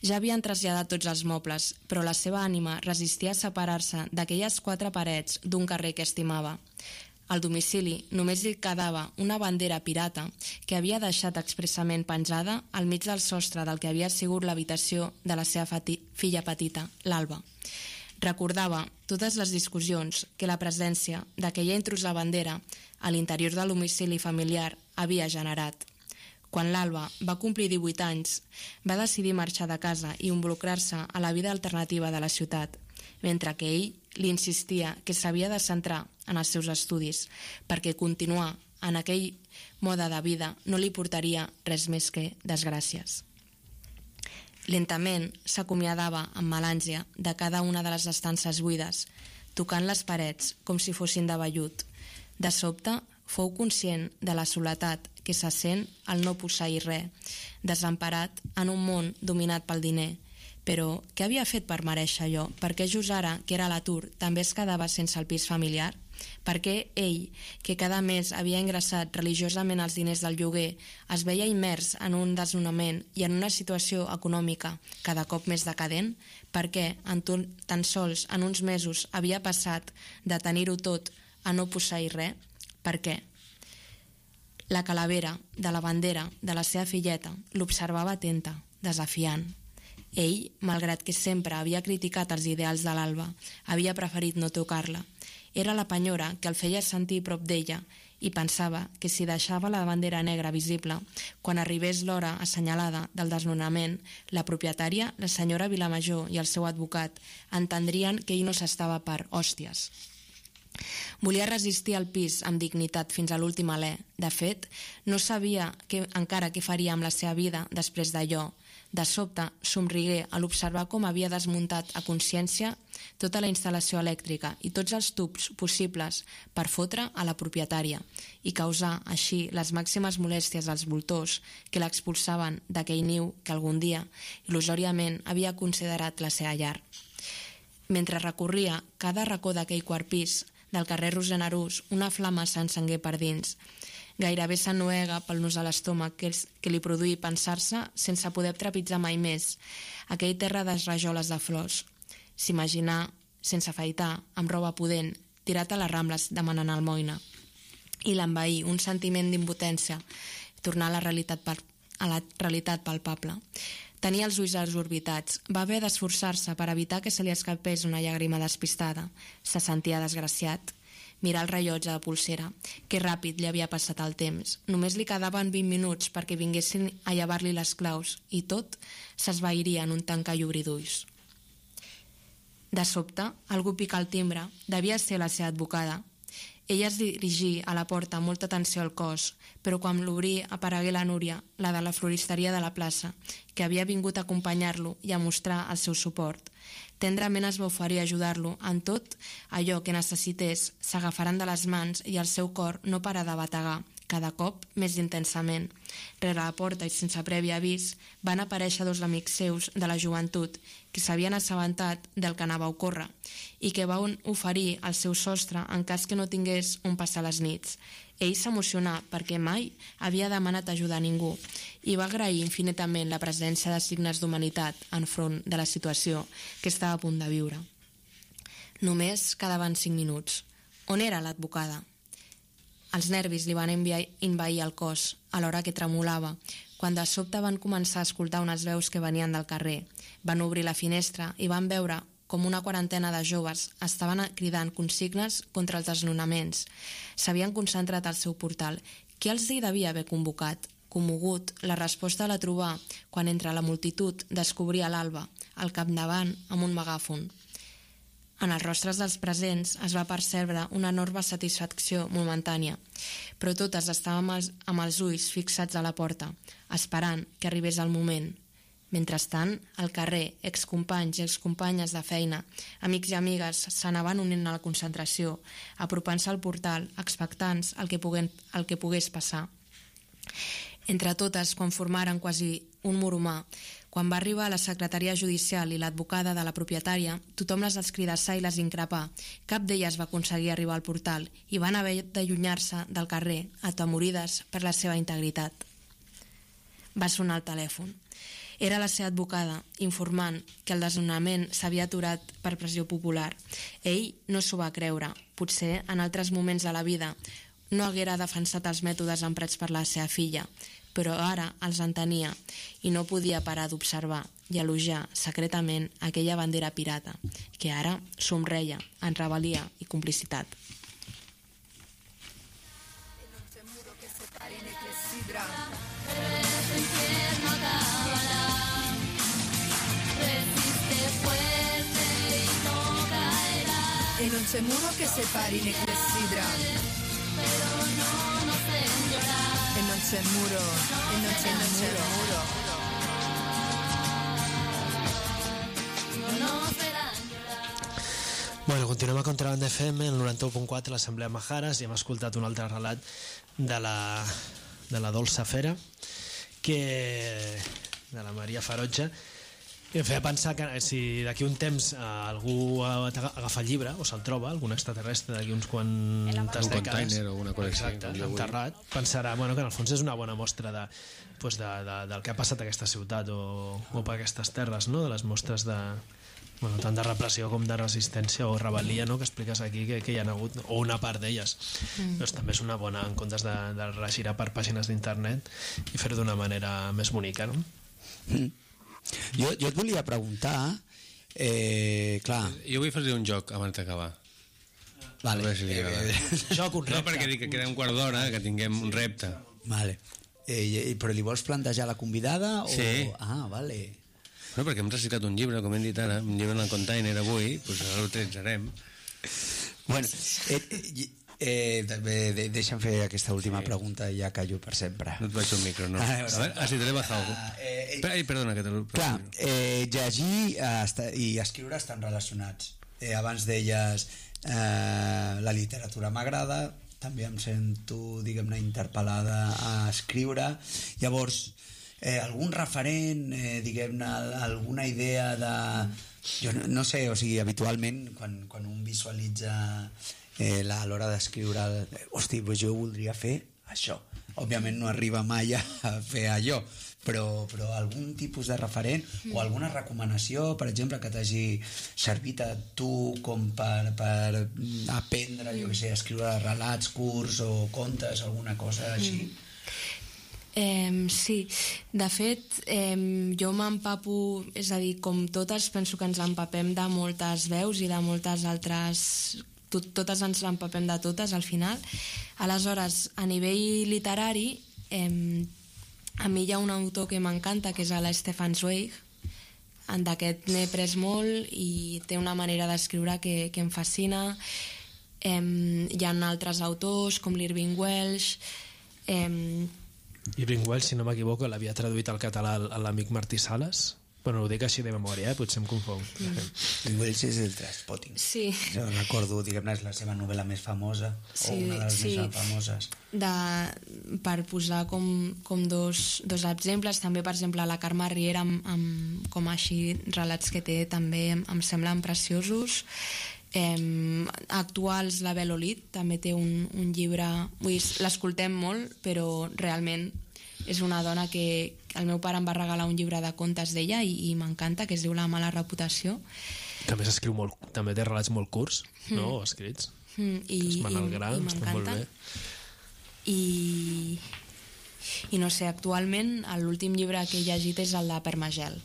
Ja havien traslladat tots els mobles, però la seva ànima resistia a separar-se d'aquelles quatre parets d'un carrer que estimava. Al domicili només li quedava una bandera pirata que havia deixat expressament penjada al mig del sostre del que havia sigut l'habitació de la seva filla petita, l'Alba. Recordava totes les discussions que la presència d'aquella intrusa bandera a l'interior del domicili familiar havia generat. Quan l'Alba va complir 18 anys, va decidir marxar de casa i involucrar-se a la vida alternativa de la ciutat, mentre que ell li insistia que s'havia de centrar en els seus estudis, perquè continuar en aquell mode de vida no li portaria res més que desgràcies. Lentament s'acomiadava amb melàngia de cada una de les estances buides, tocant les parets com si fossin de vellut. De sobte, fou conscient de la soledat que se sent al no posseir res, desemparat en un món dominat pel diner. Però què havia fet per mereixer allò? Per què just ara, que era l'atur, també es quedava sense el pis familiar? Per què ell, que cada mes havia ingressat religiosament els diners del lloguer, es veia immers en un desnonament i en una situació econòmica cada cop més decadent? Per què, en tan sols en uns mesos, havia passat de tenir-ho tot a no posseir res? Per què? La calavera de la bandera de la seva filleta l'observava atenta, desafiant. Ell, malgrat que sempre havia criticat els ideals de l'Alba, havia preferit no tocar-la. Era la penyora que el feia sentir prop d'ella i pensava que si deixava la bandera negra visible, quan arribés l'hora assenyalada del desnonament, la propietària, la senyora Vilamajor i el seu advocat entendrien que ell no s'estava per hòsties. Volia resistir al pis amb dignitat fins a l'últim alè. De fet, no sabia que, encara què faria amb la seva vida després d'allò. De sobte, somrigué a l'observar com havia desmuntat a consciència tota la instal·lació elèctrica i tots els tubs possibles per fotre a la propietària i causar així les màximes molèsties als voltors que l'expulsaven d'aquell niu que algun dia, il·lusòriament, havia considerat la seva llar. Mentre recorria cada racó d'aquell quart pis del carrer Rosenarús, una flama s'encengué per dins. Gairebé s'ennuega pel nus a l'estómac que, els- que li produí pensar-se sense poder trepitjar mai més aquell terra de rajoles de flors. S'imaginà, sense afaitar, amb roba pudent, tirat a les rambles demanant almoina. I l'envaí un sentiment d'impotència, tornar a la realitat, par a la realitat palpable. Tenia els ulls exorbitats. Va haver d'esforçar-se per evitar que se li escapés una llàgrima despistada. Se sentia desgraciat. Mirar el rellotge de pulsera. Que ràpid li havia passat el temps. Només li quedaven 20 minuts perquè vinguessin a llevar-li les claus i tot s'esvairia en un tancar i obrir d'ulls. De sobte, algú pica el timbre. Devia ser la seva advocada. Ella es dirigí a la porta amb molta atenció al cos, però quan l'obrí aparegué la Núria, la de la floristeria de la plaça, que havia vingut a acompanyar-lo i a mostrar el seu suport. Tendrament es va oferir a ajudar-lo en tot allò que necessités, s'agafaran de les mans i el seu cor no para de bategar, cada cop més intensament. Rere la porta i sense previ avís van aparèixer dos amics seus de la joventut que s'havien assabentat del que anava a ocórrer i que van oferir el seu sostre en cas que no tingués on passar les nits. Ell s'emocionà perquè mai havia demanat ajuda a ningú i va agrair infinitament la presència de signes d'humanitat enfront de la situació que estava a punt de viure. Només quedaven cinc minuts. On era l'advocada? Els nervis li van enviar, invair el cos, alhora que tremolava, quan de sobte van començar a escoltar unes veus que venien del carrer. Van obrir la finestra i van veure com una quarantena de joves estaven cridant consignes contra els desnonaments. S'havien concentrat al seu portal. Qui els hi devia haver convocat? Commogut, la resposta la trobà quan entre la multitud descobria l'Alba, al capdavant amb un megàfon. En els rostres dels presents es va percebre una enorme satisfacció momentània, però totes estàvem els, amb els ulls fixats a la porta, esperant que arribés el moment. Mentrestant, al carrer, excompanys i excompanyes de feina, amics i amigues s'anaven unint a la concentració, apropant-se al portal, expectants el que, puguen, el que pogués passar. Entre totes, quan formaren quasi un mur humà, quan va arribar la secretaria judicial i l'advocada de la propietària, tothom les escridassà i les increpà. Cap d'elles va aconseguir arribar al portal i van haver d'allunyar-se del carrer, atemorides per la seva integritat. Va sonar el telèfon. Era la seva advocada, informant que el desnonament s'havia aturat per pressió popular. Ell no s'ho va creure. Potser, en altres moments de la vida, no haguera defensat els mètodes emprats per la seva filla, però ara els entenia i no podia parar d'observar i elogiar secretament aquella bandera pirata, que ara somreia en rebel·lia i complicitat. E non c'è muro che separi né clessidra. Pero no. E non c'è muro, e non c'è muro. No nos verán Bueno, continuem a Contrabanda FM, el 91.4, l'Assemblea Majares, i hem escoltat un altre relat de la, de la Dolça Fera, que, de la Maria Farotja, i em feia pensar que si d'aquí un temps eh, algú aga- agafa el llibre o se'l troba, algun extraterrestre d'aquí uns quantes Un dècades container o alguna cosa així, exacte, vull. enterrat, pensarà bueno, que en el fons és una bona mostra de, pues de, de, del que ha passat a aquesta ciutat o, o per aquestes terres, no? de les mostres de, bueno, tant de repressió com de resistència o rebel·lia no? que expliques aquí que, que hi ha hagut, o una part d'elles Mm. doncs també és una bona en comptes de, de regirar per pàgines d'internet i fer-ho d'una manera més bonica no? Mm. Jo, jo et volia preguntar, eh, clar... Jo vull fer-li un joc abans d'acabar. Vale. A si li agrada. Eh, joc, un No, repte. perquè dic que queda un quart d'hora, que tinguem un repte. Vale. Eh, i- però li vols plantejar la convidada? O... Sí. Ah, vale. No, perquè hem recitat un llibre, com hem dit ara, un llibre en el container avui, doncs ara ho utilitzarem. Bueno, eh, eh, eh, també de, deixa'm fer aquesta última pregunta i ja callo per sempre. No et baixo el micro, no. Ah, A veure, ah, si te l'he bajado. eh, Espera, ai, perdona, que te l'he... Clar, eh, llegir eh, i escriure estan relacionats. Eh, abans deies eh, la literatura m'agrada, també em sento, diguem-ne, interpel·lada a escriure. Llavors, eh, algun referent, eh, diguem-ne, alguna idea de... Jo no, no sé, o sigui, habitualment, quan, quan un visualitza eh, a l'hora d'escriure, eh, hosti, jo voldria fer això. Òbviament no arriba mai a fer allò, però, però algun tipus de referent Mm. o alguna recomanació, per exemple, que t'hagi servit a tu com per, per aprendre, jo què sé, a escriure relats curts o contes, alguna cosa així. Eh, sí, de fet, eh, jo m'empapo, és a dir, com totes, penso que ens empapem de moltes veus i de moltes altres... Tot, totes ens empapem de totes al final. Aleshores, a nivell literari, eh, a mi hi ha un autor que m'encanta, que és la Stefan Zweig, d'aquest n'he pres molt i té una manera d'escriure que, que em fascina. Eh, hi ha altres autors, com l'Irving Welsh, eh, Irving Welsh, si no m'equivoco, l'havia traduït al català l'amic Martí Sales bueno, ho dic així de memòria, eh? potser em confong Mm. Wells és el Traspotting. Sí. Jo recordo, diguem-ne, és la seva novel·la més famosa, Sí, o una de les sí. més famoses. de, per posar com, com dos, dos exemples, també per exemple la Carme Riera amb, amb, com així relats que té també em, em semblen preciosos eh, actuals la Belolit també té un, un llibre l'escoltem molt però realment és una dona que el meu pare em va regalar un llibre de contes d'ella i, i m'encanta, que es diu La mala reputació. També s'escriu molt, també té relats molt curts Mm. no? escrits. Mm, i, es van al i, gra, estan molt m'encanten bé. I, i no sé, actualment l'últim llibre que he llegit és el de Permagel.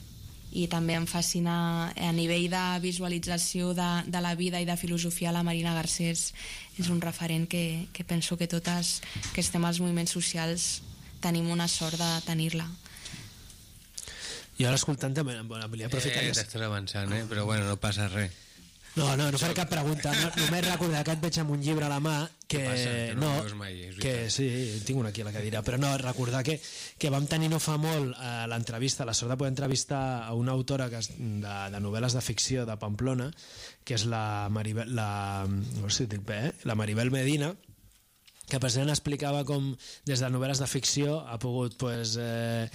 I també em fascina a nivell de visualització de, de la vida i de filosofia la Marina Garcés. És un referent que, que penso que totes que estem als moviments socials tenim una sort de tenir-la i ara escoltant també bueno, volia aprofitar Eh, t'estàs avançant, eh? Però bueno, no passa res. No, no, no faré cap pregunta. No, només recordar que et veig amb un llibre a la mà que... Passa? Que no veus mai, que sí, tinc un aquí a la cadira. Però no, recordar que, que vam tenir no fa molt a l'entrevista, la sort de poder entrevistar a una autora que és de, de novel·les de ficció de Pamplona, que és la Maribel, la, no sé si dic bé, eh? la Maribel Medina, que precisament explicava com des de novel·les de ficció ha pogut pues, eh,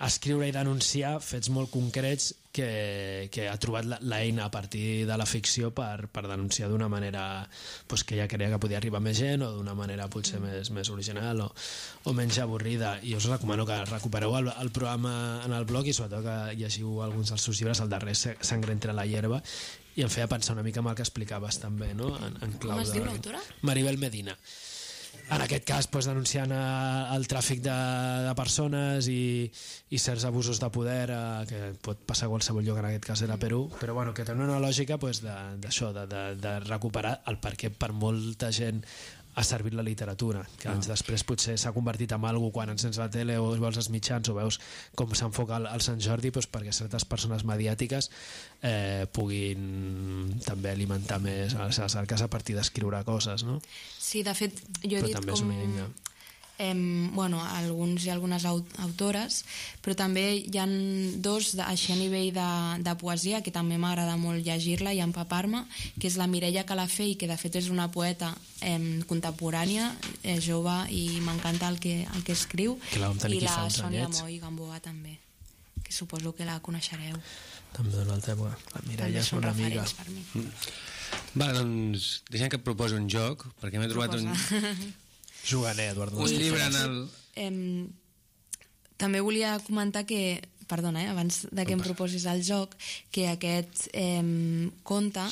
escriure i denunciar fets molt concrets que, que ha trobat la- l'eina a partir de la ficció per, per denunciar d'una manera pues, que ella creia que podia arribar més gent o d'una manera potser més, més original o, o menys avorrida i us recomano que recupereu el, el programa en el blog i sobretot que llegiu alguns dels seus llibres el darrer Sangre entre la hierba i em feia pensar una mica amb el que explicaves també no? en, en clau Com es diu l'autora? Maribel Medina en aquest cas pues, denunciant eh, el tràfic de, de persones i, i certs abusos de poder eh, que pot passar a qualsevol lloc, en aquest cas era Perú, però bueno, que té una lògica pues, de- d'això, de, de, de recuperar el per què per molta gent ha servit la literatura, que anys després potser s'ha convertit en algo quan encens la tele o veus els mitjans o veus com s'enfoca el, el Sant Jordi doncs perquè certes persones mediàtiques eh, puguin també alimentar més les seves arques a partir d'escriure coses, no? Sí, de fet, jo he Però dit també és com... Em, bueno, alguns i algunes au autores, però també hi han dos de, així a nivell de, de poesia que també m'agrada molt llegir-la i empapar-me, que és la Mireia Calafé i que de fet és una poeta em, contemporània, eh, jove i m'encanta el, que, el que escriu Que i la Sònia anyets. Moll Gamboa també que suposo que la coneixereu També d'una altra època. La Mireia és són una amiga. per mi. Va, doncs, deixem que et proposi un joc, perquè m'he trobat un. Juganer, Eduardo. un llibre en el... Em, també volia comentar que, perdona, eh, abans de que em proposis el joc, que aquest em, conte,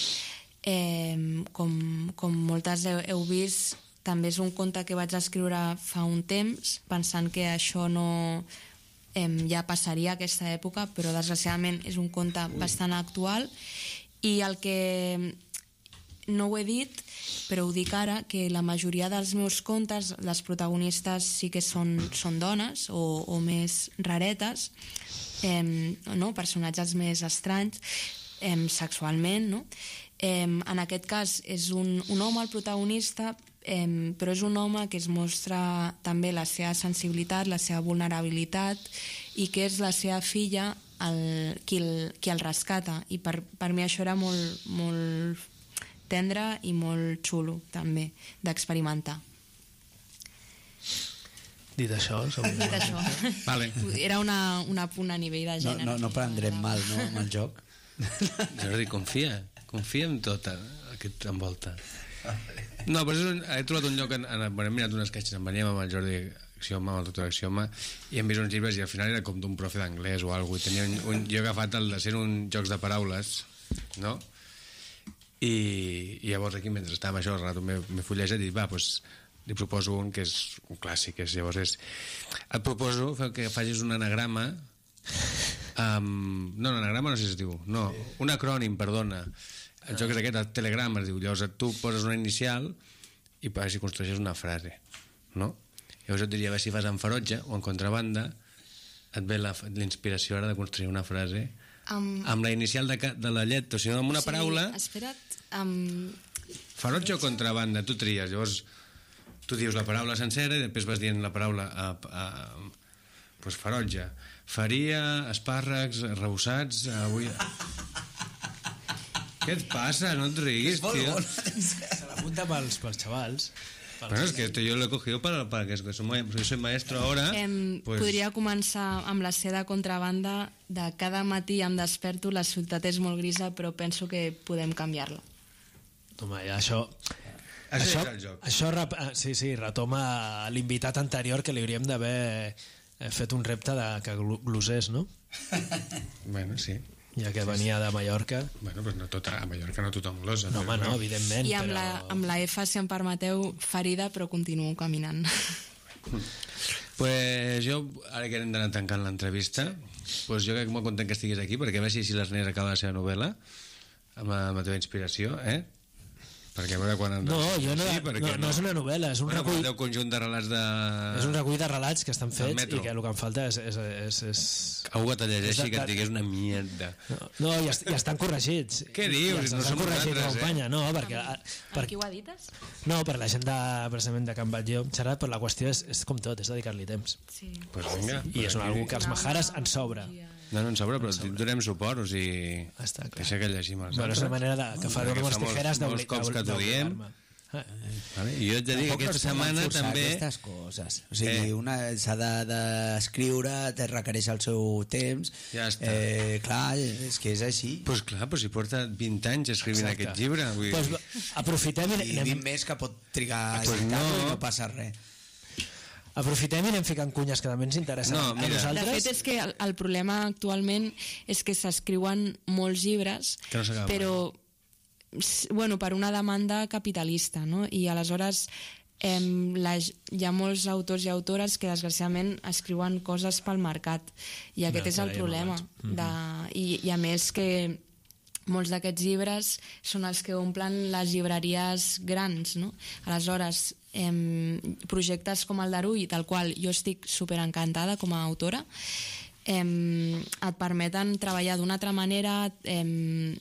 em, com, com moltes heu, heu vist, també és un conte que vaig escriure fa un temps, pensant que això no em, ja passaria aquesta època, però desgraciadament és un conte bastant actual. I el que no ho he dit, però ho dic ara, que la majoria dels meus contes, les protagonistes sí que són, són dones o, o més raretes, eh, no? personatges més estranys, eh, sexualment, no? Eh, en aquest cas és un, un home el protagonista, eh, però és un home que es mostra també la seva sensibilitat, la seva vulnerabilitat i que és la seva filla el, qui, el, qui el rescata i per, per mi això era molt, molt tendre i molt xulo també d'experimentar Dit això, dit això Vale. era una, una punt a nivell de No, gènere no, no prendrem mal, no, amb el joc. Jordi, confia. Confia en tot el que t'envolta. No, però és un, he trobat un lloc en, en, bueno, hem mirat unes caixes en veníem amb el Jordi Axioma, amb el doctor Axioma i hem vist uns llibres i al final era com d'un profe d'anglès o alguna cosa. Tenia un, un, jo he agafat el de ser un jocs de paraules no? I, i llavors aquí mentre estàvem això el rato m'he fullejat i va, doncs li proposo un que és un clàssic és, llavors és, et proposo que facis un anagrama Um, no, l'anagrama no sé si es diu no, un acrònim, perdona el joc és aquest, el telegram es diu llavors tu poses una inicial i per si construeixes una frase no? llavors et diria, a veure si fas en ferotge o en contrabanda et ve la- l'inspiració ara de construir una frase um, amb la inicial de, de la llet o sigui, amb una paraula sí, espera't um, ferotge o contrabanda, tu tries llavors tu dius la paraula sencera i després vas dient la paraula a, a, pues ferotge faria, espàrrecs, rebossats avui... Què et passa? No et riguis, tio. Se l'apunta pels, pels xavals. Bueno, es que esto yo lo he cogido para, para que soy, soy maestro ahora. Em, pues, Podria començar amb la seda contrabanda de cada matí em desperto, la ciutat és molt grisa, però penso que podem canviar-la. Home, ja això... Això això, és el joc. això rep, ah, sí, sí, retoma l'invitat anterior que li hauríem d'haver eh, fet un repte de que glosés, no? Bueno, sí. Ja que venia de Mallorca. Bueno, pues no tot, a Mallorca no tothom glosa. No, home, no, evidentment, I amb, però... la, amb la F, si em permeteu, ferida, però continuo caminant. Pues jo, ara que hem d'anar tancant l'entrevista, pues jo crec molt content que estiguis aquí, perquè a veure si, si l'Ernest acaba la seva novel·la, amb la, amb la teva inspiració, eh? Perquè a veure quan... No, jo no, Sí, perquè no, no és una novel·la, és un bueno, recull... Conjunt de relats de... És un recull de relats que estan fets i que el que em falta és... és, és, és... Algú que te és llegeixi de- que et digués una mierda. No, i, est, i estan corregits. Què dius? I No estan som corregits, nosaltres, eh? companya. No, perquè... Per, Amb qui ho edites? no, per la gent de, precisament de Can Batlló, xerrat, però la qüestió és, és com tot, és dedicar-li temps. Sí. Pues vinga. I és una algú que els majares en sobra. No, no en sobra, però et donem suport, o sigui... Està clar. Deixa que llegim els Bueno, és una altres. manera de, que fa Perquè unes fa molts- tijeres molts cops que t'ho diem. Vale? I jo et dic que aquesta setmana també... Aquestes coses. O sigui, Eh. una s'ha de- d'escriure, de, te requereix el seu temps. Ja està. Eh, clar, és que és així. Pues clar, pues si porta 20 anys escrivint Exacte. aquest llibre. Vull Pues, aprofitem i I anem, 20 més que pot trigar Pues no. no passa res. Aprofitem i anem ficant cunyes que també ens interessen No, a mira. De nosaltres. fet, és que el, el problema actualment és que s'escriuen molts llibres, Que no però bueno, per una demanda capitalista, no? I aleshores em, la, hi ha molts autors i autores que desgraciadament escriuen coses pel mercat i aquest Ja, és el problema de, i, i a més que molts d'aquests llibres són els que omplen les llibreries grans, no? Aleshores, em, projectes com el d'Arull, del qual jo estic super encantada com a autora, em, et permeten treballar d'una altra manera. Em,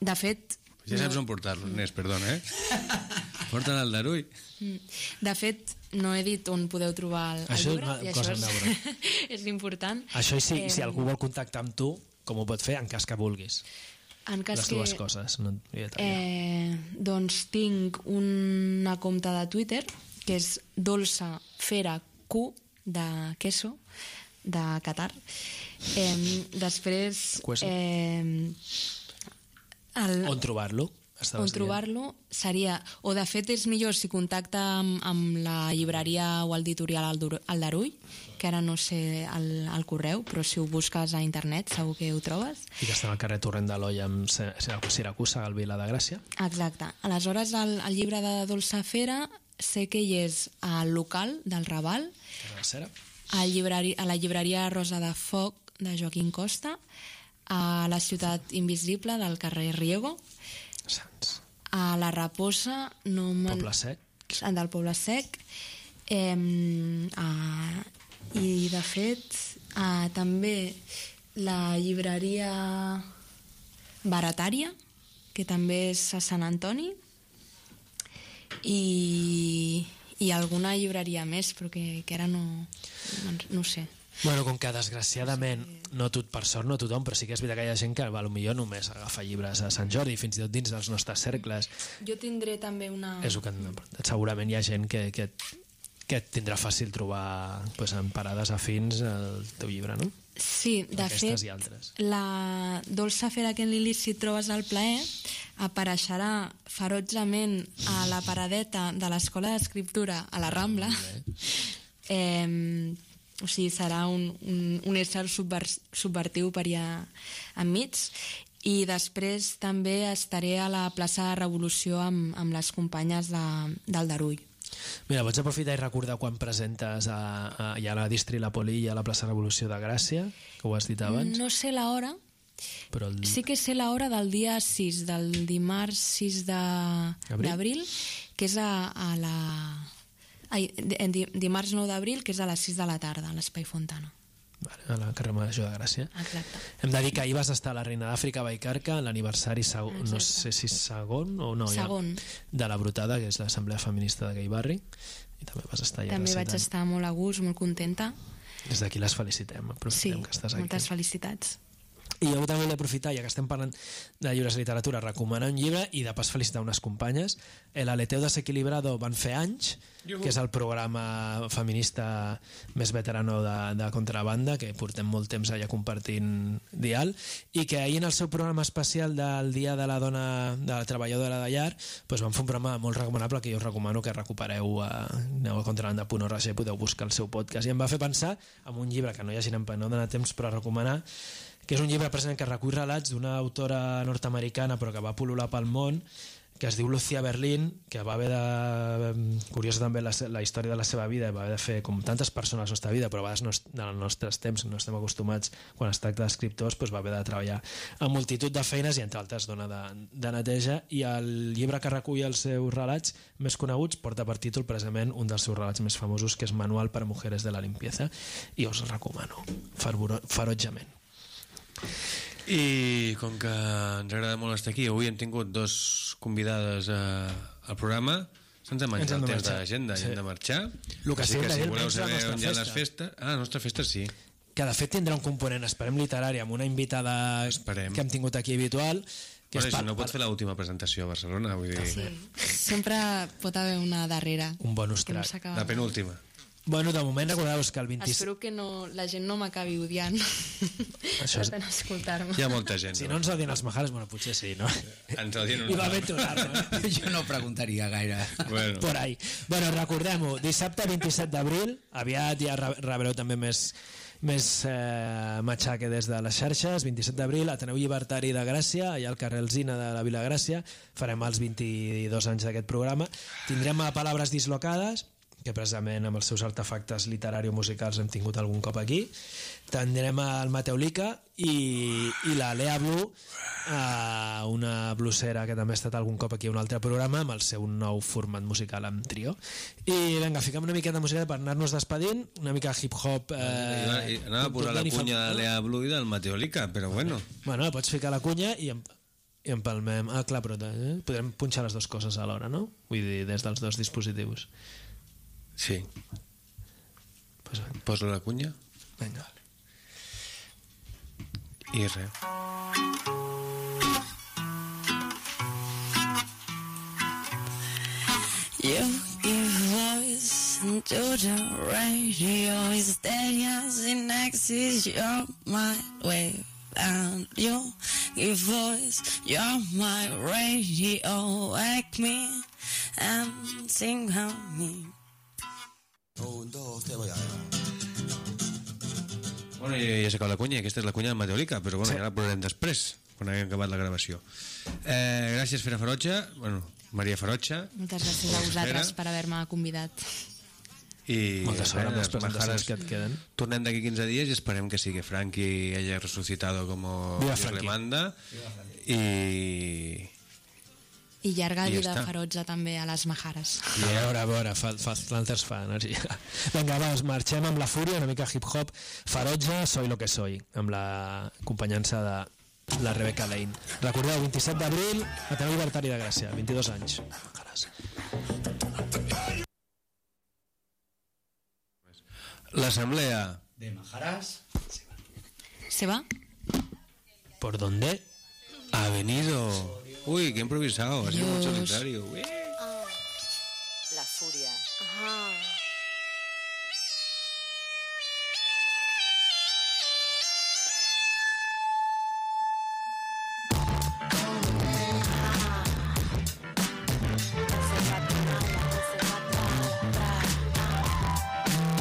de fet... Ja saps on portar-lo, Inés, perdona, eh? Porta'n al Darull. Mm. De fet, no he dit on podeu trobar el, el Això és llibre. una i cosa això és, és important. Això i si, Em, si algú vol contactar amb tu, com ho pot fer en cas que vulguis. En cas Les dues que- coses. No, ja Eh, doncs tinc una compte de Twitter que és dolça fera Q de queso de Qatar. Eh, després... Eh, el, On trobar-lo? Estaves on trobar-lo seria... O de fet és millor si contacta amb, amb la llibreria o l'editorial Aldur- Aldarull, que ara no sé el, el correu, però si ho busques a internet segur que ho trobes. I que estem al carrer Torrent de l'Olla amb Siracusa, al Vila de Gràcia. Exacte. Aleshores, el, el llibre de Dolça Fera sé que hi és al local del Raval, a, llibrari, a la llibreria Rosa de Foc de Joaquim Costa, a la ciutat invisible del carrer Riego, Sants. a la Raposa, no Poble Sec. del Poble Sec, eh, a, i de fet a, també la llibreria Baratària, que també és a Sant Antoni, i, i alguna llibreria més, però que, que ara no, no, no ho sé. Bueno, com que desgraciadament, no tot per sort, no tothom, però sí que és veritat que hi ha gent que potser només agafa llibres a Sant Jordi, fins i tot dins dels nostres cercles. Jo tindré també una... És el que, segurament hi ha gent que, que, que et tindrà fàcil trobar pues, en parades afins el teu llibre, no? Sí, de Aquestes fet, la dolça fera que en Lili, si trobes al plaer, apareixerà ferotjament a la paradeta de l'Escola d'Escriptura a la Rambla. Eh, o sigui, serà un, un, un ésser subver, subvertiu per allà enmig. I després també estaré a la plaça de Revolució amb, amb les companyes de, del Darull. Mira, pots aprofitar i recordar quan presentes a, a, ja a la Distri La Poli i a la plaça Revolució de Gràcia, que ho has dit abans, No sé l'hora, però el, Sí que sé l'hora del dia 6, del dimarts 6 de- Abril? d'abril, que és a, a la... Ai, di- di, dimarts 9 d'abril, que és a les 6 de la tarda, a l'Espai Fontana. A la carrer Major de Gràcia. Exacte. Hem de dir que ahir vas estar a la Reina d'Àfrica a Baicarca, en l'aniversari segon, no sé si segon o no, Segon. Ja, de la Brutada, que és l'assemblea feminista d'aquell barri, i també vas estar allà També vaig estar molt a gust, molt contenta. Des d'aquí les felicitem, Sí, que estàs aquí. moltes felicitats. I jo també vull aprofitar, ja que estem parlant de llibres de literatura, recomanar un llibre i de pas felicitar unes companyes. El Aleteu Desequilibrado van fer anys, Iuhu. que és el programa feminista més veterano de, de contrabanda, que portem molt temps allà compartint dial, i que ahir en el seu programa especial del Dia de la Dona, de la Treballadora de Llar, doncs van fer un programa molt recomanable que jo us recomano que recupereu a, aneu a contrabanda.org podeu buscar el seu podcast. I em va fer pensar en un llibre que no hi hagi no dona temps per a recomanar, que és un llibre precisament que recull relats d'una autora nord-americana però que va pol·lular pel món que es diu Lucia Berlin, que va haver de... curiosa també la, la història de la seva vida, va haver de fer com tantes persones a la nostra vida, però a vegades no, en els nostres temps no estem acostumats, quan es tracta d'escriptors, doncs va haver de treballar amb multitud de feines i entre altres dona de, de neteja i el llibre que recull els seus relats més coneguts porta per títol precisament un dels seus relats més famosos que és Manual per a Mujeres de la Limpieza i us el recomano fervoro- ferotjament. I com que ens agrada molt estar aquí, avui hem tingut dos convidades eh, al programa, se'ns ha Ens menjat hem el de temps marxar, d'agenda i sí. hem de marxar. Lo que Així sí, que si voleu saber on hi ha les festes... Ah, la nostra festa sí. que de fet tindrà un component, esperem literari, amb una invitada Esperem. que hem tingut aquí habitual, que Bueno, és si no pot fer l'última presentació a Barcelona, vull dir... Sí. Sempre pot haver una darrera. un bonus no track. s'acaba La penúltima. Bueno, de moment recordeu-vos que el 26... Espero que no, la gent no m'acabi odiant Això és- per escoltar-me. Hi ha molta gent. Si no ens odien els majares, bueno, potser sí, no? Ens odien I va eh? Jo no preguntaria gaire. Bueno. Por ahí. Bueno, recordem-ho, dissabte 27 d'abril, aviat ja re- rebreu també més més eh, matxaque des de les xarxes 27 d'abril, Ateneu Llibertari de Gràcia allà al carrer Alzina de la Vila Gràcia farem els 22 anys d'aquest programa tindrem a Palabres Dislocades que precisament amb els seus artefactes literario-musicals hem tingut algun cop aquí. Tindrem el Mateu Lica i, i la Lea Blue, eh, una bluesera que també ha estat algun cop aquí a un altre programa amb el seu nou format musical amb trio. I vinga, fiquem una miqueta de música per anar-nos despedint, una mica hip-hop... Eh, Eh, anava a posar la cunya de Lea Blue i del Mateolica, però bueno. Bueno, pots ficar la cunya i, em, i empalmem... Ah, clar, però eh? podrem punxar les dues coses alhora, no? Vull dir, des dels dos dispositius. Sí. Pues, Posa la cunya Vinga. i res. You give voice to the radio Hysteria's in axis You're my wave And you give voice You're my radio Wake me and sing on me Un, dos, tres, voy a Bueno, ja, ja s'ha acabat la cunya, aquesta és la cunya de Mateolica, però bueno, sí. ja la posarem després, quan haguem acabat la gravació. Eh, gràcies, Fera Ferotxa, bueno, Maria Ferotxa. Moltes gràcies a vosaltres per haver-me convidat. I Molta sort amb les presentacions majares que et queden. Tornem d'aquí 15 dies i esperem que que Frankie haya resucitado como Viva Dios Frankie. le manda. I... I llarga I ja vida està. ferotge també a les majares. I a veure, a veure, fa, fa, l'altres fa energia. Vinga, va, marxem amb la fúria, una mica hip-hop, ferotge, soy lo que soy, amb la companyança de la Rebecca Lane. Recordeu, 27 d'abril, Ateneu Libertari de Gràcia, 22 anys. L'assemblea De Majaras. ¿Se va? ¿Por dónde? ha venido. Uy, qué improvisado, ha sido muy solitario.